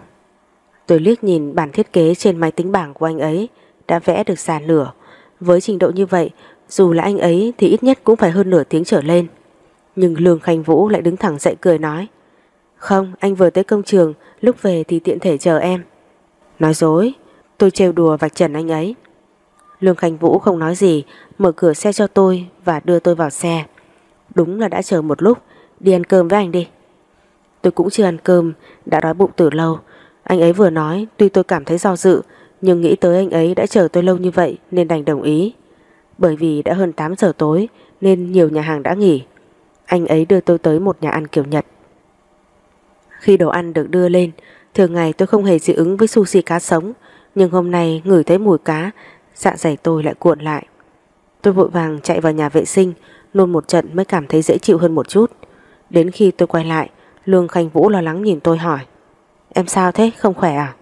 Tôi liếc nhìn bản thiết kế trên máy tính bảng của anh ấy, Đã vẽ được già nửa Với trình độ như vậy, Dù là anh ấy thì ít nhất cũng phải hơn nửa tiếng trở lên. Nhưng Lương Khanh Vũ lại đứng thẳng dậy cười nói, Không, anh vừa tới công trường, Lúc về thì tiện thể chờ em. Nói dối, Tôi trêu đùa vạch trần anh ấy. Lương Khanh Vũ không nói gì, Mở cửa xe cho tôi và đưa tôi vào xe. Đúng là đã chờ một lúc Đi ăn cơm với anh đi. Tôi cũng chưa ăn cơm, Đã đói bụng từ lâu. Anh ấy vừa nói, tuy tôi cảm thấy do dự, Nhưng nghĩ tới anh ấy đã chờ tôi lâu như vậy Nên đành đồng ý. Bởi vì đã hơn 8 giờ tối, Nên nhiều nhà hàng đã nghỉ. Anh ấy đưa tôi tới một nhà ăn kiểu Nhật. Khi đồ ăn được đưa lên, Thường ngày tôi không hề dị ứng với sushi cá sống, Nhưng hôm nay ngửi thấy mùi cá Dạ dày tôi lại cuộn lại. Tôi vội vàng chạy vào nhà vệ sinh Nôn một trận mới cảm thấy dễ chịu hơn một chút. Đến khi tôi quay lại, Lương Khanh Vũ lo lắng nhìn tôi hỏi, Em sao thế? Không khỏe à?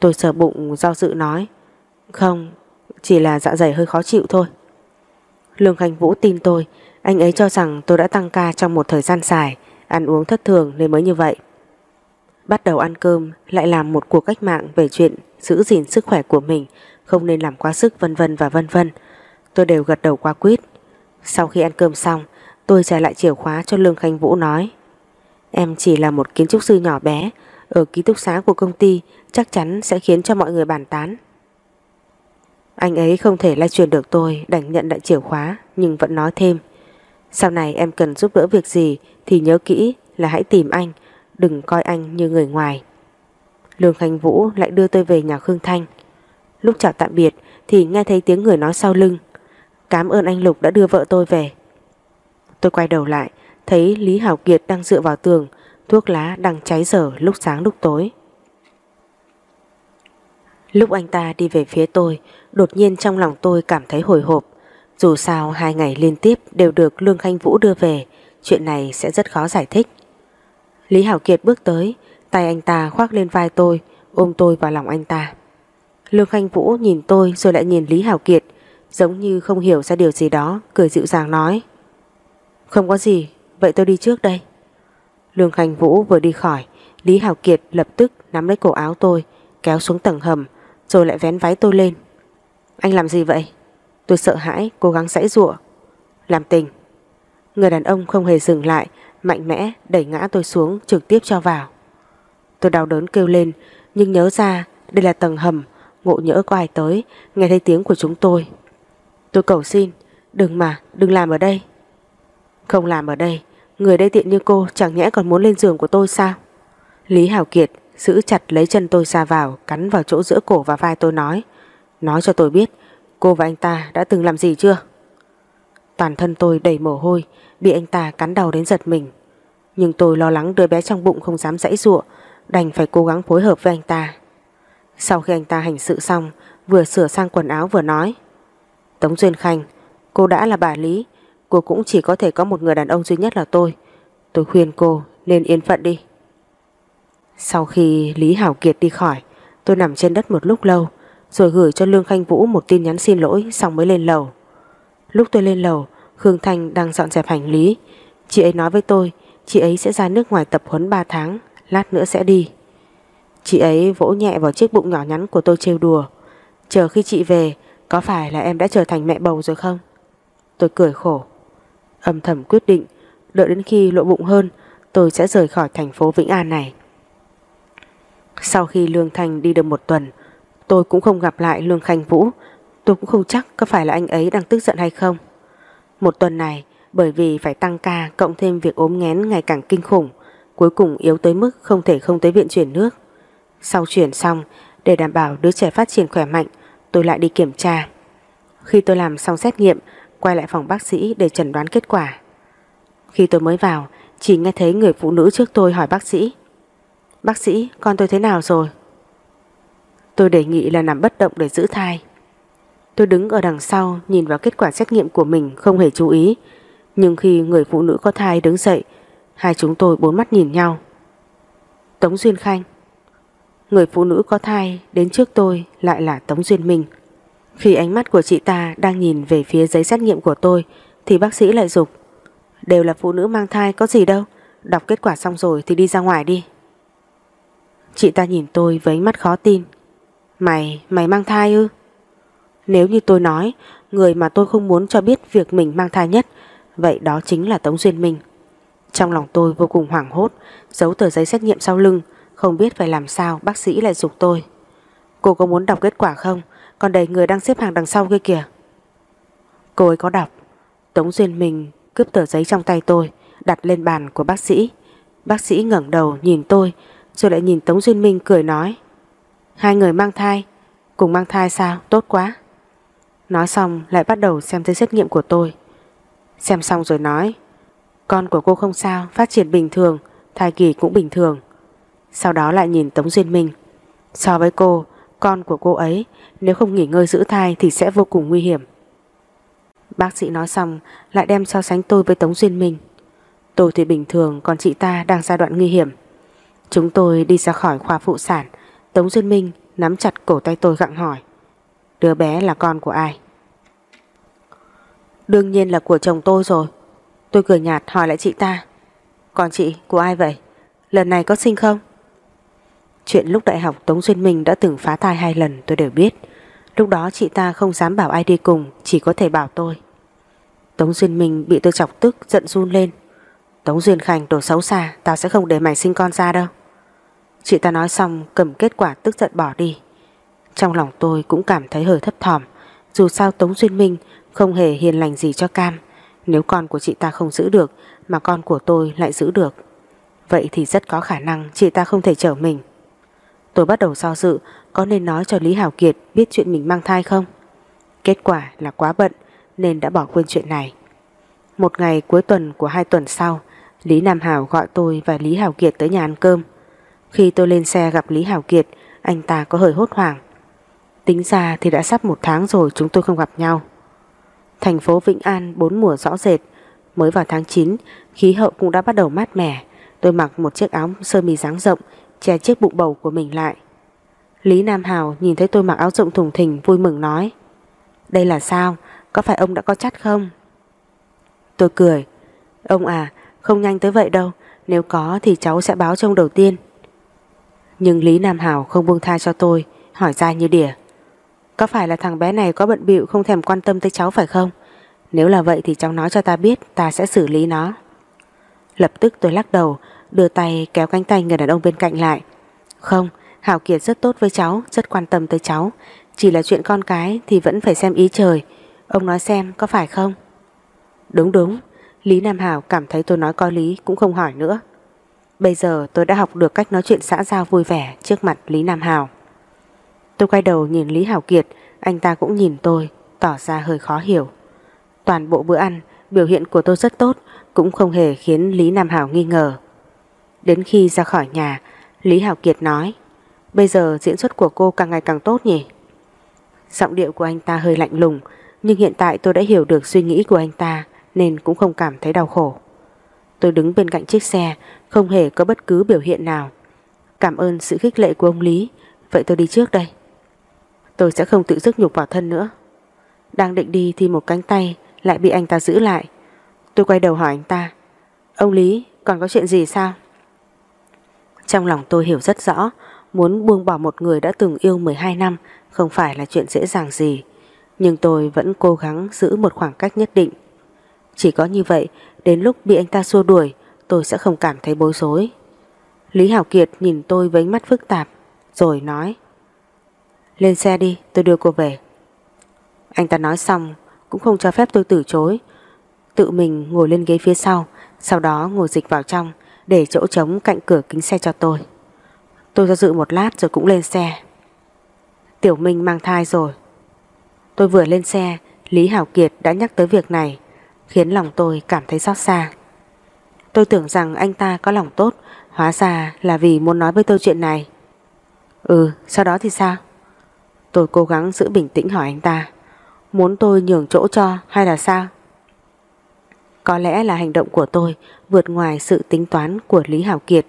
Tôi sờ bụng do dự nói, Không, Chỉ là dạ dày hơi khó chịu thôi. Lương Khanh Vũ tin tôi, Anh ấy cho rằng tôi đã tăng ca trong một thời gian dài, Ăn uống thất thường nên mới như vậy. Bắt đầu ăn cơm, Lại làm một cuộc cách mạng về chuyện Giữ gìn sức khỏe của mình, Không nên làm quá sức vân vân và vân vân. Tôi đều gật đầu qua quýt. Sau khi ăn cơm xong Tôi trả lại chìa khóa cho Lương Khanh Vũ nói. Em chỉ là một kiến trúc sư nhỏ bé, Ở ký túc xá của công ty, Chắc chắn sẽ khiến cho mọi người bàn tán. Anh ấy không thể lai truyền được tôi, Đành nhận lại chìa khóa, Nhưng vẫn nói thêm. Sau này em cần giúp đỡ việc gì Thì nhớ kỹ là hãy tìm anh, Đừng coi anh như người ngoài. Lương khánh Vũ lại đưa tôi về nhà Khương Thanh. Lúc chào tạm biệt Thì nghe thấy tiếng người nói sau lưng. Cảm ơn anh Lục đã đưa vợ tôi về. Tôi quay đầu lại, Thấy Lý Hảo Kiệt đang dựa vào tường, Thuốc lá đang cháy dở lúc sáng lúc tối. Lúc anh ta đi về phía tôi, Đột nhiên trong lòng tôi cảm thấy hồi hộp. Dù sao hai ngày liên tiếp Đều được Lương Khanh Vũ đưa về, Chuyện này sẽ rất khó giải thích. Lý Hảo Kiệt bước tới, Tay anh ta khoác lên vai tôi, Ôm tôi vào lòng anh ta. Lương Khanh Vũ nhìn tôi rồi lại nhìn Lý Hảo Kiệt, Giống như không hiểu ra điều gì đó, Cười dịu dàng nói. Không có gì, vậy tôi đi trước đây. Lương Khánh Vũ vừa đi khỏi, Lý hảo Kiệt lập tức nắm lấy cổ áo tôi, kéo xuống tầng hầm, rồi lại vén váy tôi lên. Anh làm gì vậy? Tôi sợ hãi, cố gắng giãy giụa. Làm tình. Người đàn ông không hề dừng lại, mạnh mẽ đẩy ngã tôi xuống trực tiếp cho vào. Tôi đau đớn kêu lên, nhưng nhớ ra đây là tầng hầm, ngộ nhỡ có ai tới, nghe thấy tiếng của chúng tôi. Tôi cầu xin, đừng mà, đừng làm ở đây. Không làm ở đây, người đây tiện như cô chẳng nhẽ còn muốn lên giường của tôi sao? Lý Hảo Kiệt giữ chặt lấy chân tôi xa vào, cắn vào chỗ giữa cổ và vai tôi nói. Nói cho tôi biết, cô và anh ta đã từng làm gì chưa? Toàn thân tôi đầy mồ hôi, bị anh ta cắn đầu đến giật mình. Nhưng tôi lo lắng đứa bé trong bụng không dám dãy ruộng, đành phải cố gắng phối hợp với anh ta. Sau khi anh ta hành sự xong, vừa sửa sang quần áo vừa nói. Tống Duyên Khanh, cô đã là bà Lý, cô cũng chỉ có thể có một người đàn ông duy nhất là tôi. Tôi khuyên cô nên yên phận đi. Sau khi Lý Hảo Kiệt đi khỏi, tôi nằm trên đất một lúc lâu, rồi gửi cho Lương Khanh Vũ một tin nhắn xin lỗi xong mới lên lầu. Lúc tôi lên lầu, Khương Thanh đang dọn dẹp hành lý. Chị ấy nói với tôi, chị ấy sẽ ra nước ngoài tập huấn 3 tháng, lát nữa sẽ đi. Chị ấy vỗ nhẹ vào chiếc bụng nhỏ nhắn của tôi trêu đùa. Chờ khi chị về, có phải là em đã trở thành mẹ bầu rồi không? Tôi cười khổ. Âm thầm quyết định, đợi đến khi lộ bụng hơn, tôi sẽ rời khỏi thành phố Vĩnh An này. Sau khi Lương Thanh đi được một tuần, tôi cũng không gặp lại Lương Khanh Vũ. Tôi cũng không chắc có phải là anh ấy đang tức giận hay không. Một tuần này, bởi vì phải tăng ca cộng thêm việc ốm nghén ngày càng kinh khủng, cuối cùng yếu tới mức không thể không tới viện chuyển nước. Sau chuyển xong, để đảm bảo đứa trẻ phát triển khỏe mạnh, tôi lại đi kiểm tra. Khi tôi làm xong xét nghiệm, quay lại phòng bác sĩ để chẩn đoán kết quả. Khi tôi mới vào, chỉ nghe thấy người phụ nữ trước tôi hỏi bác sĩ. Bác sĩ, con tôi thế nào rồi? Tôi đề nghị là nằm bất động để giữ thai. Tôi đứng ở đằng sau nhìn vào kết quả xét nghiệm của mình không hề chú ý. Nhưng khi người phụ nữ có thai đứng dậy, hai chúng tôi bốn mắt nhìn nhau. Tống Duyên Khanh Người phụ nữ có thai đến trước tôi lại là Tống Duyên Minh. Khi ánh mắt của chị ta đang nhìn về phía giấy xét nghiệm của tôi thì bác sĩ lại dục Đều là phụ nữ mang thai có gì đâu, đọc kết quả xong rồi thì đi ra ngoài đi. Chị ta nhìn tôi với ánh mắt khó tin. Mày, mày mang thai ư? Nếu như tôi nói, người mà tôi không muốn cho biết việc mình mang thai nhất, vậy đó chính là Tống Duyên Minh. Trong lòng tôi vô cùng hoảng hốt, giấu tờ giấy xét nghiệm sau lưng, không biết phải làm sao bác sĩ lại dục tôi. Cô có muốn đọc kết quả không? Còn đầy người đang xếp hàng đằng sau kia kìa. Cô ấy có đọc. Tống Duyên Minh cướp tờ giấy trong tay tôi, đặt lên bàn của bác sĩ. Bác sĩ ngẩng đầu nhìn tôi, rồi lại nhìn Tống Duyên Minh cười nói. Hai người mang thai, cùng mang thai sao? Tốt quá. Nói xong lại bắt đầu xem giấy xét nghiệm của tôi. Xem xong rồi nói Con của cô không sao, phát triển bình thường Thai kỳ cũng bình thường Sau đó lại nhìn Tống Duyên Minh So với cô, con của cô ấy, Nếu không nghỉ ngơi giữ thai thì sẽ vô cùng nguy hiểm. Bác sĩ nói xong, Lại đem so sánh tôi với Tống Duyên Minh. Tôi thì bình thường, Còn chị ta đang giai đoạn nguy hiểm. Chúng tôi đi ra khỏi khoa phụ sản, Tống Duyên Minh nắm chặt cổ tay tôi gặng hỏi, Đứa bé là con của ai? Đương nhiên là của chồng tôi rồi. Tôi cười nhạt hỏi lại chị ta, Còn chị của ai vậy? Lần này có sinh không? Chuyện lúc đại học Tống Duyên Minh đã từng phá thai hai lần tôi đều biết. Lúc đó chị ta không dám bảo ai đi cùng, Chỉ có thể bảo tôi. Tống Duyên Minh bị tôi chọc tức, giận run lên. Tống Duyên Khanh, đồ xấu xa, Tao sẽ không để mày sinh con ra đâu. Chị ta nói xong, cầm kết quả tức giận bỏ đi. Trong lòng tôi cũng cảm thấy hơi thấp thỏm, Dù sao Tống Duyên Minh không hề hiền lành gì cho Cam. Nếu con của chị ta không giữ được, Mà con của tôi lại giữ được, Vậy thì rất có khả năng chị ta không thể chở mình. Tôi bắt đầu do dự, Có nên nói cho Lý Hảo Kiệt Biết chuyện mình mang thai không? Kết quả là quá bận, Nên đã bỏ quên chuyện này. Một ngày cuối tuần của hai tuần sau, Lý Nam Hảo gọi tôi và Lý Hảo Kiệt tới nhà ăn cơm. Khi tôi lên xe gặp Lý Hảo Kiệt, Anh ta có hơi hốt hoảng. Tính ra thì đã sắp một tháng rồi chúng tôi không gặp nhau. Thành phố Vĩnh An bốn mùa rõ rệt. Mới vào tháng 9 Khí hậu cũng đã bắt đầu mát mẻ. Tôi mặc một chiếc áo sơ mi dáng rộng Che chiếc bụng bầu của mình lại Lý Nam Hào nhìn thấy tôi mặc áo rộng thùng thình Vui mừng nói Đây là sao Có phải ông đã có chắt không Tôi cười Ông à, không nhanh tới vậy đâu, nếu có thì cháu sẽ báo trong đầu tiên. Nhưng Lý Nam Hào không buông tha cho tôi, hỏi ra như đỉa. Có phải là thằng bé này có bận bịu không thèm quan tâm tới cháu phải không? Nếu là vậy thì cháu nói cho ta biết, ta sẽ xử lý nó. Lập tức tôi lắc đầu, đưa tay kéo cánh tay người đàn ông bên cạnh lại. Không, Hảo Kiệt rất tốt với cháu, rất quan tâm tới cháu. Chỉ là chuyện con cái thì vẫn phải xem ý trời. Ông nói xem có phải không? Đúng đúng, Lý Nam Hảo cảm thấy tôi nói có lý cũng không hỏi nữa. Bây giờ tôi đã học được cách nói chuyện xã giao vui vẻ trước mặt Lý Nam Hảo. Tôi quay đầu nhìn Lý Hảo Kiệt, anh ta cũng nhìn tôi, tỏ ra hơi khó hiểu. Toàn bộ bữa ăn, biểu hiện của tôi rất tốt, cũng không hề khiến Lý Nam Hảo nghi ngờ. Đến khi ra khỏi nhà, Lý Hảo Kiệt nói, bây giờ diễn xuất của cô càng ngày càng tốt nhỉ? Giọng điệu của anh ta hơi lạnh lùng, nhưng hiện tại tôi đã hiểu được suy nghĩ của anh ta nên cũng không cảm thấy đau khổ. Tôi đứng bên cạnh chiếc xe, không hề có bất cứ biểu hiện nào. Cảm ơn sự khích lệ của ông Lý, vậy tôi đi trước đây. Tôi sẽ không tự dứt nhục vào thân nữa. Đang định đi thì một cánh tay lại bị anh ta giữ lại. Tôi quay đầu hỏi anh ta, ông Lý còn có chuyện gì sao? Trong lòng tôi hiểu rất rõ, muốn buông bỏ một người đã từng yêu 12 năm không phải là chuyện dễ dàng gì. Nhưng tôi vẫn cố gắng giữ một khoảng cách nhất định. Chỉ có như vậy, đến lúc bị anh ta xua đuổi, tôi sẽ không cảm thấy bối rối. Lý Hảo Kiệt nhìn tôi với mắt phức tạp, rồi nói Lên xe đi, tôi đưa cô về. Anh ta nói xong, cũng không cho phép tôi từ chối. Tự mình ngồi lên ghế phía sau, sau đó ngồi dịch vào trong, để chỗ trống cạnh cửa kính xe cho tôi. Tôi do dự một lát rồi cũng lên xe. Tiểu Minh mang thai rồi. Tôi vừa lên xe, Lý Hảo Kiệt đã nhắc tới việc này, khiến lòng tôi cảm thấy xót xa. Tôi tưởng rằng anh ta có lòng tốt, hóa ra là vì muốn nói với tôi chuyện này. Ừ, sau đó thì sao? Tôi cố gắng giữ bình tĩnh hỏi anh ta, muốn tôi nhường chỗ cho hay là sao? Có lẽ là hành động của tôi vượt ngoài sự tính toán của Lý Hảo Kiệt,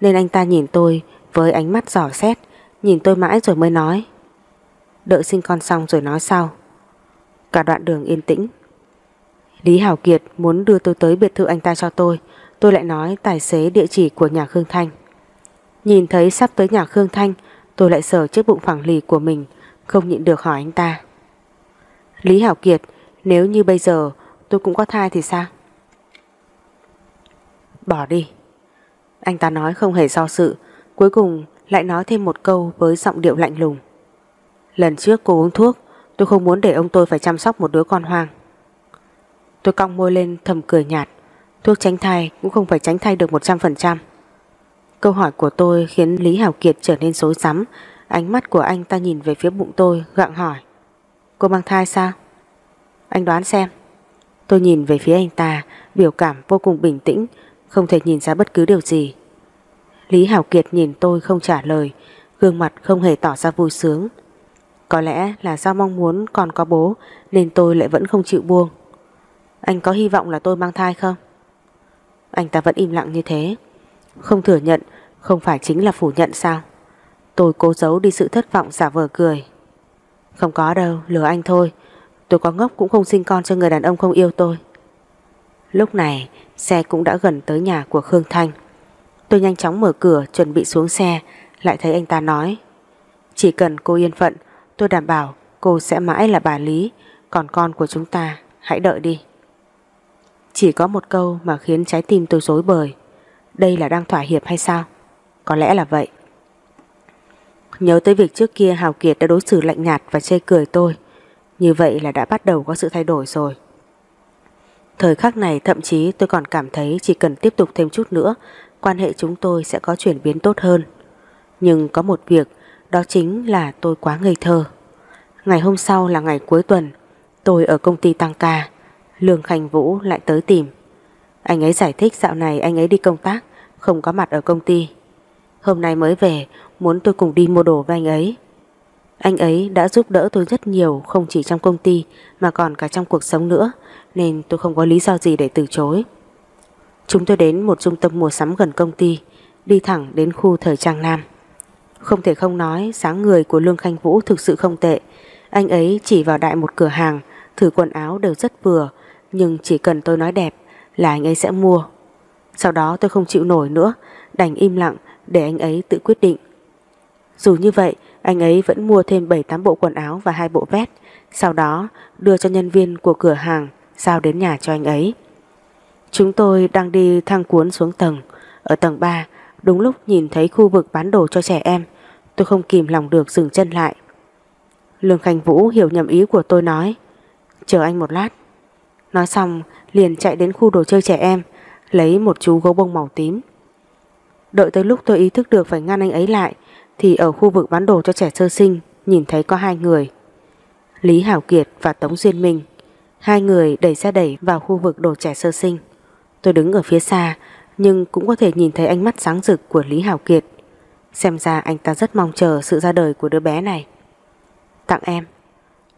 nên anh ta nhìn tôi với ánh mắt giỏ xét, nhìn tôi mãi rồi mới nói. Đợi sinh con xong rồi nói sau. Cả đoạn đường yên tĩnh Lý Hảo Kiệt muốn đưa tôi tới biệt thự anh ta cho tôi Tôi lại nói tài xế địa chỉ của nhà Khương Thanh Nhìn thấy sắp tới nhà Khương Thanh Tôi lại sờ chiếc bụng phẳng lì của mình Không nhịn được hỏi anh ta Lý Hảo Kiệt Nếu như bây giờ tôi cũng có thai thì sao? Bỏ đi. Anh ta nói không hề do sự, Cuối cùng lại nói thêm một câu Với giọng điệu lạnh lùng. Lần trước cô uống thuốc, Tôi không muốn để ông tôi phải chăm sóc một đứa con hoang. Tôi cong môi lên thầm cười nhạt, Thuốc tránh thai cũng không phải tránh thai được 100% Câu hỏi của tôi khiến Lý Hảo Kiệt trở nên xối xắm, Ánh mắt của anh ta nhìn về phía bụng tôi, gặng hỏi. Cô mang thai sao? Anh đoán xem. Tôi nhìn về phía anh ta, Biểu cảm vô cùng bình tĩnh, Không thể nhìn ra bất cứ điều gì. Lý Hảo Kiệt nhìn tôi không trả lời, Gương mặt không hề tỏ ra vui sướng. Có lẽ là do mong muốn còn có bố, Nên tôi lại vẫn không chịu buông. Anh có hy vọng là tôi mang thai không? Anh ta vẫn im lặng như thế. Không thừa nhận, Không phải chính là phủ nhận sao? Tôi cố giấu đi sự thất vọng giả vờ cười. Không có đâu, Lừa anh thôi. Tôi có ngốc cũng không sinh con cho người đàn ông không yêu tôi. Lúc này, Xe cũng đã gần tới nhà của Khương Thanh. Tôi nhanh chóng mở cửa, Chuẩn bị xuống xe, Lại thấy anh ta nói, Chỉ cần cô yên phận, Tôi đảm bảo cô sẽ mãi là bà Lý, Còn con của chúng ta, hãy đợi đi. Chỉ có một câu mà khiến trái tim tôi rối bời. Đây là đang thỏa hiệp hay sao? Có lẽ là vậy. Nhớ tới việc trước kia Hào Kiệt đã đối xử lạnh nhạt và chê cười tôi. Như vậy là đã bắt đầu có sự thay đổi rồi Thời khắc này thậm chí tôi còn cảm thấy chỉ cần tiếp tục thêm chút nữa Quan hệ chúng tôi sẽ có chuyển biến tốt hơn Nhưng có một việc Đó chính là tôi quá ngây thơ Ngày hôm sau là ngày cuối tuần Tôi ở công ty tăng ca Lương Khanh Vũ lại tới tìm. Anh ấy giải thích dạo này anh ấy đi công tác, không có mặt ở công ty. Hôm nay mới về, muốn tôi cùng đi mua đồ với anh ấy. Anh ấy đã giúp đỡ tôi rất nhiều không chỉ trong công ty mà còn cả trong cuộc sống nữa, nên tôi không có lý do gì để từ chối. Chúng tôi đến một trung tâm mua sắm gần công ty, đi thẳng đến khu thời trang Nam. Không thể không nói sáng người của Lương Khanh Vũ thực sự không tệ. Anh ấy chỉ vào đại một cửa hàng, thử quần áo đều rất vừa, nhưng chỉ cần tôi nói đẹp là anh ấy sẽ mua. Sau đó tôi không chịu nổi nữa, đành im lặng để anh ấy tự quyết định. Dù như vậy, anh ấy vẫn mua thêm 7-8 bộ quần áo và hai bộ vest, sau đó đưa cho nhân viên của cửa hàng giao đến nhà cho anh ấy. Chúng tôi đang đi thang cuốn xuống tầng, ở tầng 3, đúng lúc nhìn thấy khu vực bán đồ cho trẻ em, tôi không kìm lòng được dừng chân lại. Lương Khánh Vũ hiểu nhầm ý của tôi nói, chờ anh một lát. Nói xong, liền chạy đến khu đồ chơi trẻ em, lấy một chú gấu bông màu tím. Đợi tới lúc tôi ý thức được phải ngăn anh ấy lại, thì ở khu vực bán đồ cho trẻ sơ sinh nhìn thấy có hai người. Lý Hảo Kiệt và Tống Duyên Minh. Hai người đẩy xe đẩy vào khu vực đồ trẻ sơ sinh. Tôi đứng ở phía xa nhưng cũng có thể nhìn thấy ánh mắt sáng rực của Lý Hảo Kiệt. Xem ra anh ta rất mong chờ sự ra đời của đứa bé này. Tặng em.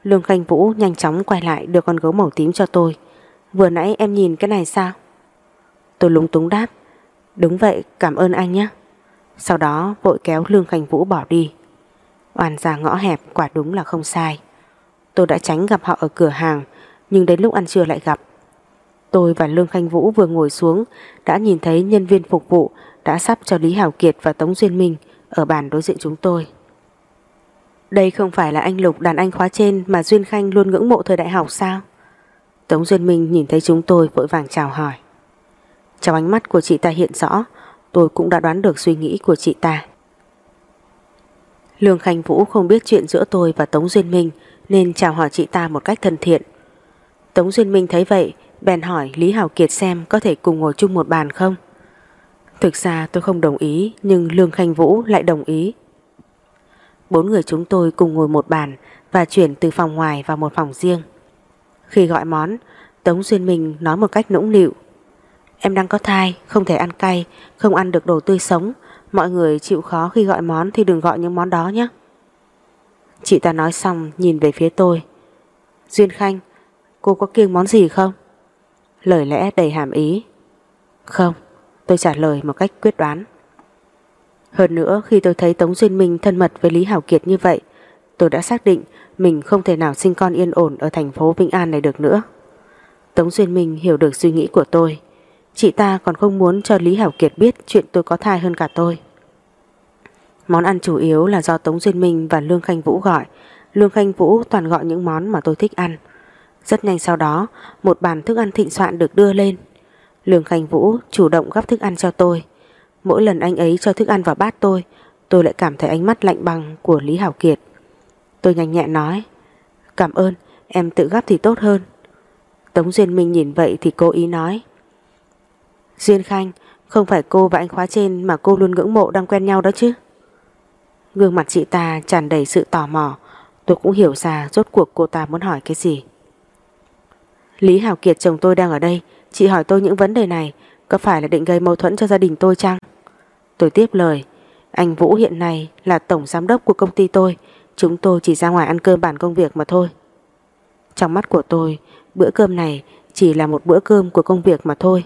Lương Khanh Vũ nhanh chóng quay lại đưa con gấu màu tím cho tôi. Vừa nãy em nhìn cái này sao? Tôi lúng túng đáp. Đúng vậy, cảm ơn anh nhé. Sau đó vội kéo Lương Khanh Vũ bỏ đi. Oan ra ngõ hẹp quả đúng là không sai. Tôi đã tránh gặp họ ở cửa hàng, nhưng đến lúc ăn trưa lại gặp. Tôi và Lương Khanh Vũ vừa ngồi xuống đã nhìn thấy nhân viên phục vụ đã sắp cho Lý Hảo Kiệt và Tống Duyên Minh ở bàn đối diện chúng tôi. Đây không phải là anh Lục đàn anh khóa trên mà Duyên Khanh luôn ngưỡng mộ thời đại học sao? Tống Duyên Minh nhìn thấy chúng tôi vội vàng chào hỏi. Trong ánh mắt của chị ta hiện rõ, tôi cũng đã đoán được suy nghĩ của chị ta. Lương Khanh Vũ không biết chuyện giữa tôi và Tống Duyên Minh nên chào hỏi chị ta một cách thân thiện. Tống Duyên Minh thấy vậy bèn hỏi Lý Hảo Kiệt xem có thể cùng ngồi chung một bàn không. Thực ra tôi không đồng ý nhưng Lương Khanh Vũ lại đồng ý. Bốn người chúng tôi cùng ngồi một bàn và chuyển từ phòng ngoài vào một phòng riêng. Khi gọi món, Tống Duyên Minh nói một cách nũng nịu. Em đang có thai, không thể ăn cay, không ăn được đồ tươi sống. Mọi người chịu khó khi gọi món thì đừng gọi những món đó nhé. Chị ta nói xong nhìn về phía tôi. Duyên Khanh, cô có kiêng món gì không? Lời lẽ đầy hàm ý. Không, tôi trả lời một cách quyết đoán. Hơn nữa khi tôi thấy Tống Duyên Minh thân mật với Lý Hảo Kiệt như vậy, tôi đã xác định mình không thể nào sinh con yên ổn ở thành phố Vĩnh An này được nữa. Tống Duyên Minh hiểu được suy nghĩ của tôi. Chị ta còn không muốn cho Lý Hảo Kiệt biết chuyện tôi có thai hơn cả tôi. Món ăn chủ yếu là do Tống Duyên Minh và Lương Khanh Vũ gọi. Lương Khanh Vũ toàn gọi những món mà tôi thích ăn. Rất nhanh sau đó, một bàn thức ăn thịnh soạn được đưa lên. Lương Khanh Vũ chủ động gắp thức ăn cho tôi. Mỗi lần anh ấy cho thức ăn vào bát tôi, tôi lại cảm thấy ánh mắt lạnh băng của Lý Hảo Kiệt. Tôi nhanh nhẹn nói, cảm ơn, em tự gắp thì tốt hơn. Tống Duyên Minh nhìn vậy thì cố ý nói. Duyên Khanh, không phải cô và anh khóa trên mà cô luôn ngưỡng mộ đang quen nhau đó chứ? Gương mặt chị ta tràn đầy sự tò mò, tôi cũng hiểu ra rốt cuộc cô ta muốn hỏi cái gì. Lý Hảo Kiệt chồng tôi đang ở đây. Chị hỏi tôi những vấn đề này. Có phải là định gây mâu thuẫn cho gia đình tôi chăng? Tôi tiếp lời. Anh Vũ hiện nay là tổng giám đốc của công ty tôi. Chúng tôi chỉ ra ngoài ăn cơm bản công việc mà thôi. Trong mắt của tôi Bữa cơm này chỉ là một bữa cơm của công việc mà thôi.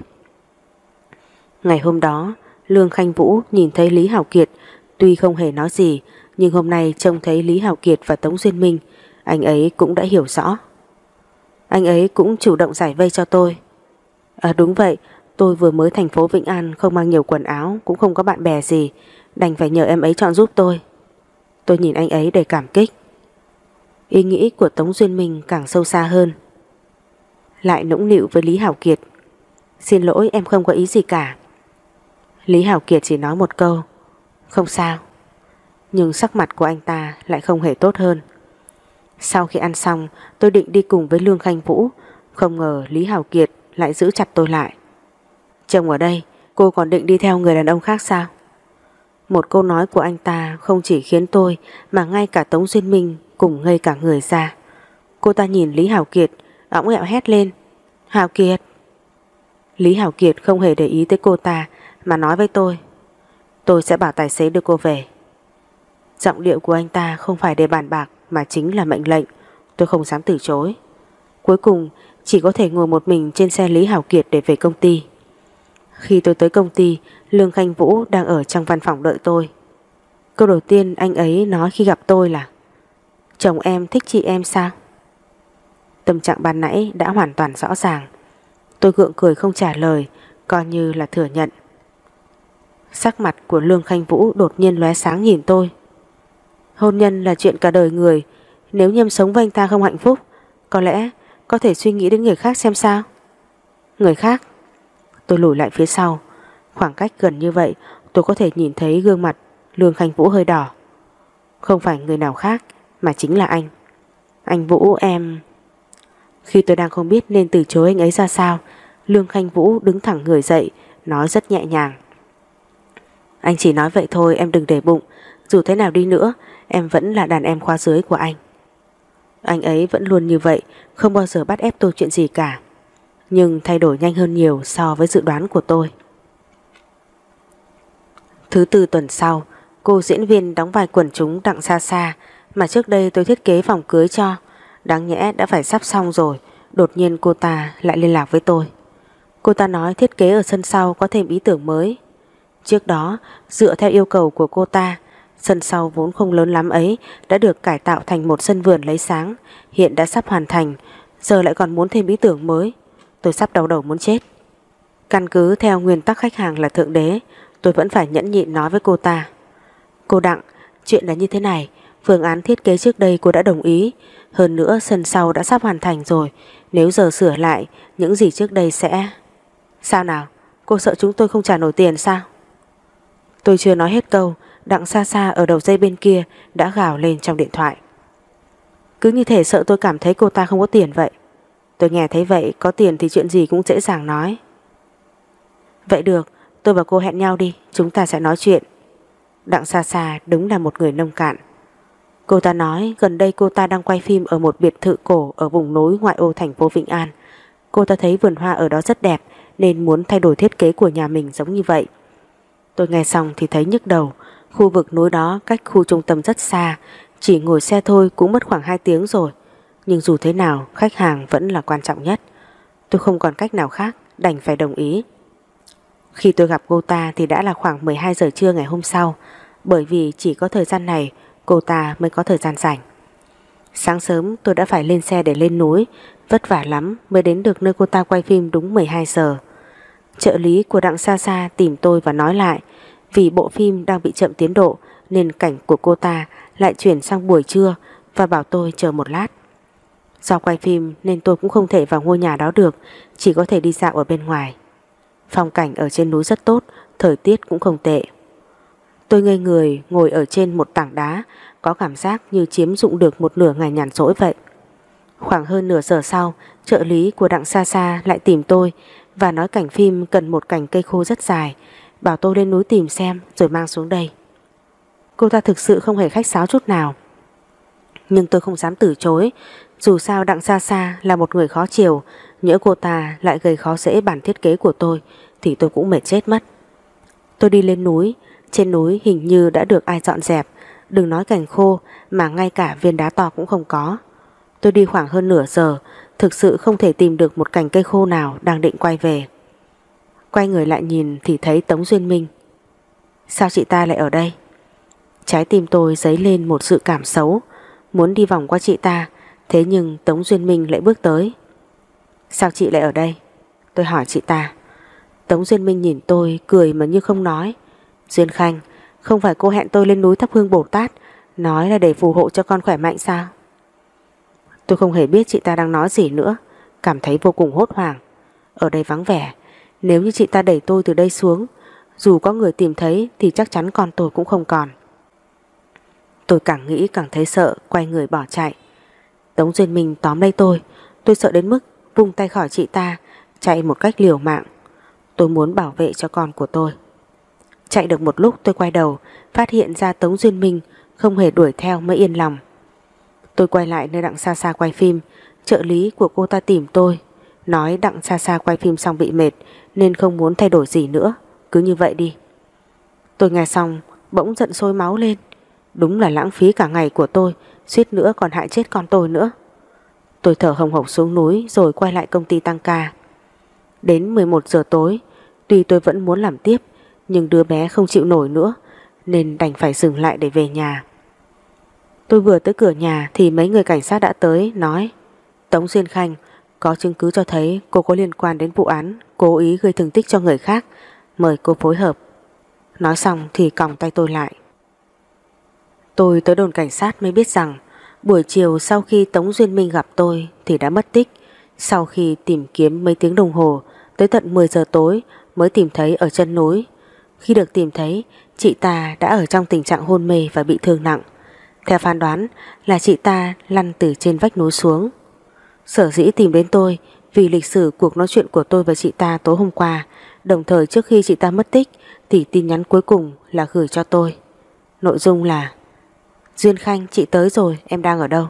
Ngày hôm đó, Lương Khanh Vũ nhìn thấy Lý Hảo Kiệt, Tuy không hề nói gì, Nhưng hôm nay trông thấy Lý Hảo Kiệt và Tống Duyên Minh, Anh ấy cũng đã hiểu rõ. Anh ấy cũng chủ động giải vây cho tôi. À đúng vậy, Tôi vừa mới thành phố Vĩnh An Không mang nhiều quần áo, Cũng không có bạn bè gì, Đành phải nhờ em ấy chọn giúp tôi. Tôi nhìn anh ấy đầy cảm kích. Ý nghĩ của Tống Duyên Minh càng sâu xa hơn. Lại nũng nịu với Lý Hảo Kiệt. Xin lỗi, em không có ý gì cả. Lý Hảo Kiệt chỉ nói một câu. Không sao. Nhưng sắc mặt của anh ta lại không hề tốt hơn. Sau khi ăn xong, tôi định đi cùng với Lương Khanh Vũ. Không ngờ Lý Hảo Kiệt lại giữ chặt tôi lại. Chồng ở đây, Cô còn định đi theo người đàn ông khác sao? Một câu nói của anh ta Không chỉ khiến tôi, Mà ngay cả Tống Duyên Minh Cùng ngây cả người ra. Cô ta nhìn Lý Hảo Kiệt Óng ẹo hét lên. Hảo Kiệt! Lý Hảo Kiệt không hề để ý tới cô ta mà nói với tôi Tôi sẽ bảo tài xế đưa cô về Giọng điệu của anh ta không phải để bàn bạc mà chính là mệnh lệnh, tôi không dám từ chối. Cuối cùng chỉ có thể ngồi một mình trên xe Lý Hảo Kiệt để về công ty. Khi tôi tới công ty, Lương Khanh Vũ đang ở trong văn phòng đợi tôi. Câu đầu tiên anh ấy nói khi gặp tôi là Chồng em thích chị em sao? Tâm trạng ban nãy đã hoàn toàn rõ ràng. Tôi gượng cười không trả lời Coi như là thừa nhận Sắc mặt của Lương Khanh Vũ đột nhiên lóe sáng nhìn tôi. Hôn nhân là chuyện cả đời người, Nếu nhâm sống với anh ta không hạnh phúc, Có lẽ có thể suy nghĩ đến người khác xem sao. Người khác? Tôi lùi lại phía sau. Khoảng cách gần như vậy, tôi có thể nhìn thấy gương mặt Lương Khanh Vũ hơi đỏ. Không phải người nào khác, Mà chính là anh. Anh Vũ em Khi tôi đang không biết nên từ chối anh ấy ra sao, Lương Khanh Vũ đứng thẳng người dậy, Nói rất nhẹ nhàng. Anh chỉ nói vậy thôi, em đừng để bụng. Dù thế nào đi nữa, Em vẫn là đàn em khoa dưới của anh. Anh ấy vẫn luôn như vậy, Không bao giờ bắt ép tôi chuyện gì cả. Nhưng thay đổi nhanh hơn nhiều So với dự đoán của tôi. Thứ tư tuần sau, Cô diễn viên đóng vai quần chúng đặng xa xa Mà trước đây tôi thiết kế phòng cưới cho. Đáng nhẽ đã phải sắp xong rồi, Đột nhiên cô ta lại liên lạc với tôi. Cô ta nói thiết kế ở sân sau có thêm ý tưởng mới. Trước đó, Dựa theo yêu cầu của cô ta, Sân sau vốn không lớn lắm ấy Đã được cải tạo thành một sân vườn lấy sáng, Hiện đã sắp hoàn thành, Giờ lại còn muốn thêm ý tưởng mới. Tôi sắp đau đầu muốn chết. Căn cứ theo nguyên tắc khách hàng là thượng đế, Tôi vẫn phải nhẫn nhịn nói với cô ta. Cô Đặng, Chuyện là như thế này, Phương án thiết kế trước đây cô đã đồng ý, Hơn nữa sân sau đã sắp hoàn thành rồi, Nếu giờ sửa lại, Những gì trước đây sẽ Sao nào, Cô sợ chúng tôi không trả nổi tiền sao? Tôi chưa nói hết câu, Đặng xa xa ở đầu dây bên kia Đã gào lên trong điện thoại. Cứ như thể sợ tôi cảm thấy cô ta không có tiền vậy. Tôi nghe thấy vậy, Có tiền thì chuyện gì cũng dễ dàng nói. Vậy được, Tôi và cô hẹn nhau đi, Chúng ta sẽ nói chuyện. Đặng xa xa đúng là một người nông cạn. Cô ta nói, gần đây cô ta đang quay phim Ở một biệt thự cổ ở vùng núi ngoại ô thành phố Vĩnh An. Cô ta thấy vườn hoa ở đó rất đẹp, Nên muốn thay đổi thiết kế của nhà mình giống như vậy. Tôi nghe xong thì thấy nhức đầu. Khu vực núi đó cách khu trung tâm rất xa. Chỉ ngồi xe thôi cũng mất khoảng 2 tiếng rồi. Nhưng dù thế nào, khách hàng vẫn là quan trọng nhất. Tôi không còn cách nào khác, Đành phải đồng ý. Khi tôi gặp cô ta thì đã là khoảng 12 giờ trưa ngày hôm sau. Bởi vì chỉ có thời gian này, Cô ta mới có thời gian rảnh. Sáng sớm, tôi đã phải lên xe để lên núi. Vất vả lắm mới đến được nơi cô ta quay phim đúng 12 giờ. Trợ lý của Đặng Sa Sa tìm tôi và nói lại, Vì bộ phim đang bị chậm tiến độ, Nên cảnh của cô ta lại chuyển sang buổi trưa Và bảo tôi chờ một lát. Do quay phim nên tôi cũng không thể vào ngôi nhà đó được, Chỉ có thể đi dạo ở bên ngoài. Phong cảnh ở trên núi rất tốt, Thời tiết cũng không tệ. Tôi ngây người ngồi ở trên một tảng đá, Có cảm giác như chiếm dụng được một nửa ngày nhàn rỗi vậy. Khoảng hơn nửa giờ sau, Trợ lý của Đặng Sa Sa lại tìm tôi và nói cảnh phim cần một cành cây khô rất dài. Bảo tôi lên núi tìm xem, Rồi mang xuống đây. Cô ta thực sự không hề khách sáo chút nào. Nhưng tôi không dám từ chối. Dù sao Đặng Sa Sa là một người khó chiều. Nhỡ cô ta lại gây khó dễ bản thiết kế của tôi, Thì tôi cũng mệt chết mất. Tôi đi lên núi. Trên núi hình như đã được ai dọn dẹp. Đừng nói cành khô, Mà ngay cả viên đá to cũng không có. Tôi đi khoảng hơn nửa giờ. Thực sự không thể tìm được một cành cây khô nào Đang định quay về. Quay người lại nhìn thì thấy Tống Duyên Minh. Sao chị ta lại ở đây? Trái tim tôi dấy lên một sự cảm xấu. Muốn đi vòng qua chị ta, Thế nhưng Tống Duyên Minh lại bước tới. Sao chị lại ở đây? Tôi hỏi chị ta. Tống Duyên Minh nhìn tôi cười mà như không nói. Duyên Khanh, Không phải cô hẹn tôi lên núi thắp hương Bồ Tát, Nói là để phù hộ cho con khỏe mạnh sao? Tôi không hề biết chị ta đang nói gì nữa. Cảm thấy vô cùng hốt hoảng. Ở đây vắng vẻ. Nếu như chị ta đẩy tôi từ đây xuống, Dù có người tìm thấy thì chắc chắn con tôi cũng không còn. Tôi càng nghĩ càng thấy sợ, Quay người bỏ chạy. Tống Duyên Minh tóm lấy tôi. Tôi sợ đến mức vung tay khỏi chị ta, Chạy một cách liều mạng. Tôi muốn bảo vệ cho con của tôi. Chạy được một lúc tôi quay đầu, Phát hiện ra Tống Duyên Minh Không hề đuổi theo mới yên lòng. Tôi quay lại nơi Đặng Sa Sa quay phim. Trợ lý của cô ta tìm tôi. Nói Đặng Sa Sa quay phim xong bị mệt, Nên không muốn thay đổi gì nữa. Cứ như vậy đi. Tôi nghe xong, bỗng giận sôi máu lên. Đúng là lãng phí cả ngày của tôi, Suýt nữa còn hại chết con tôi nữa. Tôi thở hồng hộc xuống núi Rồi quay lại công ty tăng ca. Đến 11 giờ tối, Tuy tôi vẫn muốn làm tiếp, Nhưng đứa bé không chịu nổi nữa, Nên đành phải dừng lại để về nhà. Tôi vừa tới cửa nhà thì mấy người cảnh sát đã tới nói Tống Duyên Khanh Có chứng cứ cho thấy cô có liên quan đến vụ án cố ý gây thương tích cho người khác. Mời cô phối hợp. Nói xong thì còng tay tôi lại. Tôi tới đồn cảnh sát mới biết rằng buổi chiều sau khi Tống Duyên Minh gặp tôi thì đã mất tích. Sau khi tìm kiếm mấy tiếng đồng hồ tới tận 10 giờ tối mới tìm thấy ở chân núi. Khi được tìm thấy, chị ta đã ở trong tình trạng hôn mê và bị thương nặng. Theo phán đoán là chị ta lăn từ trên vách núi xuống. Sở dĩ tìm đến tôi vì lịch sử cuộc nói chuyện của tôi và chị ta tối hôm qua, đồng thời trước khi chị ta mất tích thì tin nhắn cuối cùng là gửi cho tôi. Nội dung là Duyên Khanh chị tới rồi em đang ở đâu?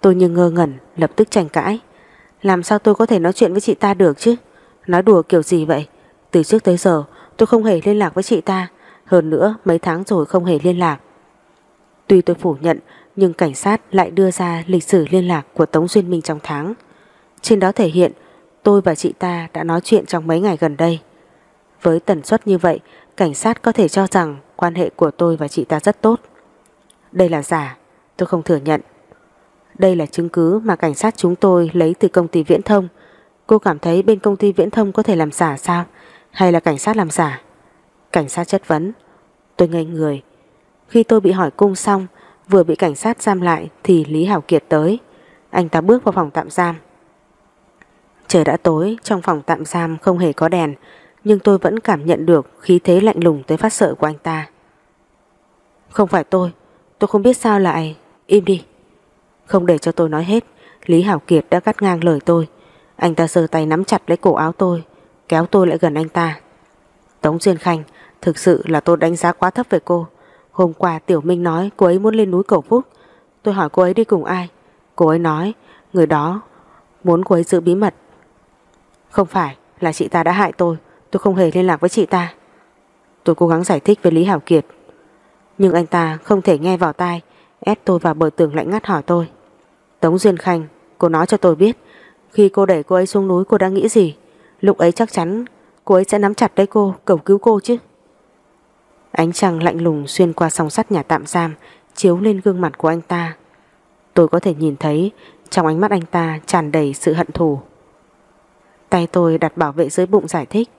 Tôi như ngơ ngẩn lập tức tranh cãi. Làm sao tôi có thể nói chuyện với chị ta được chứ? Nói đùa kiểu gì vậy? Từ trước tới giờ tôi không hề liên lạc với chị ta. Hơn nữa mấy tháng rồi không hề liên lạc. Tuy tôi phủ nhận Nhưng cảnh sát lại đưa ra lịch sử liên lạc của Tống Duyên Minh trong tháng Trên đó thể hiện Tôi và chị ta đã nói chuyện trong mấy ngày gần đây Với tần suất như vậy Cảnh sát có thể cho rằng Quan hệ của tôi và chị ta rất tốt đây là giả, tôi không thừa nhận. Đây là chứng cứ mà cảnh sát chúng tôi lấy từ công ty viễn thông. Cô cảm thấy bên công ty viễn thông có thể làm giả sao? Hay là cảnh sát làm giả? Cảnh sát chất vấn. Tôi ngây người. Khi tôi bị hỏi cung xong, vừa bị cảnh sát giam lại thì Lý Hảo Kiệt tới. Anh ta bước vào phòng tạm giam. Trời đã tối, trong phòng tạm giam không hề có đèn, nhưng tôi vẫn cảm nhận được khí thế lạnh lùng tới phát sợ của anh ta. Không phải tôi, Tôi không biết sao lại Im đi Không để cho tôi nói hết Lý Hảo Kiệt đã cắt ngang lời tôi Anh ta giơ tay nắm chặt lấy cổ áo tôi Kéo tôi lại gần anh ta Tống Duyên Khanh Thực sự là tôi đánh giá quá thấp về cô Hôm qua Tiểu Minh nói cô ấy muốn lên núi cầu phúc. Tôi hỏi cô ấy đi cùng ai? Cô ấy nói, Người đó muốn cô ấy giữ bí mật. Không phải, là chị ta đã hại tôi. Tôi không hề liên lạc với chị ta. Tôi cố gắng giải thích với Lý Hảo Kiệt. Nhưng anh ta không thể nghe vào tai, Ép tôi vào bờ tường lạnh ngắt hỏi tôi. Tống Duyên Khanh, Cô nói cho tôi biết, Khi cô đẩy cô ấy xuống núi cô đã nghĩ gì? Lúc ấy chắc chắn cô ấy sẽ nắm chặt lấy cô, Cầu cứu cô chứ. Ánh trăng lạnh lùng xuyên qua song sắt nhà tạm giam, Chiếu lên gương mặt của anh ta. Tôi có thể nhìn thấy, Trong ánh mắt anh ta tràn đầy sự hận thù. Tay tôi đặt bảo vệ dưới bụng giải thích.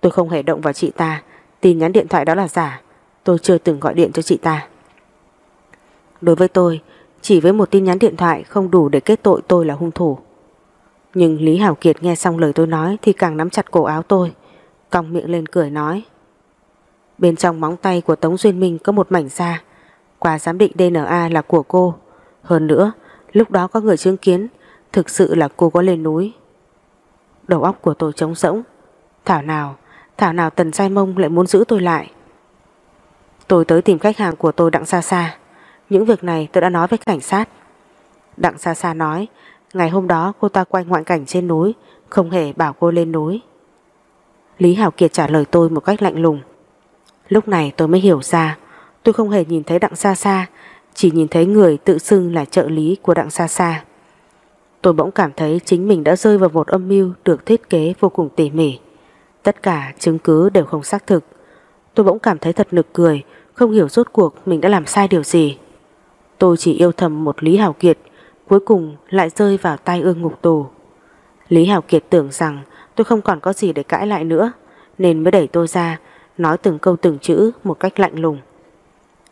Tôi không hề động vào chị ta, Tin nhắn điện thoại đó là giả. Tôi chưa từng gọi điện cho chị ta. Đối với tôi, Chỉ với một tin nhắn điện thoại Không đủ để kết tội tôi là hung thủ. Nhưng Lý Hảo Kiệt nghe xong lời tôi nói Thì càng nắm chặt cổ áo tôi, Cong miệng lên cười nói. Bên trong móng tay của Tống Duyên Minh Có một mảnh da. Quả giám định DNA là của cô. Hơn nữa, lúc đó có người chứng kiến, Thực sự là cô có lên núi. Đầu óc của tôi trống rỗng. Thảo nào Thảo nào Tần Giai Mông lại muốn giữ tôi lại? Tôi tới tìm khách hàng của tôi Đặng Sa Sa. Những việc này tôi đã nói với cảnh sát. Đặng Sa Sa nói, Ngày hôm đó cô ta quay ngoạn cảnh trên núi, Không hề bảo cô lên núi. Lý Hảo Kiệt trả lời tôi một cách lạnh lùng. Lúc này tôi mới hiểu ra, Tôi không hề nhìn thấy Đặng Sa Sa, Chỉ nhìn thấy người tự xưng là trợ lý của Đặng Sa Sa Tôi bỗng cảm thấy chính mình đã rơi vào một âm mưu được thiết kế vô cùng tỉ mỉ. Tất cả chứng cứ đều không xác thực. Tôi bỗng cảm thấy thật nực cười, không hiểu rốt cuộc mình đã làm sai điều gì Tôi chỉ yêu thầm một Lý Hảo Kiệt, Cuối cùng lại rơi vào tay ương ngục tù Lý Hảo Kiệt tưởng rằng Tôi không còn có gì để cãi lại nữa, Nên mới đẩy tôi ra Nói từng câu từng chữ một cách lạnh lùng.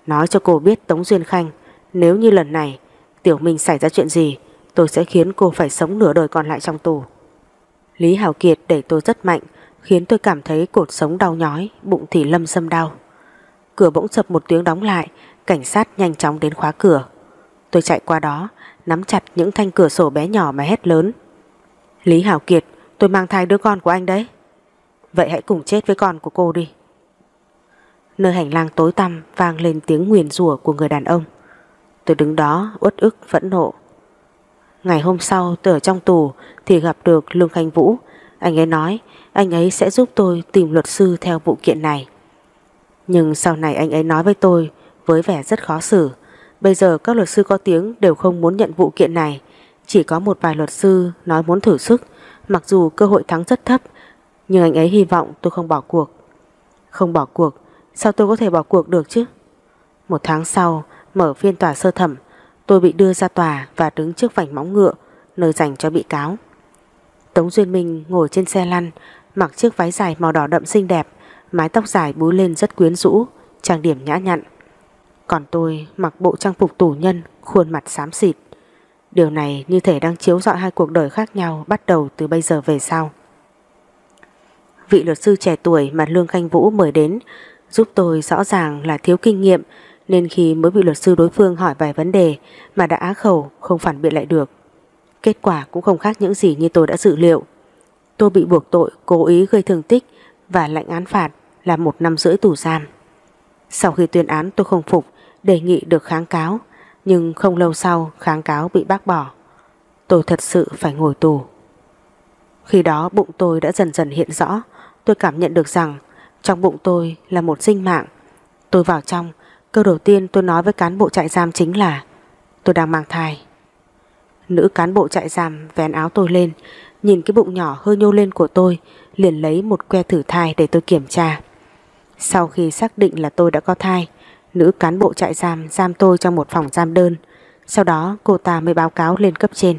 Nói cho cô biết Tống Duyên Khanh, Nếu như lần này Tiểu Minh xảy ra chuyện gì, Tôi sẽ khiến cô phải sống nửa đời còn lại trong tù. Lý Hảo Kiệt đẩy tôi rất mạnh, Khiến tôi cảm thấy cột sống đau nhói, Bụng thì lâm xâm đau. Cửa bỗng sập một tiếng đóng lại, Cảnh sát nhanh chóng đến khóa cửa. Tôi chạy qua đó, Nắm chặt những thanh cửa sổ bé nhỏ mà hét lớn. Lý Hảo Kiệt, Tôi mang thai đứa con của anh đấy. Vậy hãy cùng chết với con của cô đi. Nơi hành lang tối tăm Vang lên tiếng nguyền rủa của người đàn ông Tôi đứng đó uất ức phẫn nộ Ngày hôm sau tôi ở trong tù Thì gặp được Lương Khanh Vũ Anh ấy nói Anh ấy sẽ giúp tôi tìm luật sư theo vụ kiện này nhưng sau này anh ấy nói với tôi với vẻ rất khó xử. Bây giờ các luật sư có tiếng đều không muốn nhận vụ kiện này. Chỉ có một vài luật sư nói muốn thử sức. Mặc dù cơ hội thắng rất thấp nhưng anh ấy hy vọng tôi không bỏ cuộc. Không bỏ cuộc, sao tôi có thể bỏ cuộc được chứ? Một tháng sau, mở phiên tòa sơ thẩm, tôi bị đưa ra tòa và đứng trước vảnh móng ngựa, nơi dành cho bị cáo. Tống Duyên Minh ngồi trên xe lăn, mặc chiếc váy dài màu đỏ đậm xinh đẹp, mái tóc dài búi lên rất quyến rũ, trang điểm nhã nhặn. Còn tôi mặc bộ trang phục tù nhân, khuôn mặt xám xịt. Điều này như thể đang chiếu rọi hai cuộc đời khác nhau bắt đầu từ bây giờ về sau. Vị luật sư trẻ tuổi mà Lương Khanh Vũ mời đến giúp tôi rõ ràng là thiếu kinh nghiệm nên khi mới bị luật sư đối phương hỏi vài vấn đề mà đã á khẩu không phản biện lại được. Kết quả cũng không khác những gì như tôi đã dự liệu. Tôi bị buộc tội cố ý gây thương tích và lệnh án phạt là một năm rưỡi tù giam. Sau khi tuyên án tôi không phục, đề nghị được kháng cáo, nhưng không lâu sau kháng cáo bị bác bỏ. Tôi thật sự phải ngồi tù. Khi đó bụng tôi đã dần dần hiện rõ, tôi cảm nhận được rằng trong bụng tôi là một sinh mạng. Tôi vào trong, câu đầu tiên tôi nói với cán bộ trại giam chính là tôi đang mang thai. Nữ cán bộ trại giam vén áo tôi lên, nhìn cái bụng nhỏ hơi nhô lên của tôi, liền lấy một que thử thai để tôi kiểm tra. Sau khi xác định là tôi đã có thai, nữ cán bộ trại giam giam tôi trong một phòng giam đơn. Sau đó cô ta mới báo cáo lên cấp trên.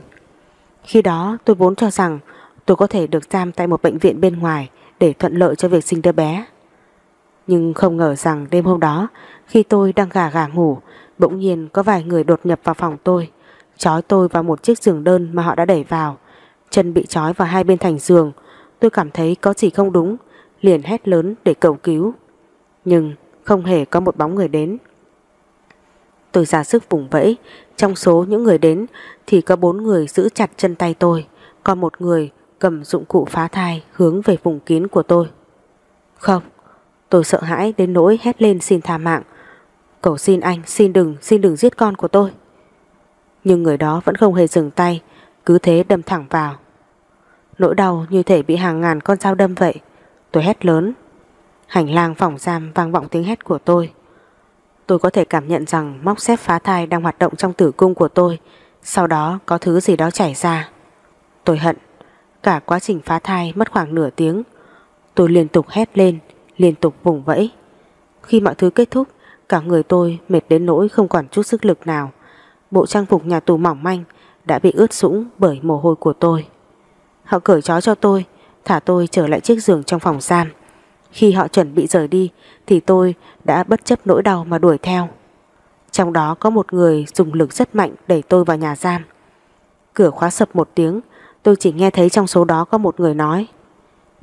Khi đó tôi vốn cho rằng tôi có thể được giam tại một bệnh viện bên ngoài để thuận lợi cho việc sinh đứa bé. Nhưng không ngờ rằng đêm hôm đó khi tôi đang gà gà ngủ bỗng nhiên có vài người đột nhập vào phòng tôi trói tôi vào một chiếc giường đơn mà họ đã đẩy vào chân bị trói vào hai bên thành giường tôi cảm thấy có gì không đúng liền hét lớn để cầu cứu nhưng không hề có một bóng người đến. Tôi ra sức vùng vẫy, trong số những người đến thì có bốn người giữ chặt chân tay tôi, còn một người cầm dụng cụ phá thai hướng về vùng kín của tôi. Không, tôi sợ hãi đến nỗi hét lên xin tha mạng. Cầu xin anh, xin đừng, xin đừng giết con của tôi. Nhưng người đó vẫn không hề dừng tay, cứ thế đâm thẳng vào. Nỗi đau như thể bị hàng ngàn con dao đâm vậy. Tôi hét lớn, Hành lang phòng giam vang vọng tiếng hét của tôi. Tôi có thể cảm nhận rằng móc xếp phá thai đang hoạt động trong tử cung của tôi, sau đó có thứ gì đó chảy ra. Tôi hận, cả quá trình phá thai mất khoảng nửa tiếng. Tôi liên tục hét lên, liên tục vùng vẫy. Khi mọi thứ kết thúc, cả người tôi mệt đến nỗi không còn chút sức lực nào. Bộ trang phục nhà tù mỏng manh đã bị ướt sũng bởi mồ hôi của tôi. Họ cởi chó cho tôi, thả tôi trở lại chiếc giường trong phòng giam. Khi họ chuẩn bị rời đi thì tôi đã bất chấp nỗi đau mà đuổi theo. Trong đó có một người dùng lực rất mạnh đẩy tôi vào nhà giam. Cửa khóa sập một tiếng, tôi chỉ nghe thấy trong số đó có một người nói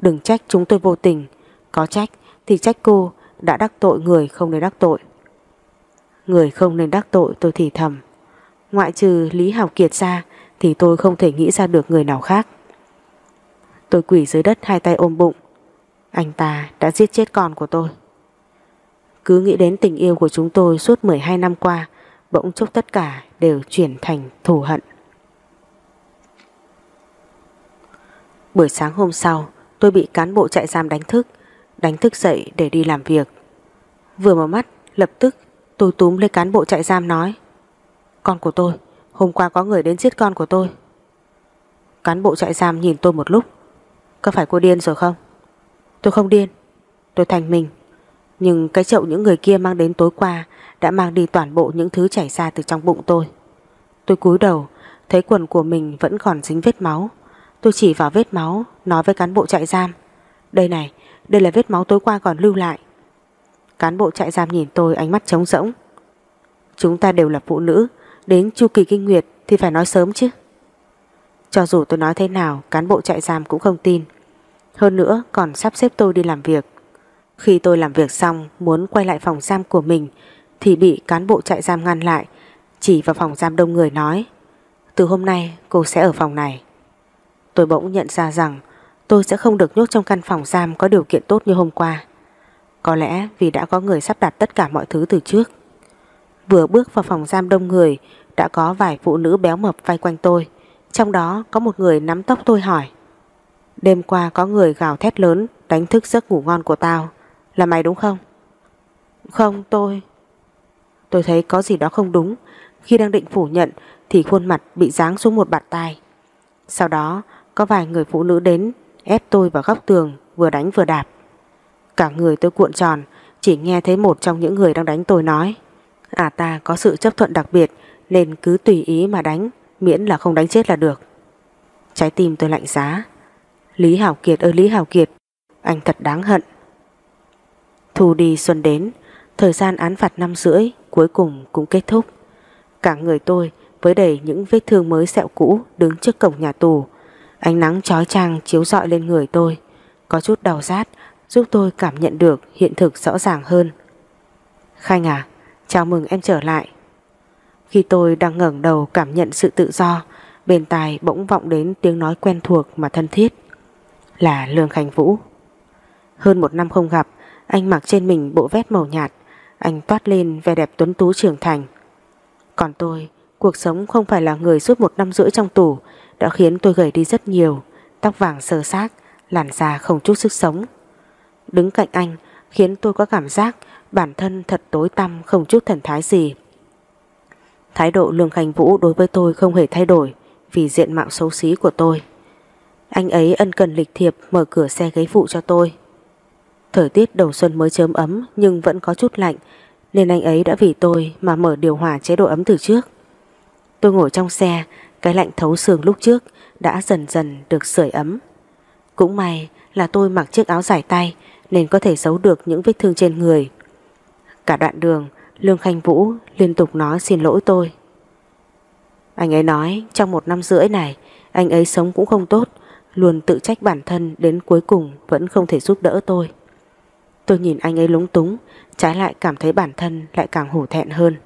Đừng trách chúng tôi vô tình, có trách thì trách cô đã đắc tội người không nên đắc tội. Người không nên đắc tội tôi thì thầm. Ngoại trừ Lý Hào Kiệt ra thì tôi không thể nghĩ ra được người nào khác. Tôi quỳ dưới đất hai tay ôm bụng anh ta đã giết chết con của tôi. Cứ nghĩ đến tình yêu của chúng tôi suốt 12 năm qua, bỗng chốc tất cả đều chuyển thành thù hận. Buổi sáng hôm sau, tôi bị cán bộ trại giam đánh thức, đánh thức dậy để đi làm việc. Vừa mở mắt, lập tức tôi túm lấy cán bộ trại giam nói Con của tôi, hôm qua có người đến giết con của tôi. Cán bộ trại giam nhìn tôi một lúc Có phải cô điên rồi không? Tôi không điên Tôi thành mình Nhưng cái chậu những người kia mang đến tối qua Đã mang đi toàn bộ những thứ chảy ra từ trong bụng tôi Tôi cúi đầu Thấy quần của mình vẫn còn dính vết máu Tôi chỉ vào vết máu Nói với cán bộ trại giam Đây này, đây là vết máu tối qua còn lưu lại Cán bộ trại giam nhìn tôi ánh mắt trống rỗng Chúng ta đều là phụ nữ Đến chu kỳ kinh nguyệt Thì phải nói sớm chứ Cho dù tôi nói thế nào Cán bộ trại giam cũng không tin hơn nữa còn sắp xếp tôi đi làm việc. Khi tôi làm việc xong muốn quay lại phòng giam của mình thì bị cán bộ trại giam ngăn lại, chỉ vào phòng giam đông người nói Từ hôm nay cô sẽ ở phòng này. Tôi bỗng nhận ra rằng tôi sẽ không được nhốt trong căn phòng giam có điều kiện tốt như hôm qua. Có lẽ vì đã có người sắp đặt tất cả mọi thứ từ trước. Vừa bước vào phòng giam đông người, đã có vài phụ nữ béo mập vây quanh tôi. Trong đó có một người nắm tóc tôi hỏi, Đêm qua có người gào thét lớn, đánh thức giấc ngủ ngon của tao. Là mày đúng không? Không, tôi. Tôi thấy có gì đó không đúng. Khi đang định phủ nhận, thì khuôn mặt bị giáng xuống một bạt tai. Sau đó, có vài người phụ nữ đến ép tôi vào góc tường, vừa đánh vừa đạp. Cả người tôi cuộn tròn, chỉ nghe thấy một trong những người đang đánh tôi nói À ta, có sự chấp thuận đặc biệt, nên cứ tùy ý mà đánh, miễn là không đánh chết là được. Trái tim tôi lạnh giá Lý Hảo Kiệt ơi, Lý Hảo Kiệt, Anh thật đáng hận Thu đi xuân đến, Thời gian án phạt năm rưỡi Cuối cùng cũng kết thúc Cả người tôi với đầy những vết thương mới sẹo cũ Đứng trước cổng nhà tù Ánh nắng chói chang chiếu rọi lên người tôi. Có chút đau rát, Giúp tôi cảm nhận được hiện thực rõ ràng hơn. Khanh à Chào mừng em trở lại. Khi tôi đang ngẩng đầu cảm nhận sự tự do, Bên tai bỗng vọng đến tiếng nói quen thuộc mà thân thiết. Là Lương Khánh Vũ. Hơn một năm không gặp, Anh mặc trên mình bộ vest màu nhạt. Anh toát lên vẻ đẹp tuấn tú trưởng thành. Còn tôi, Cuộc sống không phải là người suốt một năm rưỡi trong tù đã khiến tôi gầy đi rất nhiều, Tóc vàng sờ xác, Làn da không chút sức sống. Đứng cạnh anh khiến tôi có cảm giác Bản thân thật tối tăm không chút thần thái gì. Thái độ Lương Khánh Vũ đối với tôi không hề thay đổi Vì diện mạo xấu xí của tôi. Anh ấy ân cần lịch thiệp mở cửa xe ghế phụ cho tôi. Thời tiết đầu xuân mới chớm ấm nhưng vẫn có chút lạnh, Nên anh ấy đã vì tôi mà mở điều hòa chế độ ấm từ trước. Tôi ngồi trong xe cái lạnh thấu xương lúc trước đã dần dần được sưởi ấm. Cũng may là tôi mặc chiếc áo dài tay Nên có thể giấu được những vết thương trên người. Cả đoạn đường, Lương Khanh Vũ liên tục nói xin lỗi tôi. Anh ấy nói trong một năm rưỡi này, Anh ấy sống cũng không tốt, Luôn tự trách bản thân đến cuối cùng Vẫn không thể giúp đỡ tôi. Tôi nhìn anh ấy lúng túng, Trái lại cảm thấy bản thân lại càng hổ thẹn hơn.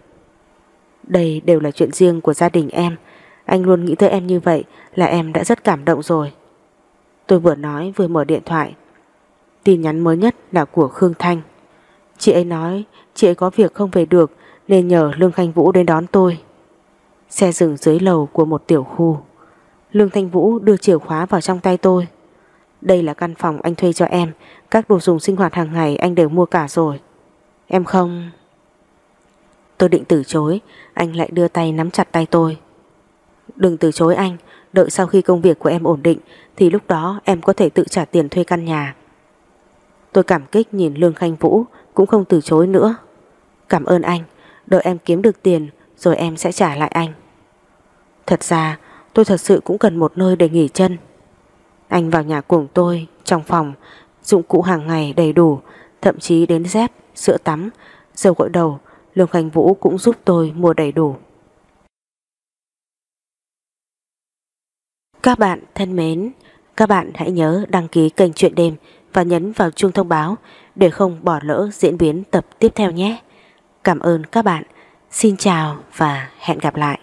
Đây đều là chuyện riêng của gia đình em anh luôn nghĩ tới em như vậy Là em đã rất cảm động rồi Tôi vừa nói vừa mở điện thoại Tin nhắn mới nhất là của Khương Thanh Chị ấy nói chị ấy có việc không về được nên nhờ Lương Thanh Vũ đến đón tôi. Xe dừng dưới lầu của một tiểu khu. Lương Thanh Vũ đưa chìa khóa vào trong tay tôi. Đây là căn phòng anh thuê cho em, các đồ dùng sinh hoạt hàng ngày anh đều mua cả rồi. Em không... Tôi định từ chối, anh lại đưa tay nắm chặt tay tôi. Đừng từ chối anh, đợi sau khi công việc của em ổn định thì lúc đó em có thể tự trả tiền thuê căn nhà. Tôi cảm kích nhìn Lương Khanh Vũ cũng không từ chối nữa. Cảm ơn anh, đợi em kiếm được tiền rồi em sẽ trả lại anh. Thật ra tôi thật sự cũng cần một nơi để nghỉ chân. Anh vào nhà cùng tôi, trong phòng, dụng cụ hàng ngày đầy đủ, thậm chí đến dép, sữa tắm, dầu gội đầu, Lương Khánh Vũ cũng giúp tôi mua đầy đủ. Các bạn thân mến, các bạn hãy nhớ đăng ký kênh Chuyện Đêm và nhấn vào chuông thông báo để không bỏ lỡ diễn biến tập tiếp theo nhé. Cảm ơn các bạn. Xin chào và hẹn gặp lại.